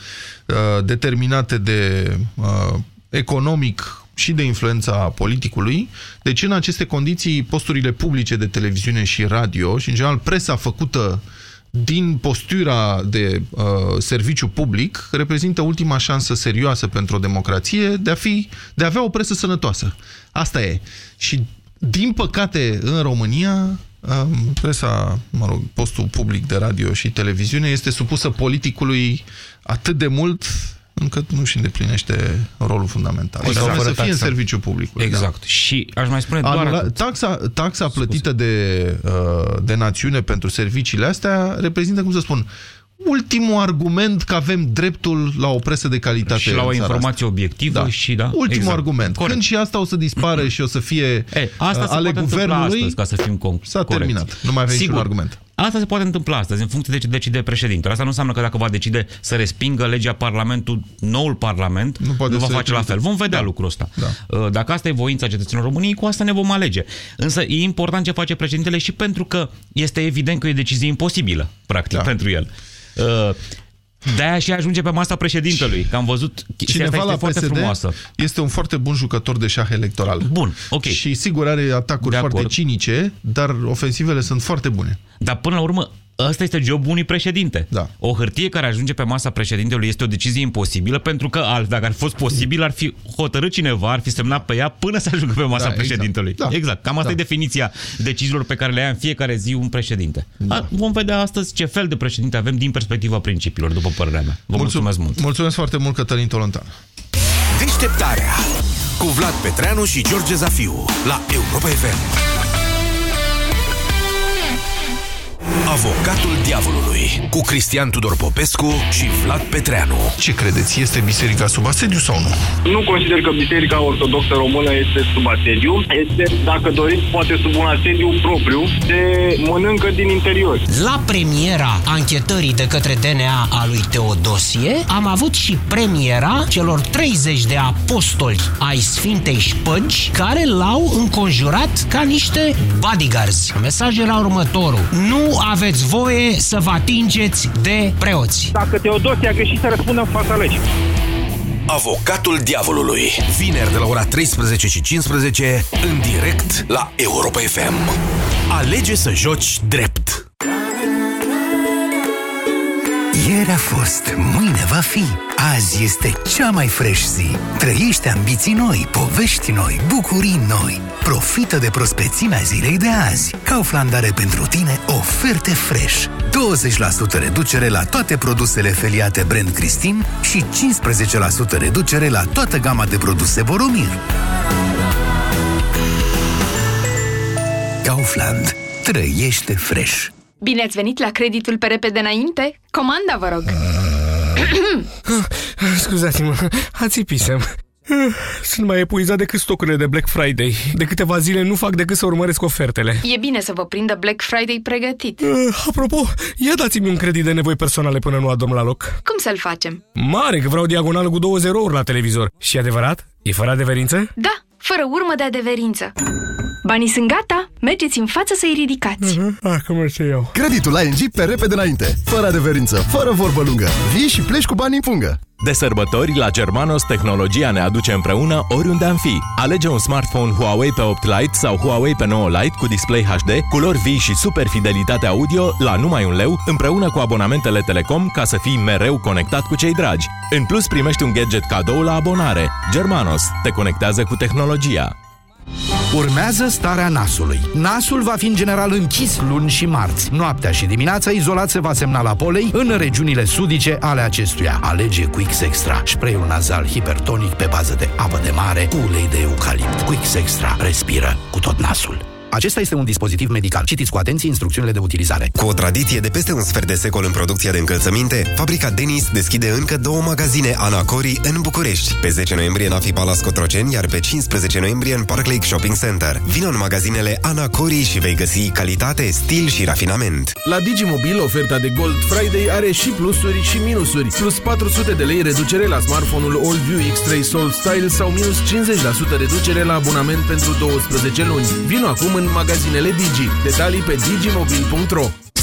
uh, determinate de uh, economic și de influența politicului, deci în aceste condiții posturile publice de televiziune și radio și în general presa făcută din postura de uh, serviciu public reprezintă ultima șansă serioasă pentru o democrație de a, fi, de a avea o presă sănătoasă. Asta e. Și, din păcate, în România, um, presa, mă rog, postul public de radio și televiziune este supusă politicului atât de mult încât nu și îndeplinește rolul fundamental. Exact. Exact. Să fie în Taxa. serviciu public. Exact. Și aș mai spune doar Anula, atât. taxa, taxa plătită de, uh, de națiune pentru serviciile astea reprezintă, cum să spun, ultimul argument că avem dreptul la o presă de calitate Și la o în țara informație asta. obiectivă da. și da. Ultimul exact. argument. Corect. Când și asta o să dispară și o să fie E, asta uh, se ale poate întâmpla guvernului, astăzi, ca să fim con- s-a corecți. terminat. Nu mai avem Sigur, niciun argument. Asta se poate întâmpla astăzi, în funcție de ce decide președintele. Asta nu înseamnă că dacă va decide să respingă legea Parlamentul, noul Parlament, nu, poate nu va să face la trimite. fel. Vom vedea Da. lucrul ăsta. Da. Uh, Dacă asta e voința cetățenilor României, cu asta ne vom alege. Însă e important ce face președintele și pentru că este evident că e o decizie imposibilă, practic, Da. pentru el. Uh, De-aia și ajunge pe masa președintelui, că am văzut chestia asta Cineva este la foarte PSD frumoasă. este un foarte bun jucător de șah electoral. Bun, ok. Și sigur are atacuri De foarte acord. cinice, dar ofensivele sunt foarte bune. Dar până la urmă, ăsta este jobul unui președinte. Da. O hârtie care ajunge pe masa președintelui este o decizie imposibilă, pentru că alt, dacă ar fi fost posibil, ar fi hotărât cineva, ar fi semnat pe ea până să ajungă pe masa Da, exact. președintelui. Da. exact. Cam asta Da. e definiția deciziilor pe care le ia în fiecare zi un președinte. Da. Vom vedea astăzi ce fel de președinte avem din perspectiva principiilor, după părerea mea. Vă mulțumesc mult. Mulțumesc foarte mult, Cătălin Tolontan. Deșteptarea cu Vlad Petreanu și George Zafiu la Europa FM. Avocatul diavolului cu Cristian Tudor Popescu și Vlad Petreanu. Ce credeți? Este biserica sub asediu sau nu? Nu consider că Biserica Ortodoxă Română este sub asediu. Este, dacă doriți, poate sub un asediu propriu. Se mănâncă din interior. La premiera anchetării de către DNA a lui Teodosie, am avut și premiera celor 30 de apostoli ai Sfintei Șpăgi care l-au înconjurat ca niște bodyguards. Mesajul era următorul. Nu aveți voie să vă atingeți de preoți. Dacă Teodosie a greșit să răspundă în fața legii. Avocatul diavolului. Vineri de la ora 13 și 15 în direct la Europa FM. Alege să joci drept. Ieri a fost, mâine va fi. Azi este cea mai fresh zi. Trăiește ambiții noi, povești noi, bucurii noi. Profită de prospețimea zilei de azi. Kaufland are pentru tine oferte fresh. 20% reducere la toate produsele feliate brand Cristin și 15% reducere la toată gama de produse Boromir. Kaufland. Trăiește fresh. Bine ați venit la creditul pe repede înainte? Comanda, vă rog! Scuzați-mă, ațipisem. Sunt mai epuizat decât stocurile de Black Friday. De câteva zile nu fac decât să urmăresc ofertele. E bine să vă prindă Black Friday pregătit. Uh, apropo, ia dați-mi un credit de nevoi personale până nu adorm la loc. Cum să-l facem? Mare, că vreau diagonală cu 20 ori la televizor. Și adevărat? E fără adeverință? Da, fără urmă de adeverință. Banii sunt gata, mergeți în față să-i ridicați. Uh-huh. Ah, cum merge eu. Creditul la ING pe repede înainte. Fără adeverință, fără vorbă lungă. Vii și pleci cu banii în pungă. De sărbători, la Germanos, tehnologia ne aduce împreună oriunde am fi. Alege un smartphone Huawei pe 8 Lite sau Huawei pe 9 Lite cu display HD, culori vii și super fidelitate audio la numai un leu, împreună cu abonamentele Telecom ca să fii mereu conectat cu cei dragi. În plus, primești un gadget cadou la abonare. Germanos te conectează cu tehnologia. Urmează starea nasului. Nasul va fi în general închis luni și marți. Noaptea și dimineața izolat se va semna la polei în regiunile sudice ale acestuia. Alege Quix Extra, spray-ul nazal hipertonic pe bază de apă de mare cu ulei de eucalipt. Quix Extra, respiră cu tot nasul. Acesta este un dispozitiv medical. Citiți cu atenție instrucțiunile de utilizare. Cu o tradiție de peste un sfert de secol în producția de încălțăminte, fabrica Denis deschide încă două magazine Anacori în București. Pe 10 noiembrie în Afi Palace Cotroceni, iar pe 15 noiembrie în Park Lake Shopping Center. Vino în magazinele Anacori și vei găsi calitate, stil și rafinament. La Digimobil, oferta de Gold Friday are și plusuri și minusuri. Plus 400 de lei reducere la smartphone-ul AllView X3 Soul Style sau minus 50% reducere la abonament pentru 12 luni. Vino acum în magazinele Digi. Detalii pe digimobil.ro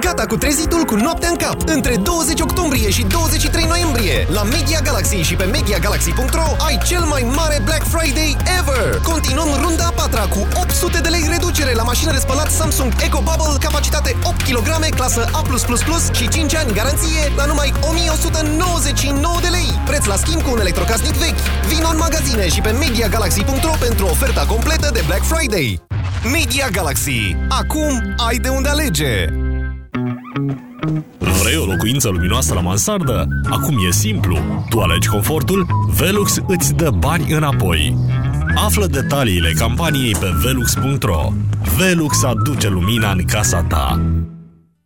Gata cu trezitul cu noaptea în cap! Între 20 octombrie și 23 noiembrie la Media Galaxy și pe MediaGalaxy.ro ai cel mai mare Black Friday ever! Continuăm runda a patra cu 800 de lei reducere la mașină de spălat Samsung Eco Bubble, capacitate 8 kg, clasă A+++ și 5 ani garanție la numai 1199 de lei. Preț la schimb cu un electrocasnic vechi. Vino în magazine și pe MediaGalaxy.ro pentru oferta completă de Black Friday. Media Galaxy. Acum ai de unde alege! Vrei o locuință luminoasă la mansardă? Acum e simplu. Tu alegi confortul, Velux îți dă bani înapoi. Află detaliile campaniei pe velux.ro. Velux aduce lumina în casa ta.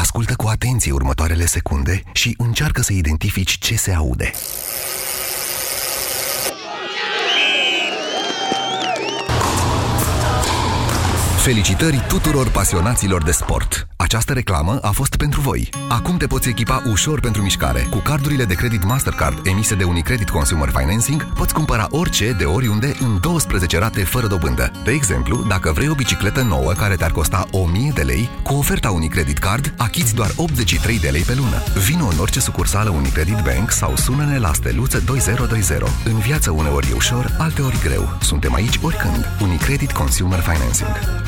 Ascultă cu atenție următoarele secunde și încearcă să identifici ce se aude. Felicitări tuturor pasionaților de sport! Această Această reclamă a fost pentru voi. Acum te poți echipa ușor pentru mișcare. Cu cardurile de credit Mastercard emise de Unicredit Consumer Financing, poți cumpăra orice de oriunde în 12 rate fără dobândă. De exemplu, dacă vrei o bicicletă nouă care te-ar costa 1000 de lei, cu oferta Unicredit Card achiți doar 83 de lei pe lună. Vino în orice sucursală Unicredit Bank sau sună-ne la steluță 2020. În viață uneori e ușor, alteori greu. Suntem aici oricând. Unicredit Consumer Financing.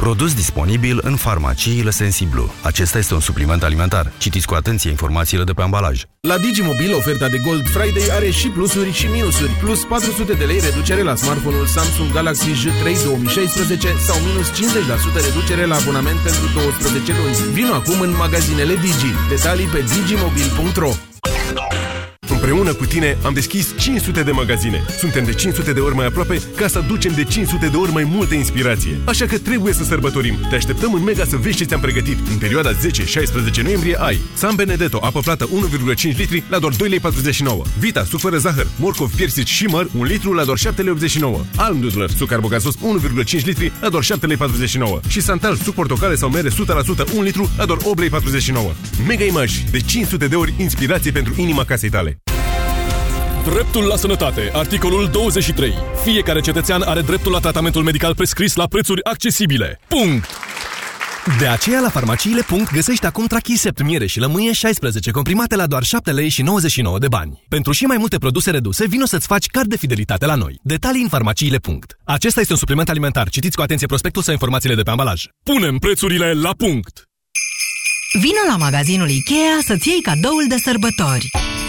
Produs disponibil în farmaciile Sensiblu. Acesta este un supliment alimentar. Citiți cu atenție informațiile de pe ambalaj. La Digimobil, oferta de Gold Friday are și plusuri și minusuri. Plus 400 de lei reducere la smartphone-ul Samsung Galaxy J3 2016 sau minus 50% reducere la abonament pentru 12 luni. Vino acum în magazinele Digi. Detalii pe digimobil.ro Împreună cu tine am deschis 500 de magazine. Suntem de 500 de ori mai aproape ca să aducem de 500 de ori mai multă inspirație. Așa că trebuie să sărbătorim. Te așteptăm în Mega să vezi ce ți-am pregătit. În perioada 10-16 noiembrie ai San Benedetto, apă plată 1,5 litri la doar 2,49 lei. Vita, suc fără zahăr, morcov, piersici și măr, 1 litru la doar 7,89 lei. Alm Dudler, suc carbogazos 1,5 litri la doar 7,49 lei. Și Santal, suc portocale sau mere 100% 1 litru la doar 8,49 lei. Mega Image, de 500 de ori inspirație pentru inima casei tale. Dreptul la sănătate. Articolul 23. Fiecare cetățean are dreptul la tratamentul medical prescris la prețuri accesibile. Punct! De aceea la farmaciile. găsești acum trachisept, miere și lămâie 16 comprimate la doar 7 lei și 99 de bani. Pentru și mai multe produse reduse, vino să-ți faci card de fidelitate la noi. Detalii în farmaciile. Acesta este un supliment alimentar. Citiți cu atenție prospectul sau informațiile de pe ambalaj. Punem prețurile la punct! Vino la magazinul IKEA să-ți iei cadoul de sărbători.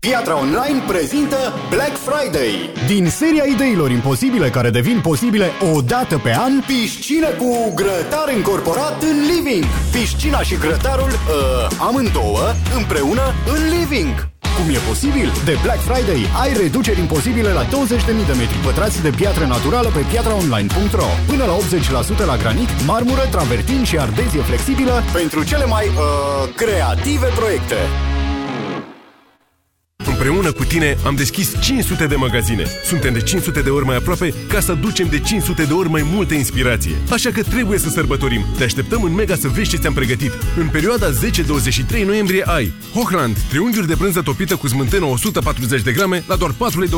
Piatra Online prezintă Black Friday. Din seria ideilor imposibile care devin posibile o dată pe an, piscină cu grătar încorporat în living. Piscina și grătarul, uh, amândouă, împreună în living. Cum e posibil? De Black Friday ai reduceri imposibile la 20.000 de metri pătrați de piatră naturală pe piatraonline.ro Până la 80% la granit, marmură, travertin și ardezie flexibilă pentru cele mai uh, creative proiecte. Împreună cu tine am deschis 500 de magazine. Suntem de 500 de ori mai aproape ca să aducem de 500 de ori mai multă inspirație. Așa că trebuie să sărbătorim. Te așteptăm în Mega să vezi ce ți-am pregătit. În perioada 10-23 noiembrie ai Hochland, triunghiuri de brânză topită cu smântână 140 de grame la doar 4,24 lei.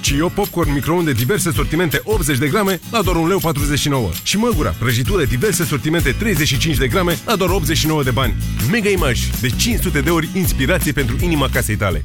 Cio Popcorn microunde diverse sortimente 80 de grame la doar 1,49 lei. Și Măgura, prăjitură diverse sortimente 35 de grame la doar 89 de bani. Mega Image, de 500 de ori inspirație pentru inima casei tale.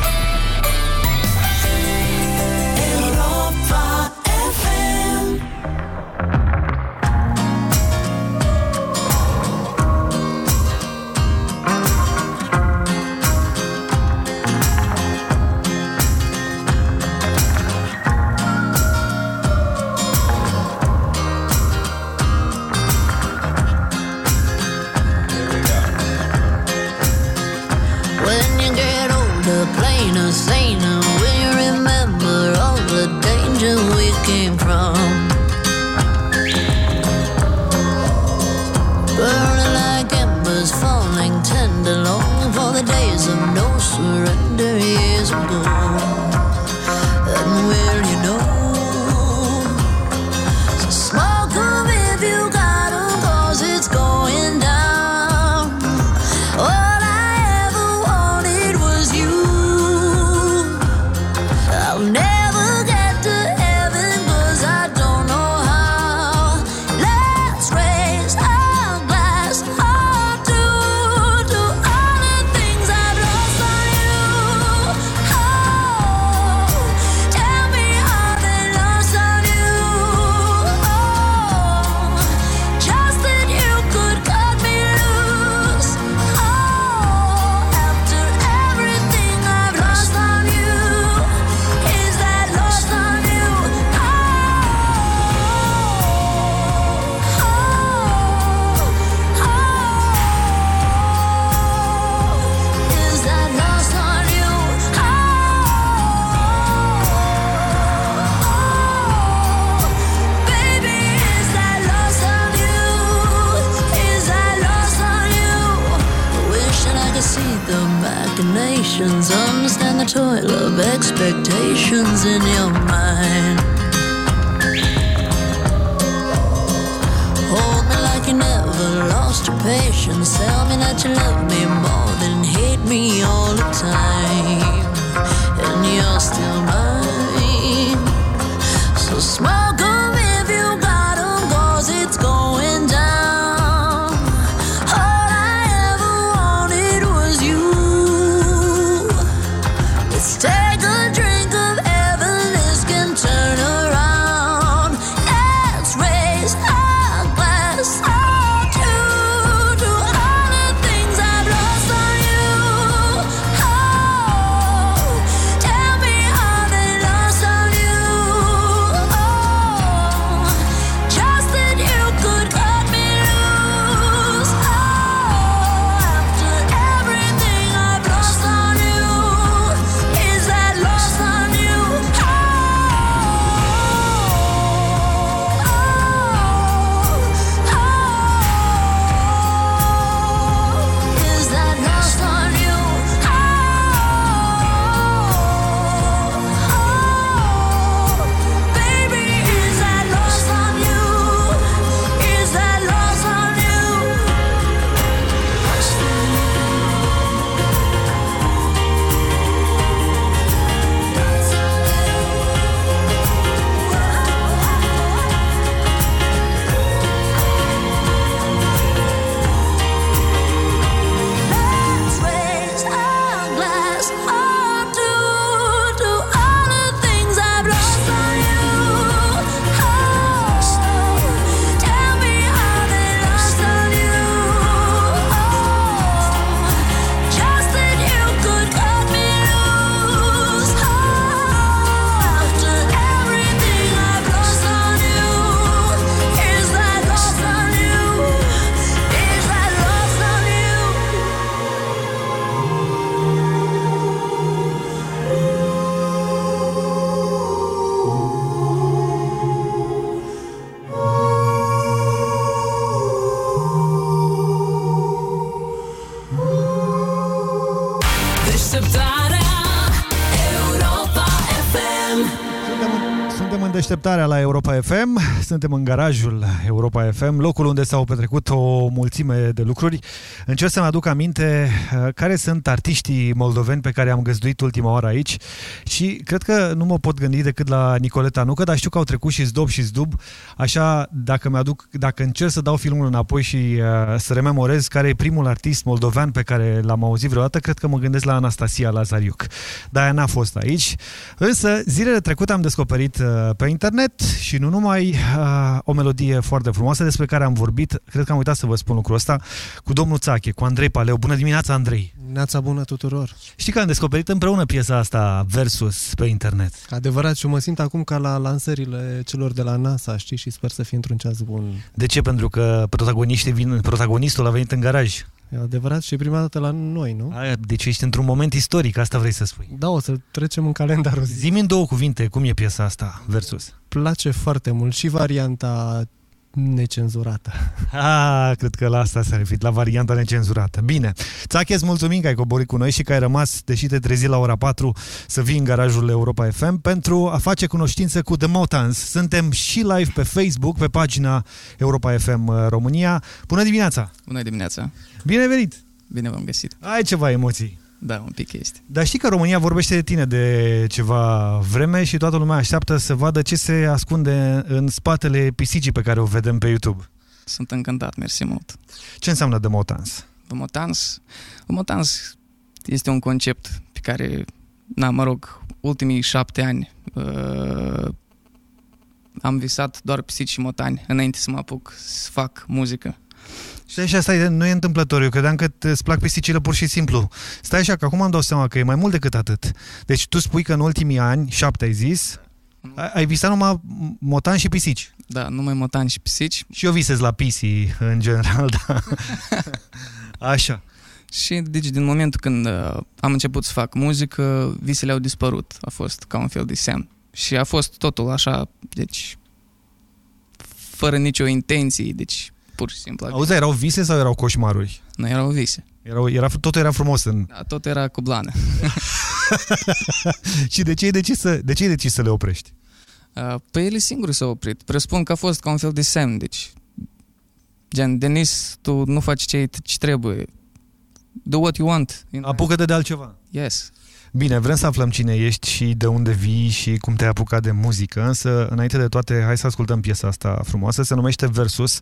deșteptarea la Europa FM, suntem în garajul Europa FM, locul unde s-au petrecut o mulțime de lucruri. Încerc să-mi aduc aminte uh, care sunt artiștii moldoveni pe care am găzduit ultima oară aici și cred că nu mă pot gândi decât la Nicoleta Nucă, dar știu că au trecut și Zdob și Zdub, așa dacă mi-aduc, dacă încerc să dau filmul înapoi și uh, să rememorez care e primul artist moldovean pe care l-am auzit vreodată, cred că mă gândesc la Anastasia Lazariuc. Dar ea n-a fost aici. Însă, zilele trecute am descoperit uh, pe internet și nu numai uh, o melodie foarte frumoasă despre care am vorbit, cred că am uitat să vă spun lucrul ăsta, cu domnul Țache, cu Andrei Paleu. Bună dimineața, Andrei! Neața bună tuturor! Știi că am descoperit împreună piesa asta Versus pe internet. Adevărat și mă simt acum ca la lansările celor de la NASA, știi, și sper să fie într-un ceas bun. De ce? Pentru că protagoniștii vin, protagonistul a venit în garaj. E adevărat și e prima dată la noi, nu? Aia, deci ești într-un moment istoric, asta vrei să spui. Da, o să trecem în calendarul zi. Zi-mi în două cuvinte, cum e piesa asta, Versus? Place foarte mult și varianta necenzurată. Ah, cred că la asta s-a referit, la varianta necenzurată. Bine. Țache, îți mulțumim că ai coborât cu noi și că ai rămas, deși te trezi la ora 4, să vii în garajul Europa FM pentru a face cunoștință cu The Motans. Suntem și live pe Facebook, pe pagina Europa FM uh, România. Bună dimineața! Bună dimineața! Bine venit! Bine v-am găsit! Ai ceva emoții? Da, un pic este. Dar știi că România vorbește de tine de ceva vreme și toată lumea așteaptă să vadă ce se ascunde în spatele pisicii pe care o vedem pe YouTube. Sunt încântat, mersi mult. Ce înseamnă The Motans? The Motans? The Motans este un concept pe care, na, mă rog, ultimii șapte ani uh, am visat doar pisici și motani înainte să mă apuc să fac muzică. Stai așa, stai, nu e întâmplător. Eu credeam că îți plac pisicile pur și simplu. Stai așa, că acum am dau seama că e mai mult decât atât. Deci tu spui că în ultimii ani, șapte ai zis, ai- ai visat numai motan și pisici. Da, numai motani și pisici. Și eu visez la pisii, în general, da. Așa. Și deci din momentul când uh, am început să fac muzică, visele au dispărut. A fost ca un fel de semn. Și a fost totul așa, deci fără nicio intenție, deci pur și simplu. Auzi, erau vise sau erau coșmaruri? Nu, erau vise. Era, era, tot era frumos în... Da, tot era cu blană. și de ce ai decis să, de ce ai decis să le oprești? Uh, Pe ele singuri s-au oprit. Presupun că a fost ca un fel de semn, deci... Gen, Denis, tu nu faci ce, ce trebuie. Do what you want. Apucă-te de altceva. Yes. Bine, vrem să aflăm cine ești și de unde vii și cum te-ai apucat de muzică, însă, înainte de toate, hai să ascultăm piesa asta frumoasă, se numește Versus.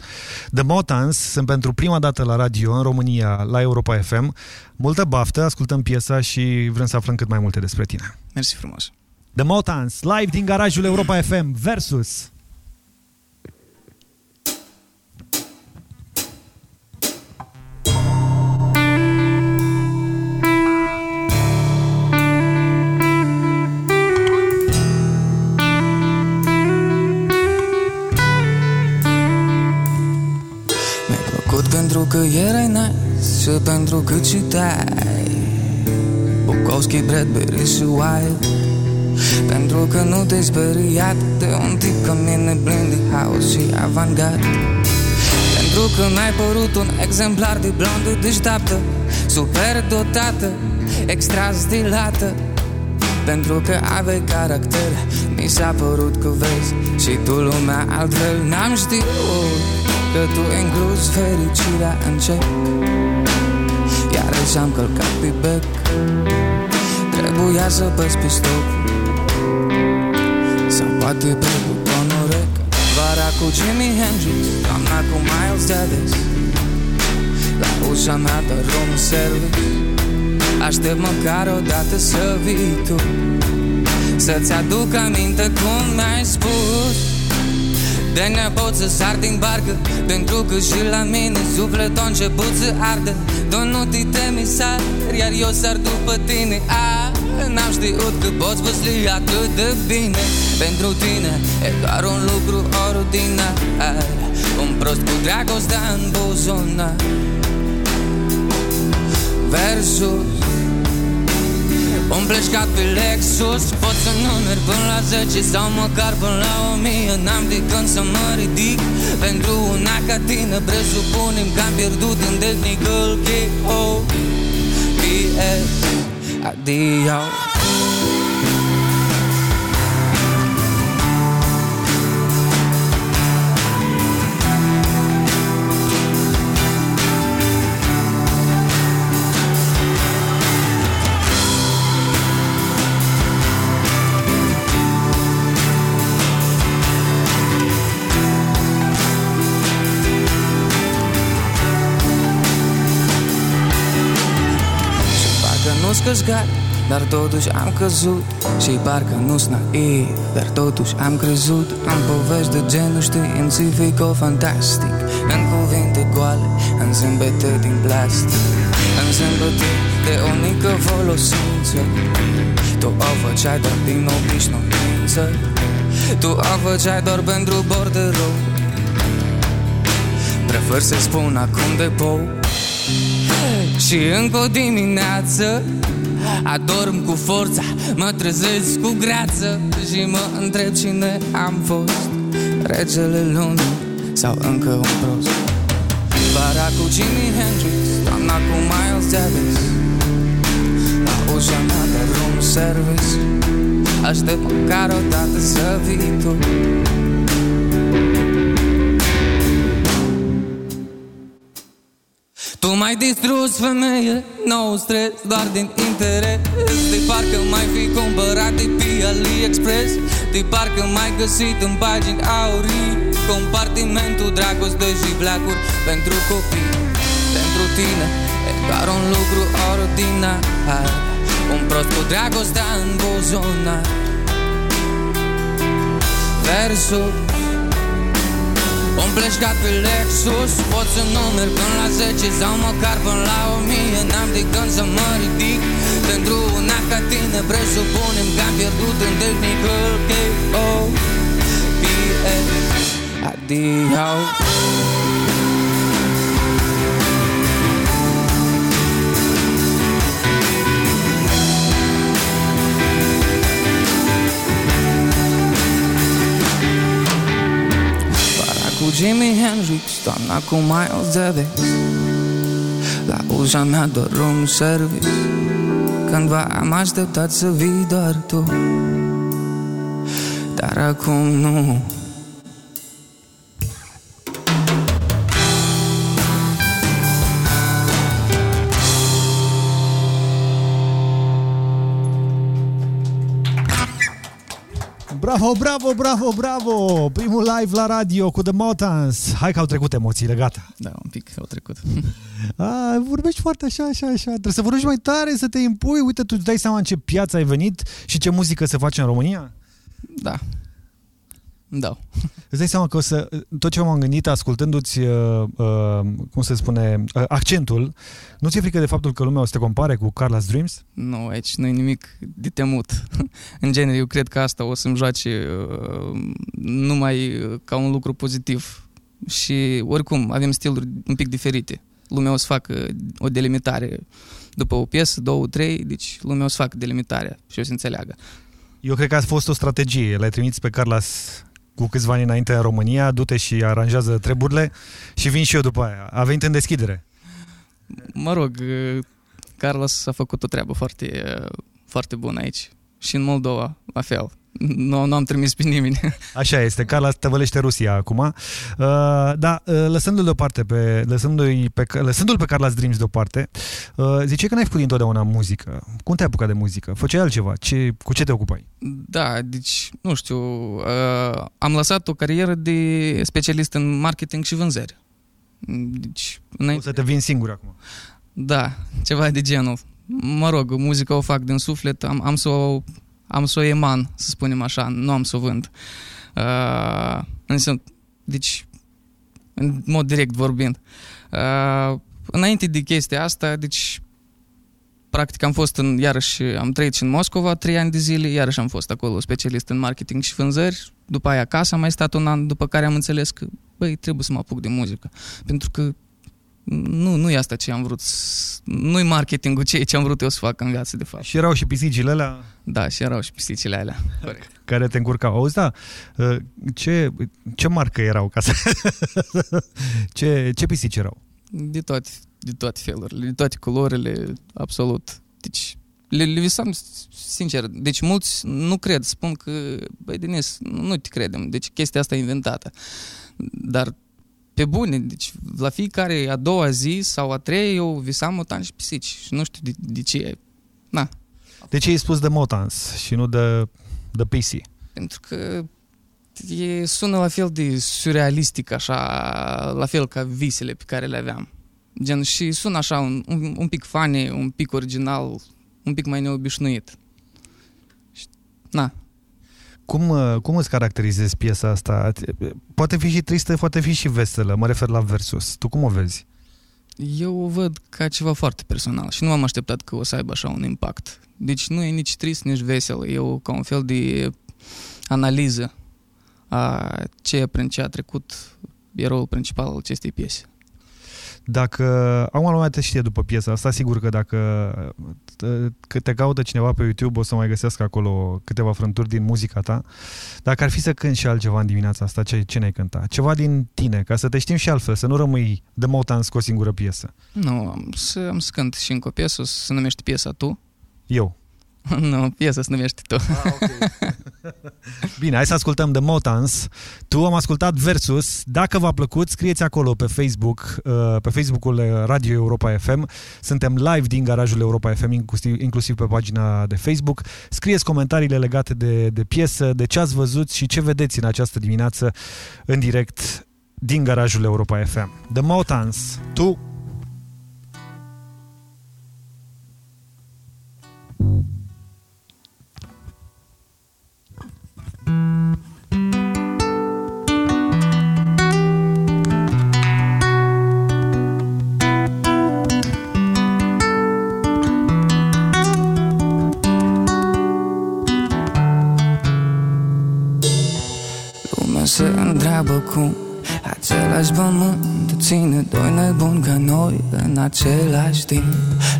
The Motans sunt pentru prima dată la radio în România, la Europa FM. Multă baftă, ascultăm piesa și vrem să aflăm cât mai multe despre tine. Mersi frumos. The Motans, live din garajul Europa FM, Versus. Pentru că erai nice Și pentru că citai Bukowski, Bradbury și Wilde. Pentru că nu te-ai speriat De un tip ca mine blând de haos și avantgard Pentru că mi-ai părut un exemplar de blondă deșteaptă Super dotată, extra stilată. Pentru că aveai caracter Mi s-a părut că vezi Și tu lumea altfel N-am știut Că tu inclus fericirea în ce? Iarăși am călcat pe bec. Trebuia să păs pe stop Sau poate pe butonul rec. Vara cu Jimi Hendrix Toamna cu Miles Davis. La ușa mea de room service. Aștept măcar o dată să vii tu. Să-ți aduc aminte cum mi-ai spus De nepot să sar din barcă Pentru că și la mine sufletul a început să ardă. Tu nu te temi sar, iar eu sar după tine. A, N-am știut că poți văsli atât de bine. Pentru tine e doar un lucru ordinar. Un prost cu dragostea în buzunar. Versus un pleșcat pe Lexus Pot să nu merg până la 10 Sau măcar până la 1000 N-am de când să mă ridic Pentru una ca tine Presupunem că am pierdut în technical K.O.P.S. Adio parcă nu-s căscat Dar totuși am căzut. Și parcă nu-s naiv Dar totuși am crezut. În povești de genul științifico-fantastic În cuvinte goale În zâmbete din plastic. În zâmbete de unică folosință. Tu o făceai doar din obișnuință. Tu o făceai doar pentru borderou Prefer să spun acum de pou. Și încă o dimineață Adorm cu forța, mă trezesc cu greață Și mă întreb cine am fost. Regele lumii sau încă un prost. Vara cu Jimi Hendrix, toamna cu Miles Davis. La ușa mea de room service. Aștept măcar o dată să vii tu Tu m-ai distrus, femeie, nou stres Doar din interes. De parcă mai fi cumpărat de pe AliExpress. De parcă mai găsit în pagini aurii Compartimentul dragoste și placuri pentru copii Pentru tine. E doar un lucru ordinar. Un prost cu dragostea în buzunar. Versul un pleșcat pe Lexus Pot să nu merg până la 10 Sau măcar până la 1000 N-am de când să mă ridic Pentru una ca tine. Presupunem că am pierdut în technical K.O.P.S. Adio cu Jimi Hendrix Toamna cu Miles Davis La ușa mea doar un service Cândva am așteptat să vii doar tu. Dar acum nu Bravo, bravo, bravo, bravo! Primul live la radio cu The Motans. Hai că au trecut emoțiile, gata. Da, un pic au trecut A, vorbești foarte așa, așa, așa. Trebuie să vorbești mai tare, să te impui. Uite, tu îți dai seama în ce piață ai venit și ce muzică se face în România? Da. Da. Îți dai seama că o să, tot ce m-am gândit ascultându-ți, uh, uh, cum se spune, uh, accentul, nu ți-e frică de faptul că lumea o să te compare cu Carla's Dreams? Nu, aici nu e nimic de temut. în genere, eu cred că asta o să-mi joace uh, numai ca un lucru pozitiv. Și oricum, avem stiluri un pic diferite. Lumea o să facă o delimitare după o piesă, două, trei, deci lumea o să facă delimitarea și o să înțeleagă. Eu cred că a fost o strategie. L-ai trimis pe Carlos cu câțiva ani înainte în România, du-te și aranjează treburile și vin și eu după aia. A venit în deschidere. Mă rog, uh, Carlos a făcut o treabă foarte, uh, foarte bună aici. Și în Moldova, la fel. Nu, nu am trimis pe nimeni. Așa este, Carla tăvălește Rusia acum. Uh, da, uh, lăsându-l deoparte pe, lăsându-l pe, lăsându-l pe Carla's Dreams deoparte, uh, zice că n-ai făcut întotdeauna muzică. Cum te-ai apucat de muzică? Făceai altceva? Ce, cu ce te ocupai? Da, deci, nu știu, uh, am lăsat o carieră de specialist în marketing și vânzări. Deci, O să te vin singur acum. Da, ceva de genul. Mă rog, muzica o fac din suflet, am, am să o am să o eman, să spunem așa, nu am să o vând. Uh, însă, deci, în mod direct vorbind. Uh, înainte de chestia asta, deci, practic am fost în, iarăși, am trăit și în Moscova trei ani de zile, iarăși am fost acolo specialist în marketing și vânzări, după aia acasă am mai stat un an, după care am înțeles că, băi, trebuie să mă apuc de muzică, pentru că nu, nu e asta ce am vrut, s- nu-i marketingul ce, ce am vrut eu să fac în viață, de fapt. Și erau și pisicile alea Da, și erau și pisicile alea, corect. care te încurcau. Auzi, da, uh, ce, ce marcă erau? Ca să... ce, ce pisici erau? De toate, de toate felurile, de toate culorile, absolut. Deci, le, le visam sincer. Deci mulți nu cred, spun că, băi, Denis, nu te credem, deci chestia asta e inventată. Dar pe bune, deci la fiecare a doua zi sau a treia eu visam motan și pisici și nu știu de, de ce. Na, De ce ai spus de Motans și nu de, de PC? pentru că e, sună la fel de surrealistic, așa, la fel ca visele pe care le aveam. Gen, și sună așa un, un, un pic funny, un pic original, un pic mai neobișnuit. Și, na, Cum, uh, cum îți caracterizezi piesa asta? Poate fi și tristă, poate fi și veselă, mă refer la versus. Tu cum o vezi? eu o văd ca ceva foarte personal și nu am așteptat că o să aibă așa un impact. Deci nu e nici trist, nici vesel, e o, ca un fel de analiză a ceea prin ce a trecut eroul principal al acestei piese. Dacă, acum lumea te știe după piesa asta, sigur că dacă că te caută cineva pe YouTube o să mai găsească acolo câteva frânturi din muzica ta. Dacă ar fi să cânti și altceva în dimineața asta, ce, ce ne-ai cânta? Ceva din tine, ca să te știm și altfel, să nu rămâi de Motans cu o singură piesă. Nu, am să, am să cânt și încă o piesă, se numește piesa Tu. Eu. nu, piesa se numește Tu. Bine, hai să ascultăm de Motans. Tu am ascultat Versus. Dacă v-a plăcut, scrieți acolo pe Facebook, uh, pe Facebook-ul Radio Europa FM. Suntem live din garajul Europa FM, inclusiv, inclusiv pe pagina de Facebook. Scrieți comentariile legate de, de piesă, de ce ați văzut și ce vedeți în această dimineață în direct din garajul Europa FM. The Motans, tu Lumea se întreabă cum Același pământ ține doi nebuni ca noi în același timp.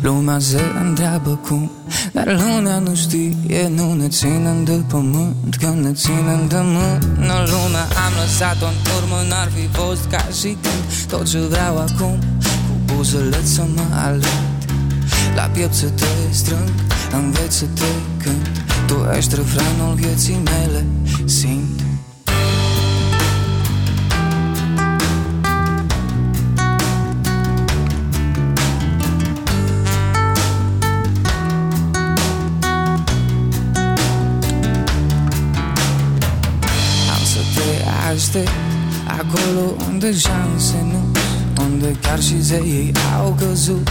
Lumea se întreabă cum Dar lumea nu știe, nu ne ținem de pământ Când ne ținem de mână Lumea am lăsat-o în urmă N-ar fi fost ca și când. Tot ce vreau acum Cu buzele să mă alet La piept să te strâng, înveți să te cânt. Tu ești refrenul vieții mele, simt aștept Acolo unde șanse nu Unde chiar și zeii au căzut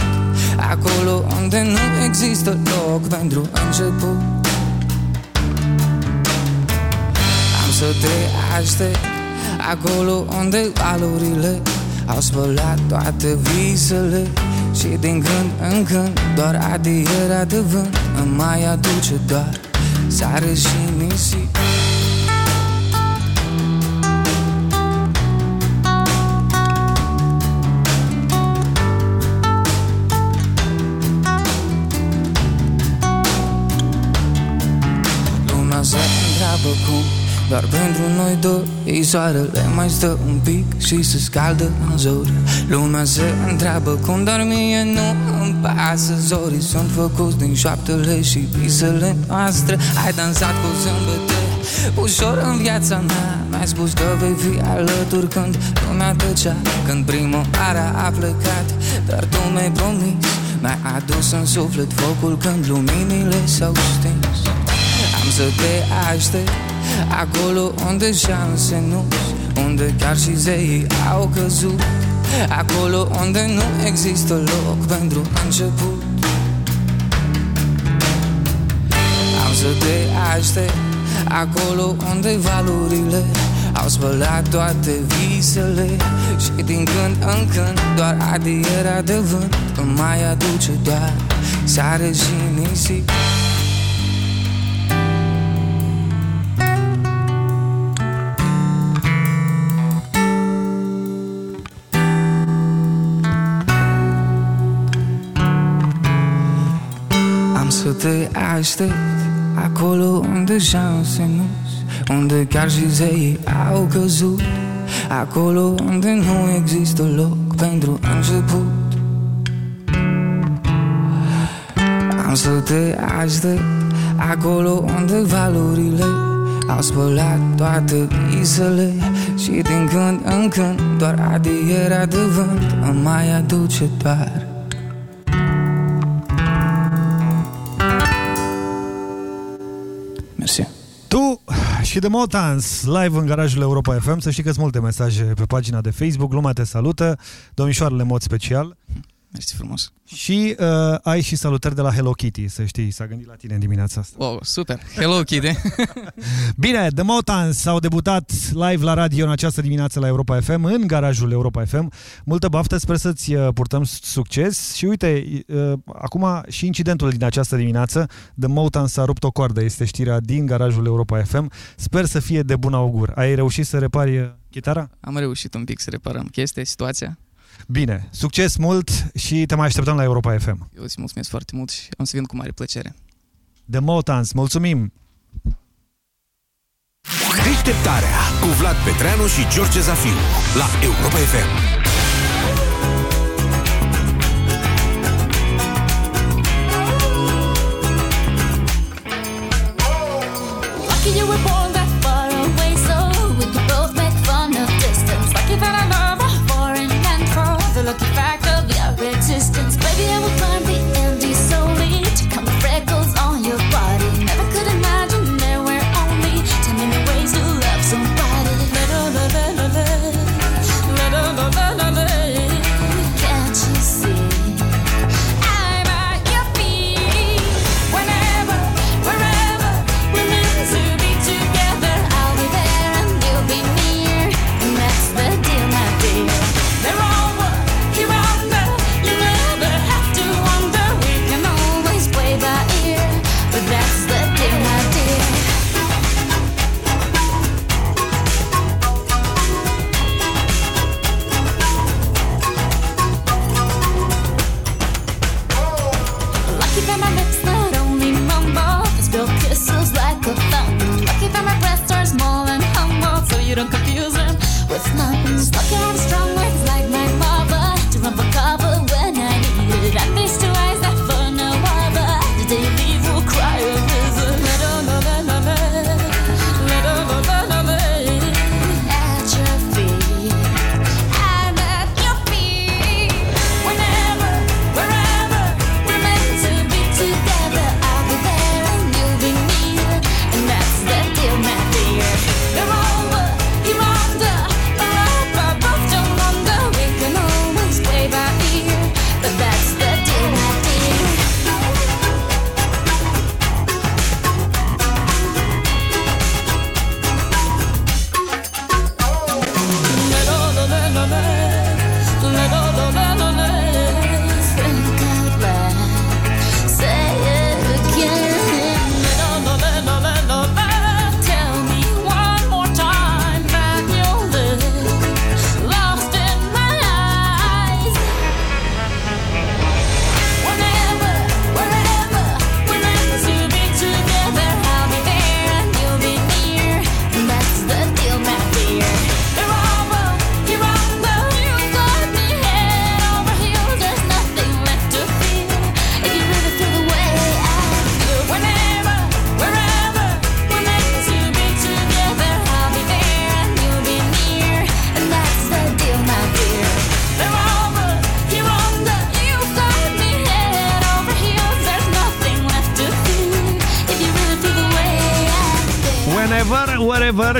Acolo unde nu există loc pentru început. Am să te aștept Acolo unde valurile Au spălat toate visele Și din când în când Doar adierea de vânt Îmi mai aduce doar Sare și nisip Doar pentru noi doi Soarele mai stă un pic Și se scaldă în zori. Lumea se întreabă cum Dar mie nu îmi pasă. Zorii sunt făcuți din șoaptele Și visele noastre. Ai dansat cu zâmbete Ușor în viața mea. Mi-ai spus că vei fi alături Când lumea tăcea. Când primăvara a plecat Dar tu mi-ai promis. Mi-ai adus în suflet focul Când luminile s-au stins. Am să te aștept Acolo unde șanse nu Unde chiar și zeii au căzut. Acolo unde nu există loc pentru început. Am să te aștept Acolo unde valurile Au spălat toate visele. Și din când în când Doar adierea de vânt Îmi mai aduce doar Sare și nisip te aștept. Acolo unde șanse nu Unde chiar și zeii au căzut. Acolo unde nu există loc pentru început. Am să te aștept. Acolo unde valurile Au spălat toate visele Și din când în când Doar adierea de vânt Îmi mai aduce doar și de Motans, live în garajul Europa FM. Să știi că sunt multe mesaje pe pagina de Facebook. Lumea te salută. Domnișoarele mod special. Mersi frumos. Și uh, ai și salutări de la Hello Kitty, să știi, s-a gândit la tine în dimineața asta. Wow, super. Hello, Kitty. Bine, The Motans au debutat live la radio în această dimineață la Europa FM, în garajul Europa FM. Multă baftă, sper să-ți uh, purtăm succes și uite, uh, acum și incidentul din această dimineață, The Motans a rupt o coardă, este știrea din garajul Europa FM. Sper să fie de bun augur. Ai reușit să repari uh, chitara? Am reușit un pic să reparăm chestia, situația. Bine, succes mult și te mai așteptăm la Europa FM. Eu îți mulțumesc foarte mult și am să vin cu mare plăcere. The Motans, mulțumim! Deșteptarea cu Vlad Petreanu și George Zafiu la Europa FM.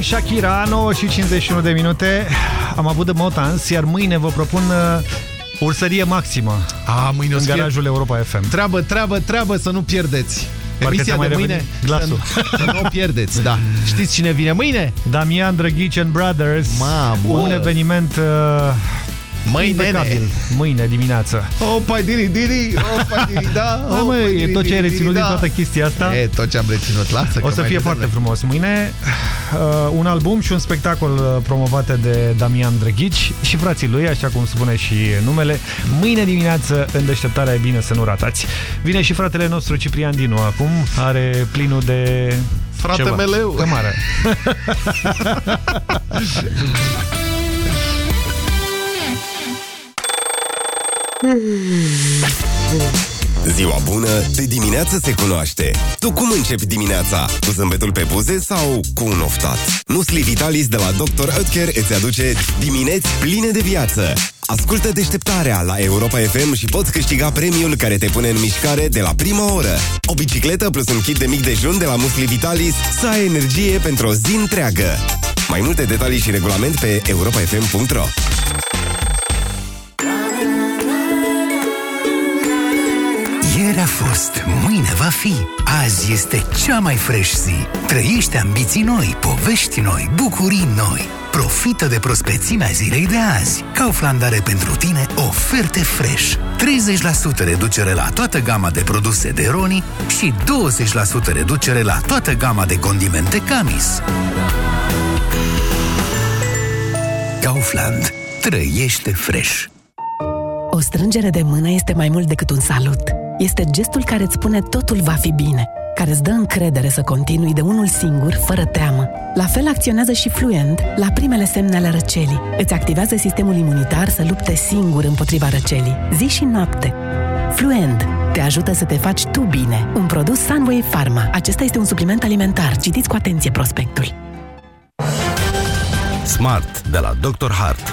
Wherever, Shakira, 9 și 51 de minute. Am avut de Motans, iar mâine vă propun uh, ursărie maximă. A, mâine o în să fie- garajul Europa FM. Treabă, treabă, treabă să nu pierdeți. Parcă Emisia ți-a de mai mâine revenit glasul. Să, să nu o pierdeți, da. Știți cine vine mâine? Damian Drăghici and Brothers. Ma, bă. un eveniment uh, Mâine, impecabil. Mâine dimineață. Opa, diri, diri, opa, diri, da. Da, mă, opa, e diri, tot ce ai diri, reținut da. din toată chestia asta. E, tot ce am reținut, lasă O că să mai fie vedem foarte noi. frumos. Mâine uh, un album și un spectacol uh, promovate de Damian Drăghici și frații lui, așa cum spune și numele. Mâine dimineață în deșteptarea e bine să nu ratați. Vine și fratele nostru Ciprian Dinu acum, are plinul de... Frate ceva. meleu. De mare. Ziua bună, de dimineață se cunoaște. Tu cum începi dimineața? Cu zâmbetul pe buze sau cu un oftat? Musli Vitalis de la Dr. Oetker îți aduce dimineți pline de viață. Ascultă deșteptarea la Europa FM și poți câștiga premiul care te pune în mișcare de la prima oră. O bicicletă plus un kit de mic dejun de la Musli Vitalis să ai energie pentru o zi întreagă. Mai multe detalii și regulament pe europafm.ro va fi. Azi este cea mai fresh zi. Trăiește ambiții noi, povești noi, bucurii noi. Profită de prospețimea zilei de azi. Kaufland are pentru tine oferte fresh. 30% reducere la toată gama de produse de Roni și 20% reducere la toată gama de condimente Camis. Kaufland. Trăiește fresh. O strângere de mână este mai mult decât un salut. Este gestul care îți spune totul va fi bine, care îți dă încredere să continui de unul singur, fără teamă. La fel acționează și Fluent la primele semne ale răcelii. Îți activează sistemul imunitar să lupte singur împotriva răcelii, zi și noapte. Fluent te ajută să te faci tu bine. Un produs Sunway Pharma. Acesta este un supliment alimentar. Citiți cu atenție prospectul. Smart de la Dr. Hart.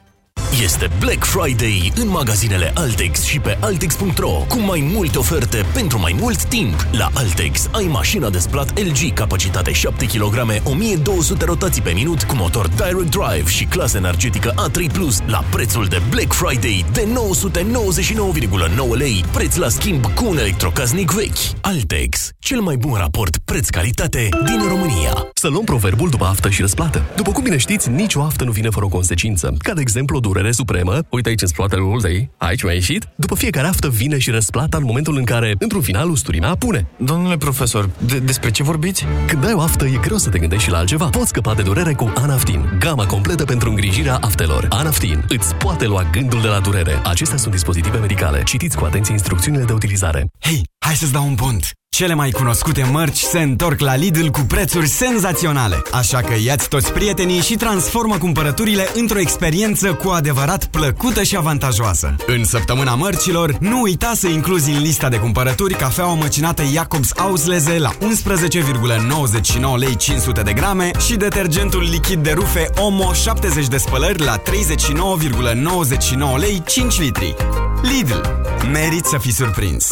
Este Black Friday în magazinele Altex și pe Altex.ro cu mai multe oferte pentru mai mult timp. La Altex ai mașina de spălat LG capacitate 7 kg, 1200 rotații pe minut cu motor Direct Drive și clasă energetică A3+, la prețul de Black Friday de 999,9 lei, preț la schimb cu un electrocasnic vechi. Altex, cel mai bun raport preț-calitate din România. Să luăm proverbul după aftă și răsplată. După cum bine știți, nicio aftă nu vine fără o consecință. Ca de exemplu o durere supremă, uite aici în spatele ultei, aici mi-a ieșit. După fiecare aftă vine și răsplata în momentul în care, într-un final, usturimea apune. Domnule profesor, de- despre ce vorbiți? Când ai o aftă, e greu să te gândești și la altceva. Poți scăpa de durere cu Anaftin, gama completă pentru îngrijirea aftelor. Anaftin îți poate lua gândul de la durere. Acestea sunt dispozitive medicale. Citiți cu atenție instrucțiunile de utilizare. Hei, hai să-ți dau un pont! Cele mai cunoscute mărci se întorc la Lidl cu prețuri senzaționale. Așa că ia-ți toți prietenii și transformă cumpărăturile într-o experiență cu adevărat plăcută și avantajoasă. În săptămâna mărcilor, nu uita să incluzi în lista de cumpărături cafeaua măcinată Jacobs Auslese la 11,99 lei 500 de grame și detergentul lichid de rufe Omo 70 de spălări la 39,99 lei 5 litri. Lidl. Merit să fii surprins!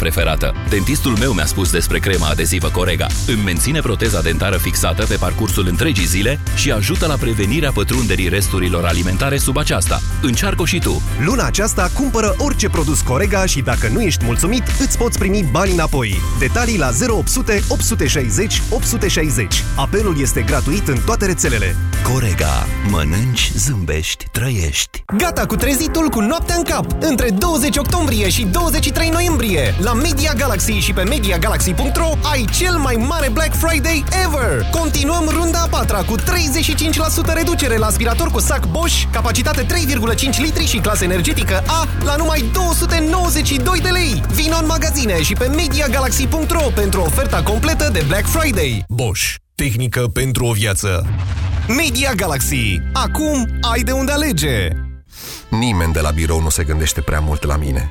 preferată. Dentistul meu mi-a spus despre crema adezivă Corega. Îmi menține proteza dentară fixată pe parcursul întregii zile și ajută la prevenirea pătrunderii resturilor alimentare sub aceasta. Încearcă și tu! Luna aceasta cumpără orice produs Corega și dacă nu ești mulțumit, îți poți primi bani înapoi. Detalii la 0800 860 860. Apelul este gratuit în toate rețelele. Corega. Mănânci, zâmbești, trăiești. Gata cu trezitul cu noaptea în cap! Între 20 octombrie și 23 noiembrie, la Media Galaxy și pe MediaGalaxy.ro ai cel mai mare Black Friday ever! Continuăm runda a patra cu 35% reducere la aspirator cu sac Bosch, capacitate 3,5 litri și clasă energetică A la numai 292 de lei! Vino în magazine și pe MediaGalaxy.ro pentru oferta completă de Black Friday. Bosch. Tehnică pentru o viață. Media Galaxy. Acum ai de unde alege! Nimeni de la birou nu se gândește prea mult la mine.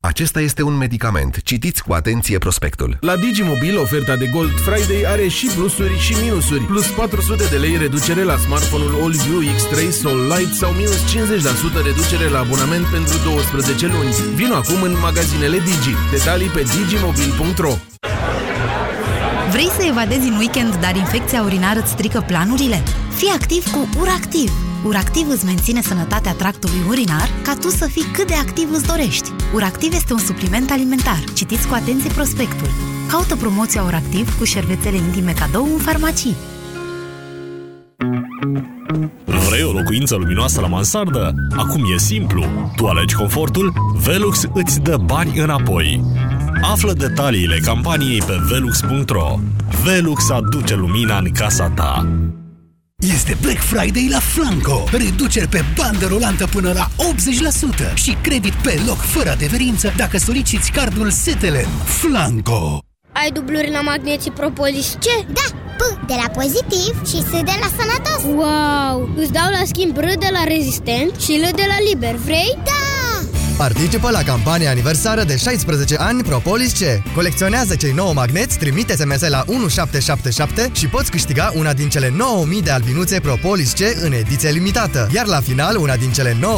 Acesta este un medicament. Citiți cu atenție prospectul. La Digimobil, oferta de Gold Friday are și plusuri și minusuri. Plus 400 de lei reducere la smartphone-ul AllView X3 Sol Lite sau minus 50% reducere la abonament pentru 12 luni. Vino acum în magazinele Digi. Detalii pe digimobil.ro Vrei să evadezi în weekend, dar infecția urinară îți strică planurile? Fii activ cu URACTIV! URACTIV îți menține sănătatea tractului urinar ca tu să fii cât de activ îți dorești. URACTIV este un supliment alimentar. Citiți cu atenție prospectul. Caută promoția URACTIV cu șervețele intime cadou în farmacii. Vrei o locuință luminoasă la mansardă? Acum e simplu. Tu alegi confortul, Velux îți dă bani înapoi. Află detaliile campaniei pe velux.ro. Velux aduce lumina în casa ta. Este Black Friday la Flanco. Reduceri pe bandă rulantă până la 80% și credit pe loc fără adeverință dacă soliciți cardul Setelen. Flanco. Ai dubluri la magneții Propolis C? Da, P de la pozitiv și S de la sănătos Wow! Îți dau la schimb R de la rezistent și L de la liber, vrei? Da! Participă la campania aniversară de 16 ani Propolis C. Colecționează cei 9 magneți, trimite SMS la 1777 și poți câștiga una din cele 9000 de albinuțe Propolis C în ediție limitată. Iar la final, una din cele 9